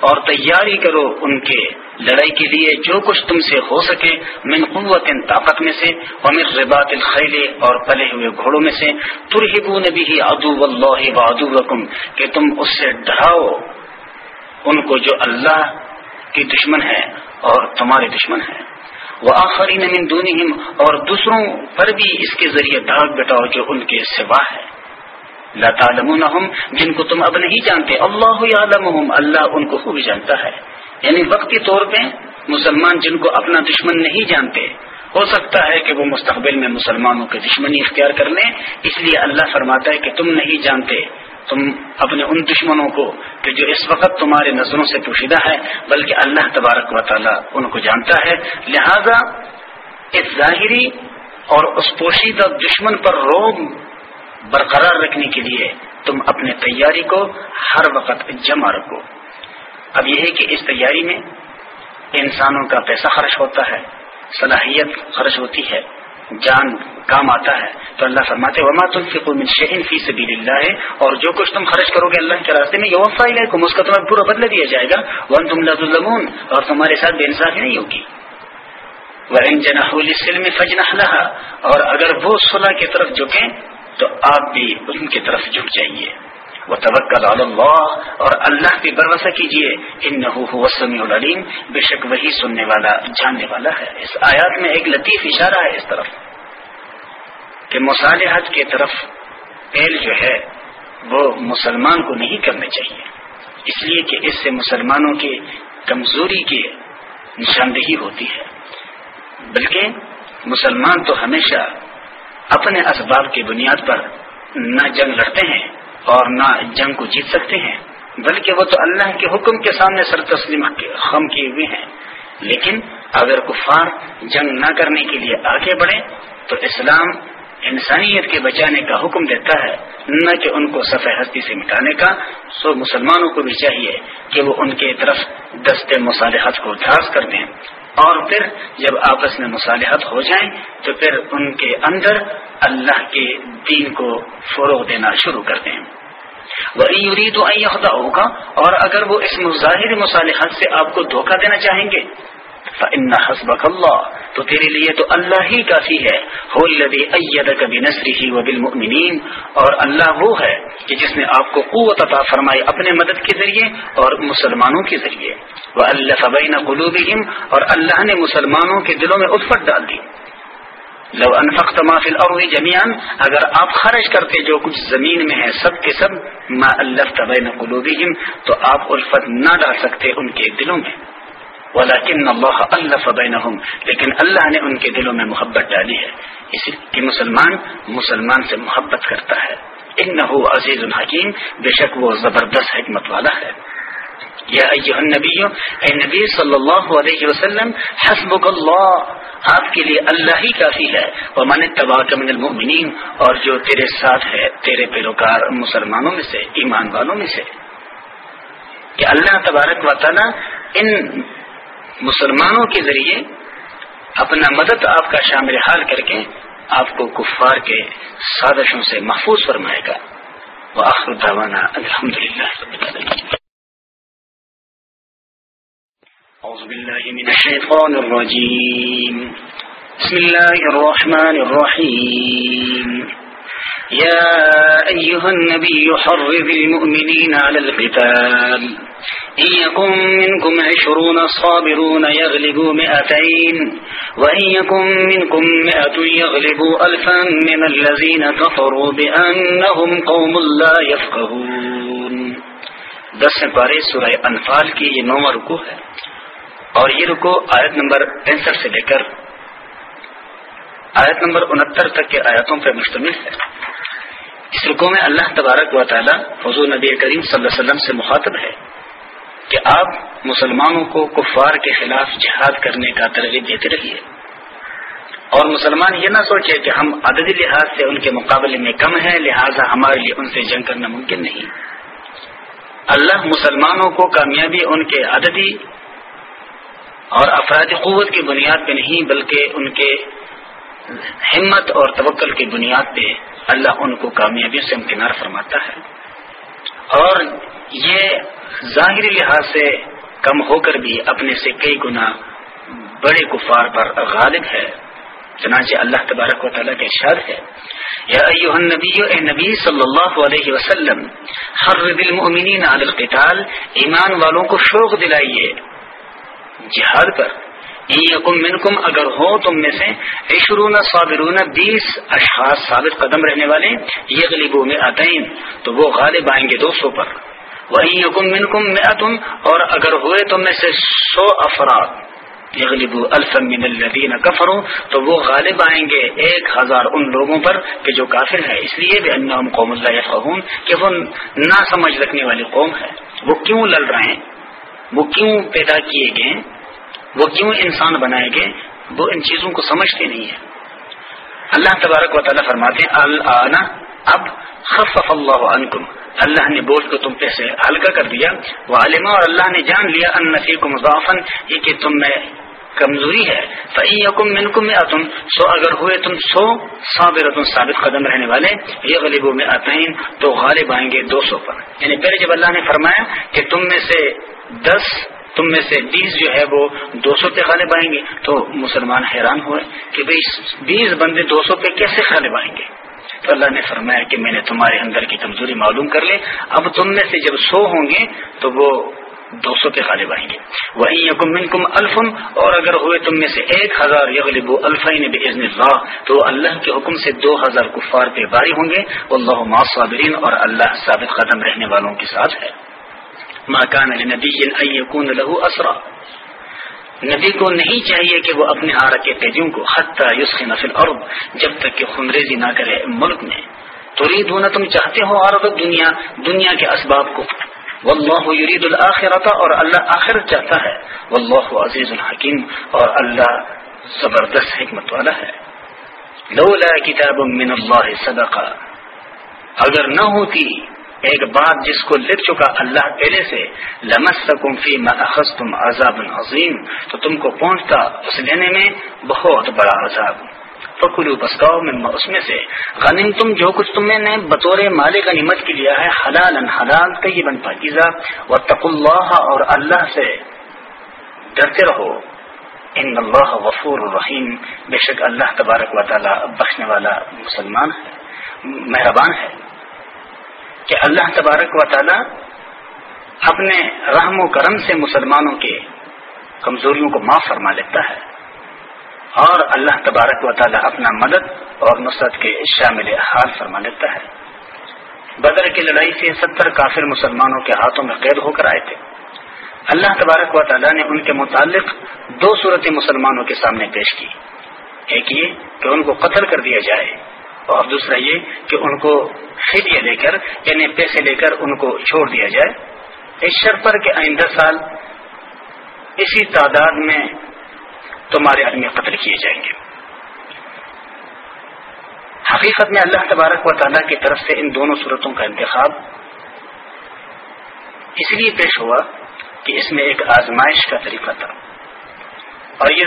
Speaker 1: اور تیاری کرو ان کے لڑائی کے لیے جو کچھ تم سے ہو سکے من قوت طاقت میں سے ومن رباط الخیل اور پلے ہوئے گھوڑوں میں سے ترہبون به عدو اللہ و عدوکم کہ تم اس سے ڈراؤ ان کو جو اللہ کی دشمن ہے اور تمہارے دشمن ہے وہ آخری من دونہم اور دوسروں پر بھی اس کے ذریعے داغ بٹاؤ جو ان کے سوا ہے۔ لا تعلمونہم جن کو تم اب نہیں جانتے، اللہ یعلمہم اللہ ان کو خوب جانتا ہے۔ یعنی وقتی طور پہ مسلمان جن کو اپنا دشمن نہیں جانتے، ہو سکتا ہے کہ وہ مستقبل میں مسلمانوں کی دشمنی اختیار کر لیں، اس لیے اللہ فرماتا ہے کہ تم نہیں جانتے، تم اپنے ان دشمنوں کو کہ جو اس وقت تمہارے نظروں سے پوشیدہ ہے، بلکہ اللہ تبارک و تعالیٰ ان کو جانتا ہے۔ لہذا اس ظاہری اور اس پوشیدہ دشمن پر روب برقرار رکھنے کے لیے تم اپنے تیاری کو ہر وقت جمع رکھو۔ اب یہ ہے کہ اس تیاری میں انسانوں کا پیسہ خرچ ہوتا ہے، صلاحیت خرچ ہوتی ہے، جان کام آتا ہے۔ تو اللہ فرماتے وما من شہین فی سبیل اللہ ہے اور جو کچھ تم خرچ کرو گے اللہ کے راستے میں یہ وفا اس کا تمہیں پورا بدلہ دیا جائے گا۔ ون تم لمون اور تمہارے ساتھ بے انصافی نہیں ہوگی۔ وہ جنا فجنا اور اگر وہ صلاح کی طرف جھکیں تو آپ بھی ان کی طرف جھک جائیے۔ وہ توکل اللہ اور اللہ بھی بھروسہ کیجیے۔ ان نہ العلیم۔ بے شک وہی سننے والا، جاننے والا ہے۔ اس آیات میں ایک لطیف اشارہ ہے اس طرف کہ مصالحت کی طرف پہل جو ہے، وہ مسلمان کو نہیں کرنے چاہیے۔ اس لیے کہ اس سے مسلمانوں کی کمزوری کی نشاندہی ہوتی ہے۔ بلکہ مسلمان تو ہمیشہ اپنے اسباب کی بنیاد پر نہ جنگ لڑتے ہیں اور نہ جنگ کو جیت سکتے ہیں، بلکہ وہ تو اللہ کے حکم کے سامنے سر تسلیم خم کیے ہوئے ہیں۔ لیکن اگر کفار جنگ نہ کرنے کے لیے آگے بڑھے تو اسلام انسانیت کے بچانے کا حکم دیتا ہے۔ نہ کہ ان کو سفید ہستی سے مٹانے کا۔ سو مسلمانوں کو بھی چاہیے کہ وہ ان کے طرف دست مصالحت کو دھاس کر دیں۔ اور پھر جب آپس میں مصالحت ہو جائیں تو پھر ان کے اندر اللہ کے دین کو فروغ دینا شروع کر دیں۔ وہی یوری تو ہوگا اور اگر وہ اس مظاہر مصالحت سے آپ کو دھوکہ دینا چاہیں گے حسبک اللہ تو تیرے لیے تو اللہ ہی کافی ہے۔ کبھی نسری ہی و بالمؤمنین اور اللہ وہ ہے کہ جس نے آپ کو قوت عطا فرمائی اپنے مدد کے ذریعے اور مسلمانوں کے ذریعے۔ وہ اللہ فبین اور اللہ نے مسلمانوں کے دلوں میں الفت ڈال دی۔ لو انفقت ما فی الارض جميعا۔ اگر آپ خرچ کرتے جو کچھ زمین میں ہے سب کے سب، ما الفت بین قلوبہم تو آپ الفت نہ ڈال سکتے ان کے دلوں میں۔ ولیکن اللہ الف بینہم لیکن اللہ نے ان کے دلوں میں محبت ڈالی ہے۔ اس کہ مسلمان مسلمان سے محبت کرتا ہے۔ انہو عزیز الحکیم بے شک وہ زبردست حکمت والا ہے۔ یا ایوہ النبی، اے نبی صلی اللہ علیہ وسلم، حسبک اللہ، آپ کے لیے اللہ ہی کافی ہے۔ وہ من تباہ من المؤمنین۔ اور جو تیرے ساتھ ہے، تیرے پیروکار مسلمانوں میں سے، ایمان والوں میں سے۔ کہ اللہ تبارک و تعالی ان مسلمانوں کے ذریعے اپنا مدد آپ کا شامل حال کر کے آپ کو کفار کے سازشوں سے محفوظ فرمائے گا۔ وہ آخر داوانا الحمد للہ بسم الله الرحمن الرحيم يا أيها النبي حرض المؤمنين على القتال۔ إن يكن منكم عشرون صابرون يغلبوا مئتين وإن يكن منكم مئة يغلبوا ألفا من الذين كفروا بأنهم قوم لا يفقهون. دس پارے سورہ انفال کی یہ نوواں رکو ہے. اور یہ رکو آیت نمبر پینسٹھ سے لے کر آیت نمبر انہتر تک کے آیتوں پر مشتمل ہے. اس رکو میں اللہ تبارک و تعالی حضور نبی کریم صلی اللہ علیہ وسلم سے مخاطب ہے. کہ آپ مسلمانوں کو کفار کے خلاف جہاد کرنے کا ترغیب دیتے رہیے۔ اور مسلمان یہ نہ سوچے کہ ہم عددی لحاظ سے ان کے مقابلے میں کم ہیں، لہذا ہمارے لیے ان سے جنگ کرنا ممکن نہیں۔ اللہ مسلمانوں کو کامیابی ان کے عددی اور افرادی قوت کی بنیاد پہ نہیں، بلکہ ان کے ہمت اور توکل کی بنیاد پہ اللہ ان کو کامیابی سے امکنار فرماتا ہے۔ اور یہ ظاہری لحاظ سے کم ہو کر بھی اپنے سے کئی گنا بڑے کفار پر غالب ہے۔ چنانچہ اللہ تبارک و تعالیٰ کا ارشاد ہے، یا ایوہ النبی اے نبی صلی اللہ علیہ وسلم حرد المؤمنین علی القتال، ایمان والوں کو شوق دلائیے۔ جہاد پر یکم منکم، اگر ہو تم میں سے عشرون صابرون، بیس اشخاص ثابت قدم رہنے والے یہ غلیبوں میں آتئین تو وہ غالب آئیں گے دو سو پر۔ وہی یقم منکم میں اور اگر ہوئے تم میں سے سو افراد یغلب الفم من الدین کفروں تو وہ غالب آئیں گے ایک ہزار ان لوگوں پر کہ جو کافر ہے اس لیے بھی انہم قوم اللہ فہون کہ وہ نہ سمجھ رکھنے والی قوم ہے۔ وہ کیوں لڑ رہے ہیں؟ وہ کیوں پیدا کیے گئے وہ کیوں انسان بنائے گئے وہ ان چیزوں کو سمجھتے نہیں ہیں۔ اللہ تبارک و تعالیٰ فرماتے ہیں اب خفف اللہ عنکم۔ اللہ نے بوجھ کو تم پہ سے ہلکا کر دیا۔ وہ عالمہ اور اللہ نے جان لیا ان نفی کو مضافن یہ کہ تم میں کمزوری ہے۔ فعیم منکم میں تم سو اگر ہوئے تم سو صابر ثابت قدم رہنے والے۔ یہ غلیبوں میں آتے تو غالب آئیں گے دو سو پر۔ یعنی پہلے جب اللہ نے فرمایا کہ تم میں سے دس، تم میں سے بیس جو ہے وہ دو سو پہ غالب آئیں گے، تو مسلمان حیران ہوئے کہ بھائی بیس بندے دو سو پہ کیسے غالب آئیں گے؟ تو اللہ نے فرمایا کہ میں نے تمہارے اندر کی کمزوری معلوم کر لی۔ اب تم میں سے جب سو ہوں گے تو وہ دو سو پہ غالب آئیں گے۔ وہیں یقم کم الفن اور اگر ہوئے تم میں سے ایک ہزار یغلب الفین بزن اللہ تو اللہ کے حکم سے دو ہزار کفار پہ باری ہوں گے۔ اللہ صابرین اور اللہ ثابت قدم رہنے والوں کے ساتھ ہے۔ ماکان نبی لہو اسرا نبی کو نہیں چاہیے کہ وہ اپنے آر کے تیجوں کو حتیٰ یوسف نفل عرب جب تک کہ خنریزی نہ کرے ملک میں۔ تو تم چاہتے ہو عرب دنیا دنیا کے اسباب کو۔ واللہ یرید الآخرت اور اللہ آخر چاہتا ہے۔ واللہ عزیز الحکیم اور اللہ زبردست حکمت والا ہے۔ لولا کتاب من اللہ صدقہ۔ اگر نہ ہوتی ایک بات جس کو لکھ چکا اللہ پہلے سے لمس سکوں فی تم عذاب عظیم، تو تم کو پہنچتا اس لینے میں بہت بڑا عذاب۔ فکلو بسکاؤ میں اس میں سے غنیم تم جو کچھ تم نے بطور مال غنیمت کی لیا ہے حلال ان حلال، طیبا پاکیزہ و تق اللہ اور اللہ سے ڈرتے رہو۔ ان اللہ غفور الرحیم بے شک اللہ تبارک و تعالی بخشنے والا مسلمان ہے، مہربان ہے۔ کہ اللہ تبارک و تعالی اپنے رحم و کرم سے مسلمانوں کے کمزوریوں کو معاف فرما لیتا ہے اور اللہ تبارک و تعالی اپنا مدد اور نصرت کے شامل حال فرما لیتا ہے۔ بدر کی لڑائی سے ستر کافر مسلمانوں کے ہاتھوں میں قید ہو کر آئے تھے۔ اللہ تبارک و تعالیٰ نے ان کے متعلق دو صورتیں مسلمانوں کے سامنے پیش کی۔ ایک یہ کہ ان کو قتل کر دیا جائے۔ اور دوسرا یہ کہ ان کو فدیہ لے کر یعنی پیسے لے کر ان کو چھوڑ دیا جائے۔ اس شر پر کہ آئندہ سال اسی تعداد میں تمہارے آدمی قتل کیے جائیں گے۔ حقیقت میں اللہ تبارک و تعالیٰ کی طرف سے ان دونوں صورتوں کا انتخاب اس لیے پیش ہوا کہ اس میں ایک آزمائش کا طریقہ تھا۔ اور یہ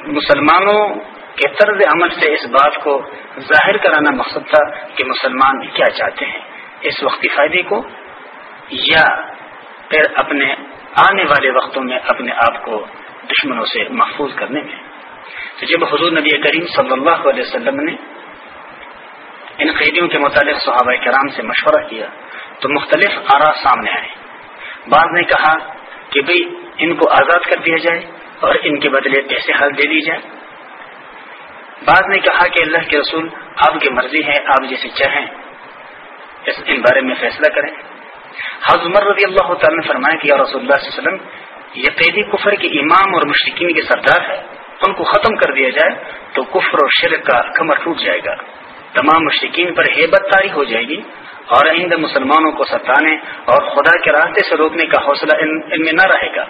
Speaker 1: مسلمانوں کہ طرز عمل سے اس بات کو ظاہر کرانا مقصد تھا کہ مسلمان کیا چاہتے ہیں۔ اس وقتی فائدے کو یا پھر اپنے آنے والے وقتوں میں اپنے آپ کو دشمنوں سے محفوظ کرنے میں۔ تو جب حضور نبی کریم صلی اللہ علیہ وسلم نے ان قیدیوں کے متعلق صحابہ کرام سے مشورہ کیا تو مختلف آرا سامنے آئے۔ بعض نے کہا کہ بھئی ان کو آزاد کر دیا جائے اور ان کے بدلے پیسے حل دے دی جائے۔ بعض نے کہا کہ اللہ کے رسول آپ کی مرضی ہے، آپ جیسے چاہیں، اس ان بارے میں فیصلہ کریں۔ حضمر رضی اللہ تعالیٰ نے فرمایا کہ یا رسول اللہ علیہ وسلم، یہ قیدی کفر کے امام اور مشرقین کے سردار ہے ان کو ختم کر دیا جائے تو کفر اور شرک کا کمر ٹوٹ جائے گا۔ تمام مشرقین پر ہیبت تاری ہو جائے گی اور آئند مسلمانوں کو ستانے اور خدا کے راستے سے روکنے کا حوصلہ ان میں نہ رہے گا۔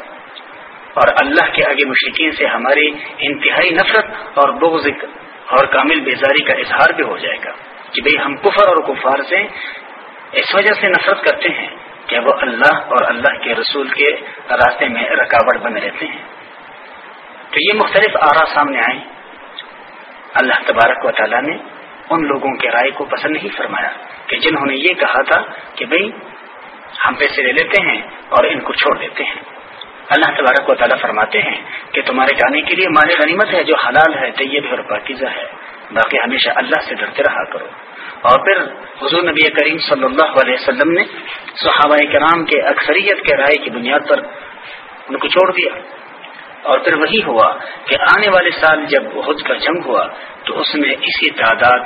Speaker 1: اور اللہ کے آگے مشرقین سے ہماری انتہائی نفرت اور بغض اور کامل بیزاری کا اظہار بھی ہو جائے گا کہ بھئی ہم کفر اور کفار سے اس وجہ سے نفرت کرتے ہیں کہ وہ اللہ اور اللہ کے رسول کے راستے میں رکاوٹ بنے رہتے ہیں۔ تو یہ مختلف آرا سامنے آئے۔ اللہ تبارک و تعالیٰ نے ان لوگوں کے رائے کو پسند نہیں فرمایا کہ جنہوں نے یہ کہا تھا کہ بھئی ہم پیسے لے لیتے ہیں اور ان کو چھوڑ دیتے ہیں۔ اللہ تبارک و تعالیٰ فرماتے ہیں کہ تمہارے جانے کے لیے مال غنیمت ہے جو حلال ہے، طیب اور پاکیزہ ہے۔ باقی ہمیشہ اللہ سے ڈرتے رہا کرو۔ اور پھر حضور نبی کریم صلی اللہ علیہ وسلم نے صحابہ کرام کے اکثریت کے رائے کی بنیاد پر ان کو چھوڑ دیا۔ اور پھر وہی ہوا کہ آنے والے سال جب حج کا جنگ ہوا تو اس میں اسی تعداد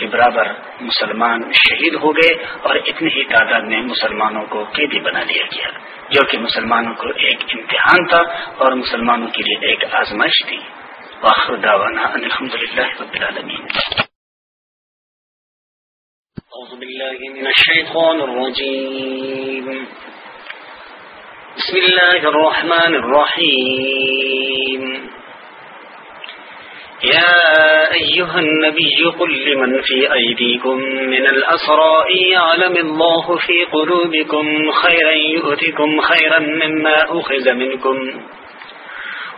Speaker 1: کے برابر مسلمان شہید ہو گئے اور اتنی ہی تعداد میں مسلمانوں کو قیدی بنا دیا گیا، جو کہ مسلمانوں کو ایک امتحان تھا اور مسلمانوں کے لیے ایک آزمائش تھی۔ واخر دعوانا ان الحمد للہ رب العالمین۔ اعوذ باللہ من الشیطان الرجیم۔ بسم اللہ الرحمن الرحیم۔ يا أيها النبي قل لمن في أيديكم من الأسراء يعلم الله في قلوبكم خيرا يؤتكم خيرا مما أخذ منكم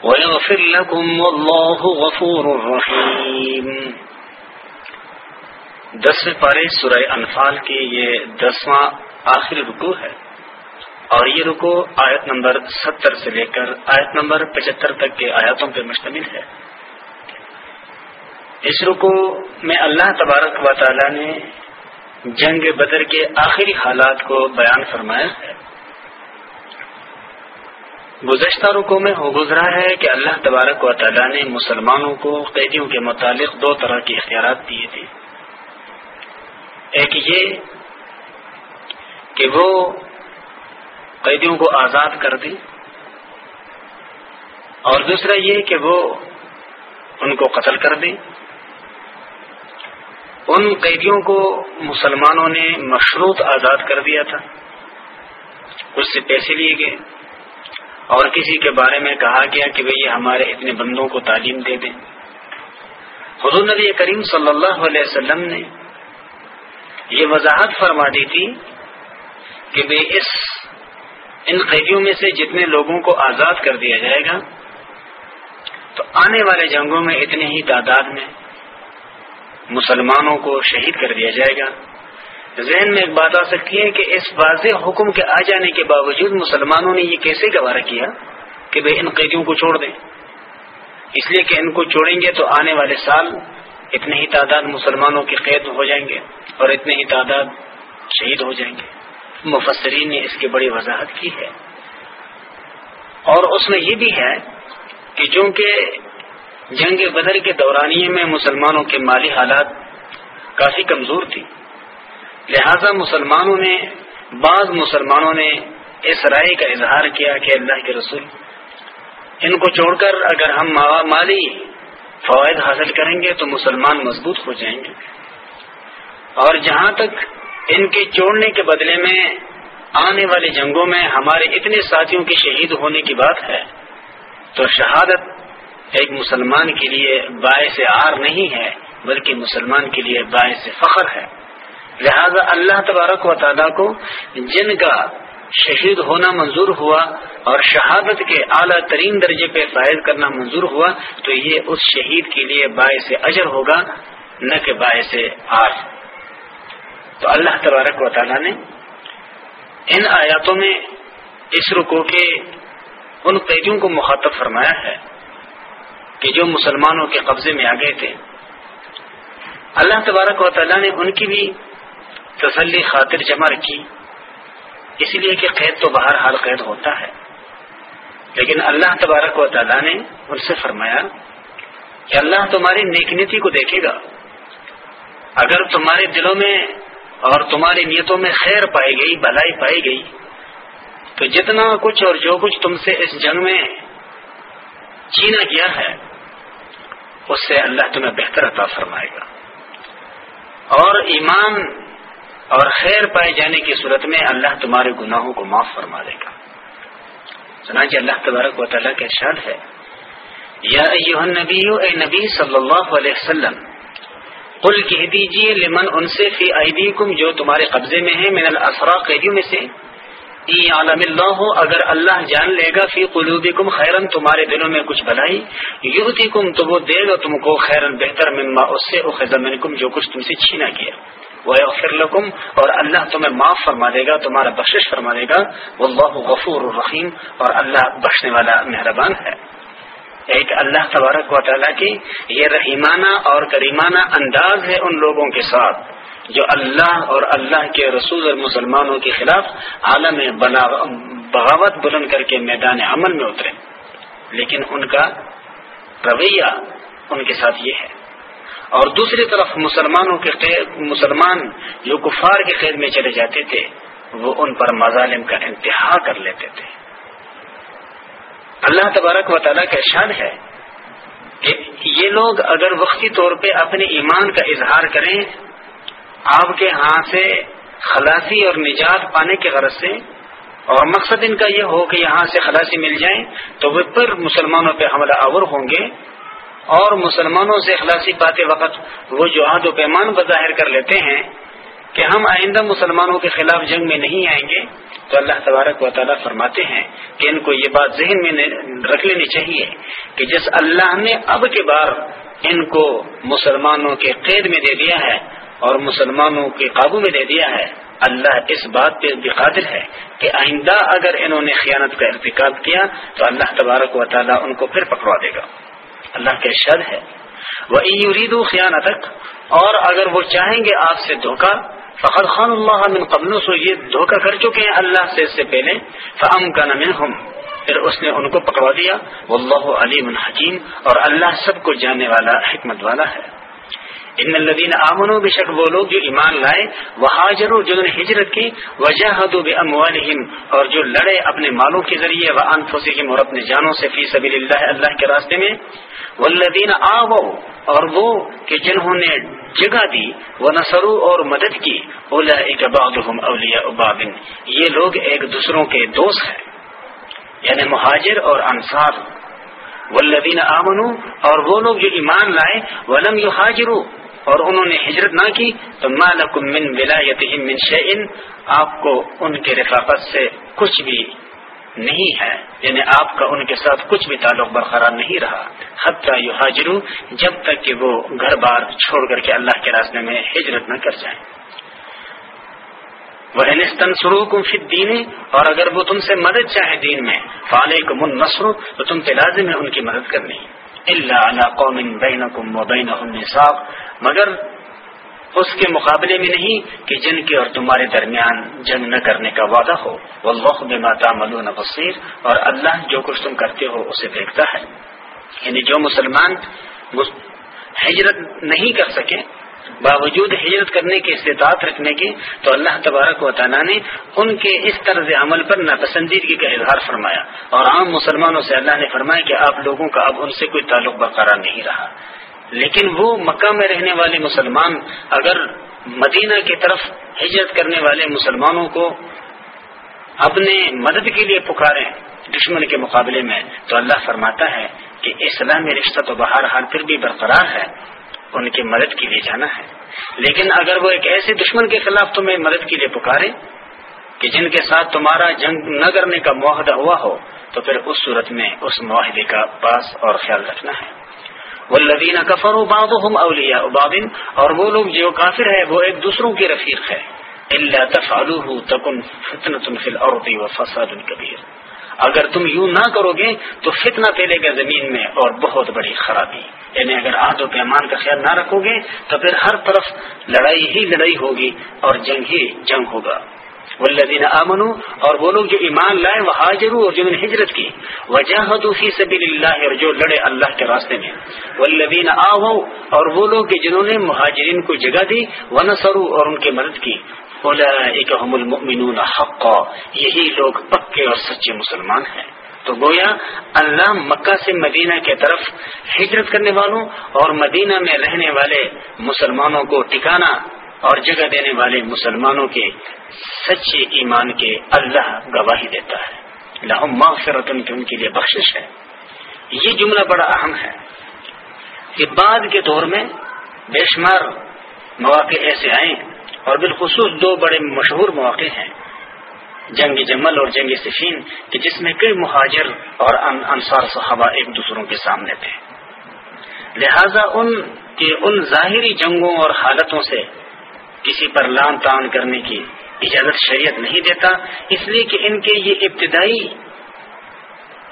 Speaker 1: ويغفر لكم والله غفور رحيم دسویں پارے سورہ انفال کے یہ دسواں آخری رکو ہے اور یہ رکو آیت نمبر ستر سے لے کر آیت نمبر پچہتر تک کے آیاتوں پر مشتمل ہے۔ اس رکو میں اللہ تبارک و تعالی نے جنگ بدر کے آخری حالات کو بیان فرمایا ہے۔ گزشتہ رکو میں ہو گزرا ہے کہ اللہ تبارک و تعالی نے مسلمانوں کو قیدیوں کے متعلق دو طرح کے اختیارات دیے تھے۔ ایک یہ کہ وہ قیدیوں کو آزاد کر دیں اور دوسرا یہ کہ وہ ان کو قتل کر دیں۔ ان قیدیوں کو مسلمانوں نے مشروط آزاد کر دیا تھا۔ اس سے پیسے لیے گئے۔ اور کسی کے بارے میں کہا گیا کہ بھئی ہمارے اتنے بندوں کو تعلیم دے دیں۔ حضور نبی کریم صلی اللہ علیہ وسلم نے یہ وضاحت فرما دی تھی کہ بھئی اس ان قیدیوں میں سے جتنے لوگوں کو آزاد کر دیا جائے گا، تو آنے والے جنگوں میں اتنے ہی تعداد میں مسلمانوں کو شہید کر دیا جائے گا۔ ذہن میں ایک بات آ سکتی ہے کہ اس واضح حکم کے آ جانے کے باوجود مسلمانوں نے یہ کیسے گوارا کیا کہ بھائی ان قیدیوں کو چھوڑ دیں۔ اس لیے کہ ان کو چھوڑیں گے تو آنے والے سال اتنے ہی تعداد مسلمانوں کی قید ہو جائیں گے اور اتنے ہی تعداد شہید ہو جائیں گے۔ مفسرین نے اس کی بڑی وضاحت کی ہے۔ اور اس میں یہ بھی ہے کہ چونکہ جنگ بدر کے دورانیے میں مسلمانوں کے مالی حالات کافی کمزور تھی لہذا مسلمانوں نے، بعض مسلمانوں نے اس رائے کا اظہار کیا کہ اللہ کے رسول ان کو چھوڑ کر اگر ہم مالی فوائد حاصل کریں گے تو مسلمان مضبوط ہو جائیں گے۔ اور جہاں تک ان کے چھوڑنے کے بدلے میں آنے والے جنگوں میں ہمارے اتنے ساتھیوں کے شہید ہونے کی بات ہے، تو شہادت ایک مسلمان کے لیے باعث آر نہیں ہے، بلکہ مسلمان کے لیے باعث فخر ہے۔ لہذا اللہ تبارک و تعالیٰ کو جن کا شہید ہونا منظور ہوا اور شہادت کے اعلیٰ ترین درجے پہ فائز کرنا منظور ہوا، تو یہ اس شہید کے لیے باعث اجر ہوگا، نہ کہ باعث آر تو اللہ تبارک و تعالیٰ نے ان آیاتوں میں اس رکو کے ان قیدیوں کو مخاطب فرمایا ہے۔ کہ جو مسلمانوں کے قبضے میں آ گئے تھے۔ اللہ تبارک و تعالیٰ نے ان کی بھی تسلی خاطر جمع رکھی۔ اس لیے کہ قید تو باہر حال قید ہوتا ہے۔ لیکن اللہ تبارک و تعالیٰ نے ان سے فرمایا کہ اللہ تمہاری نیکنیتی کو دیکھے گا۔ اگر تمہارے دلوں میں اور تمہاری نیتوں میں خیر پائی گئی، بھلائی پائی گئی، تو جتنا کچھ اور جو کچھ تم سے اس جنگ میں چینا کیا ہے اس سے اللہ تمہیں بہتر عطا فرمائے گا۔ اور ایمان اور خیر پائے جانے کی صورت میں اللہ تمہارے گناہوں کو معاف فرما دے گا۔ چنانچہ اللہ تبارک و تعالیٰ کا ارشاد ہے، یا نبی اے نبی صلی اللہ علیہ وسلم، قل کہہ دیجیے لمن ان سے فی ایدیکم، جو تمہارے قبضے میں ہیں، من الاسرا قیدیوں میں سے۔ عالم اللہ ہو اگر اللہ جان لے گا، فی قلوبکم خیرن، تمہارے دلوں میں کچھ بھلائی۔ یوتی کم تو وہ دے گا تم کو خیرن، بہتر مما اس سے منکم، جو کچھ تم سے چھینا کیا وہ لکم اور اللہ تمہیں معاف فرما دے گا، تمہارا بخشش فرما دے گا۔ وہ غفور الرحیم اور اللہ بخشنے والا مہربان ہے۔ ایک اللہ تبارک و تعالیٰ کی، یہ رحیمانہ اور کریمانہ انداز ہے ان لوگوں کے ساتھ۔ جو اللہ اور اللہ کے رسول اور مسلمانوں کے خلاف عالم بغاوت بلند کر کے میدان عمل میں اترے۔ لیکن ان کا رویہ ان کے ساتھ یہ ہے۔ اور دوسری طرف مسلمانوں کے مسلمان جو کفار کے قید میں چلے جاتے تھے، وہ ان پر مظالم کا انتہا کر لیتے تھے۔ اللہ تبارک و تعالیٰ کا ارشاد ہے کہ یہ لوگ اگر وقتی طور پہ اپنے ایمان کا اظہار کریں آپ کے ہاں سے خلاصی اور نجات پانے کے غرض سے اور مقصد ان کا یہ ہو کہ یہاں سے خلاصی مل جائیں، تو وہ پھر مسلمانوں پہ حملہ آور ہوں گے اور مسلمانوں سے خلاصی پاتے وقت وہ جو عہد و پیمان بظاہر کر لیتے ہیں کہ ہم آئندہ مسلمانوں کے خلاف جنگ میں نہیں آئیں گے، تو اللہ تبارک و تعالیٰ فرماتے ہیں کہ ان کو یہ بات ذہن میں رکھ لینی چاہیے کہ جس اللہ نے اب کے بار ان کو مسلمانوں کے قید میں دے دیا ہے اور مسلمانوں کے قابو میں دے دیا ہے۔ اللہ اس بات پہ بھی قادر ہے کہ آئندہ اگر انہوں نے خیانت کا ارتکاب کیا تو اللہ تبارک و تعالیٰ ان کو پھر پکڑوا دے گا۔ اللہ کے شد ہے۔ وہ عید خیانت اور اگر وہ چاہیں گے آپ سے دھوکہ فخر خان اللہ من قبل، سو یہ دھوکہ کر چکے ہیں اللہ سے اس سے پہلے۔ فہم کا نمن پھر اس نے ان کو پکڑوا دیا۔ واللہ علیم الحکیم اور اللہ سب کو جاننے والا حکمت والا ہے۔ ان الدین امن و بے شک وہ لوگ جو ایمان لائے وہ حاجر جنہوں نے ہجرت کی وجہ اور جو لڑے اپنے مالوں کے ذریعے وہ انفسم اور اپنے جانوں سے فی سبیل اللہ اللہ کے راستے میں والذین آو اور وہ کہ جنہوں نے جگہ دی وہ نسرو اور مدد کی اولا اولیاء ابابن یہ لوگ ایک دوسروں کے دوست ہیں یعنی مہاجر اور انصار۔ والذین آمنو اور وہ لوگ جو ایمان لائے، ولم یو اور انہوں نے ہجرت نہ کی تو مالکم من ولایتہم من شیئن، آپ کو ان کے رفاقت سے کچھ بھی نہیں ہے۔ یعنی آپ کا ان کے ساتھ کچھ بھی تعلق برقرار نہیں رہا۔ حتیٰ یو حاجرو جب تک کہ وہ گھر بار چھوڑ کر کے اللہ کے راستے میں ہجرت نہ کر جائیں۔ وہ انستن سرو کم فت دین اور اگر وہ تم سے مدد چاہے دین میں فالے کو من نسرو تو تم پہ لازم ہے ان کی مدد کرنی۔ اللہ قوم بین کم و بین مگر اس کے مقابلے میں نہیں کہ جن کے اور تمہارے درمیان جنگ نہ کرنے کا وعدہ ہو۔ وہ بما تعملون بصیر۔ اور اللہ جو کچھ تم کرتے ہو اسے دیکھتا ہے۔ یعنی جو مسلمان ہجرت نہیں کر سکے، باوجود ہجرت کرنے کی استطاعت رکھنے کی، تو اللہ تبارک و تعالیٰ نے ان کے اس طرز عمل پر ناپسندیدگی کا اظہار فرمایا۔ اور عام مسلمانوں سے اللہ نے فرمایا کہ آپ لوگوں کا اب ان سے کوئی تعلق برقرار نہیں رہا۔ لیکن وہ مکہ میں رہنے والے مسلمان، اگر مدینہ کی طرف ہجرت کرنے والے مسلمانوں کو اپنے مدد کے لیے پکاریں دشمن کے مقابلے میں، تو اللہ فرماتا ہے کہ اسلامی رشتہ تو بہر حال پھر بھی برقرار ہے، ان کی مدد کے لیے جانا ہے۔ لیکن اگر وہ ایک ایسے دشمن کے خلاف تمہیں مدد کے لیے پکارے کہ جن کے ساتھ تمہارا جنگ نہ کرنے کا معاہدہ ہوا ہو، تو پھر اس صورت میں اس معاہدے کا پاس اور خیال رکھنا ہے۔ والذین کفروا بعضهم اولیاء بعض، اور وہ لوگ جو کافر ہے وہ ایک دوسروں کے رفیق ہے الا تفعلوه تكن فتنه في الارض وفساد كبير اگر تم یوں نہ کرو گے تو فتنہ پھیلے گا زمین میں اور بہت بڑی خرابی۔ یعنی اگر آد و پیمان کا خیال نہ رکھو گے، تو پھر ہر طرف لڑائی ہی لڑائی ہوگی اور جنگ ہی جنگ ہوگا۔ والذین آمنو اور وہ لوگ جو ایمان لائے، وہ حاجر اور جنہوں نے ہجرت کی۔ وجہ فی سبیل اللہ اور جو لڑے اللہ کے راستے میں۔ والذین آو اور وہ لوگ جنہوں نے مہاجرین کو جگہ دی، ونصروا، اور ان کی مدد کی۔ هم المؤمنون حقا، یہی لوگ پکے اور سچے مسلمان ہیں۔ تو گویا، اللہ مکہ سے مدینہ کی طرف ہجرت کرنے والوں اور مدینہ میں رہنے والے مسلمانوں کو ٹکانا اور جگہ دینے والے مسلمانوں کے سچے ایمان کے اللہ گواہی دیتا ہے۔ لاہم مغفرتن کی ان کے لیے بخشش ہے۔ یہ جملہ بڑا اہم ہے کہ بعد کے دور میں بے شمار مواقع ایسے آئے اور بالخصوص دو بڑے مشہور مواقع ہیں۔ جنگ جمل اور جنگ سفین کہ جس میں کئی مہاجر اور انصار صحابہ ایک دوسروں کے سامنے تھے۔ لہذا ان کے ان ظاہری جنگوں اور حالتوں سے کسی پر لان تان کرنے کی اجازت شریعت نہیں دیتا، اس لیے کہ ان کے یہ ابتدائی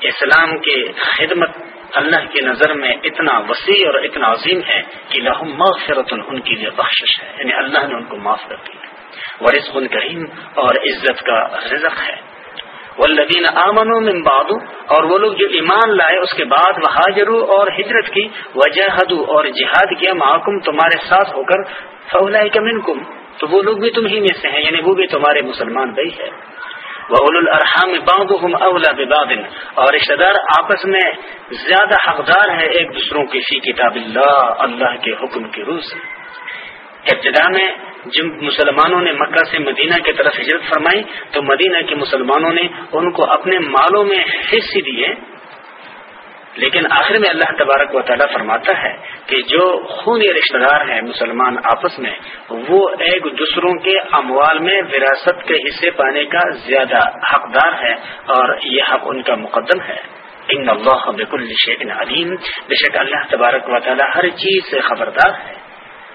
Speaker 1: اسلام کے خدمت اللہ کی نظر میں اتنا وسیع اور اتنا عظیم ہے کہ لہم مغفرت ان کے لیے بخشش ہے یعنی اللہ نے ان کو معاف کر دیا۔ ورث کریم اور عزت کا رزق ہے۔ والذین آمنوا من بعد، اور وہ لوگ جو ایمان لائے، اس کے بعد وہ اور ہجرت کی وجہ اور جہاد کیا محکم تمہارے ساتھ ہو کر فولا منکم، تو وہ لوگ بھی تمہیں میں سے ہیں یعنی وہ بھی تمہارے مسلمان بھائی ہے وہ اول الرحام بابم اولا ببادن اور رشتے دار آپس میں زیادہ حقدار ہے ایک دوسروں کی، فی کتاب اللہ اللہ کے حکم کی روح سے ابتدا میں جن مسلمانوں نے مکہ سے مدینہ کی طرف ہجرت فرمائی، تو مدینہ کے مسلمانوں نے ان کو اپنے مالوں میں حصے دیے۔ لیکن آخر میں اللہ تبارک و تعالیٰ فرماتا ہے کہ جو خونی رشتہ دار ہیں مسلمان آپس میں، وہ ایک دوسروں کے اموال میں وراثت کے حصے پانے کا زیادہ حقدار ہے اور یہ حق ان کا مقدم ہے۔ ان اللہ بک الشین علیم۔ بے شک اللہ تبارک و تعالیٰ ہر چیز سے خبردار ہے۔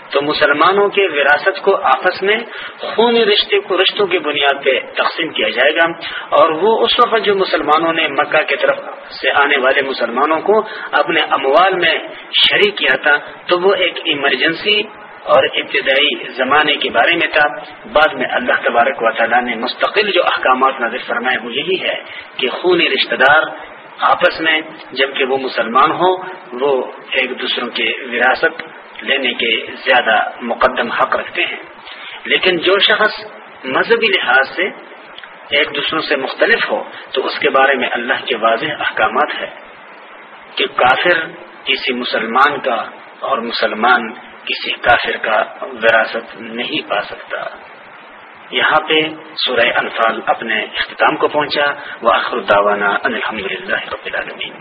Speaker 1: تو مسلمانوں کے وراثت کو آپس میں خونی رشتے کو رشتوں کی بنیاد پہ تقسیم کیا جائے گا۔ اور وہ اس وقت جو مسلمانوں نے مکہ کی طرف سے آنے والے مسلمانوں کو اپنے اموال میں شریک کیا تھا، تو وہ ایک ایمرجنسی اور ابتدائی زمانے کے بارے میں تھا۔ بعد میں اللہ تبارک و تعالیٰ نے مستقل جو احکامات نظر فرمائے، وہ یہی ہے کہ خونی رشتہ دار آپس میں جبکہ وہ مسلمان ہوں، وہ ایک دوسروں کے وراثت لینے کے زیادہ مقدم حق رکھتے ہیں۔ لیکن جو شخص مذہبی لحاظ سے ایک دوسروں سے مختلف ہو، تو اس کے بارے میں اللہ کے واضح احکامات ہے کہ کافر کسی مسلمان کا اور مسلمان کسی کافر کا وراثت نہیں پا سکتا۔ یہاں پہ سورہ انفال اپنے اختتام کو پہنچا۔ وہ آخر داوانا الحمد للہ رب العالمین۔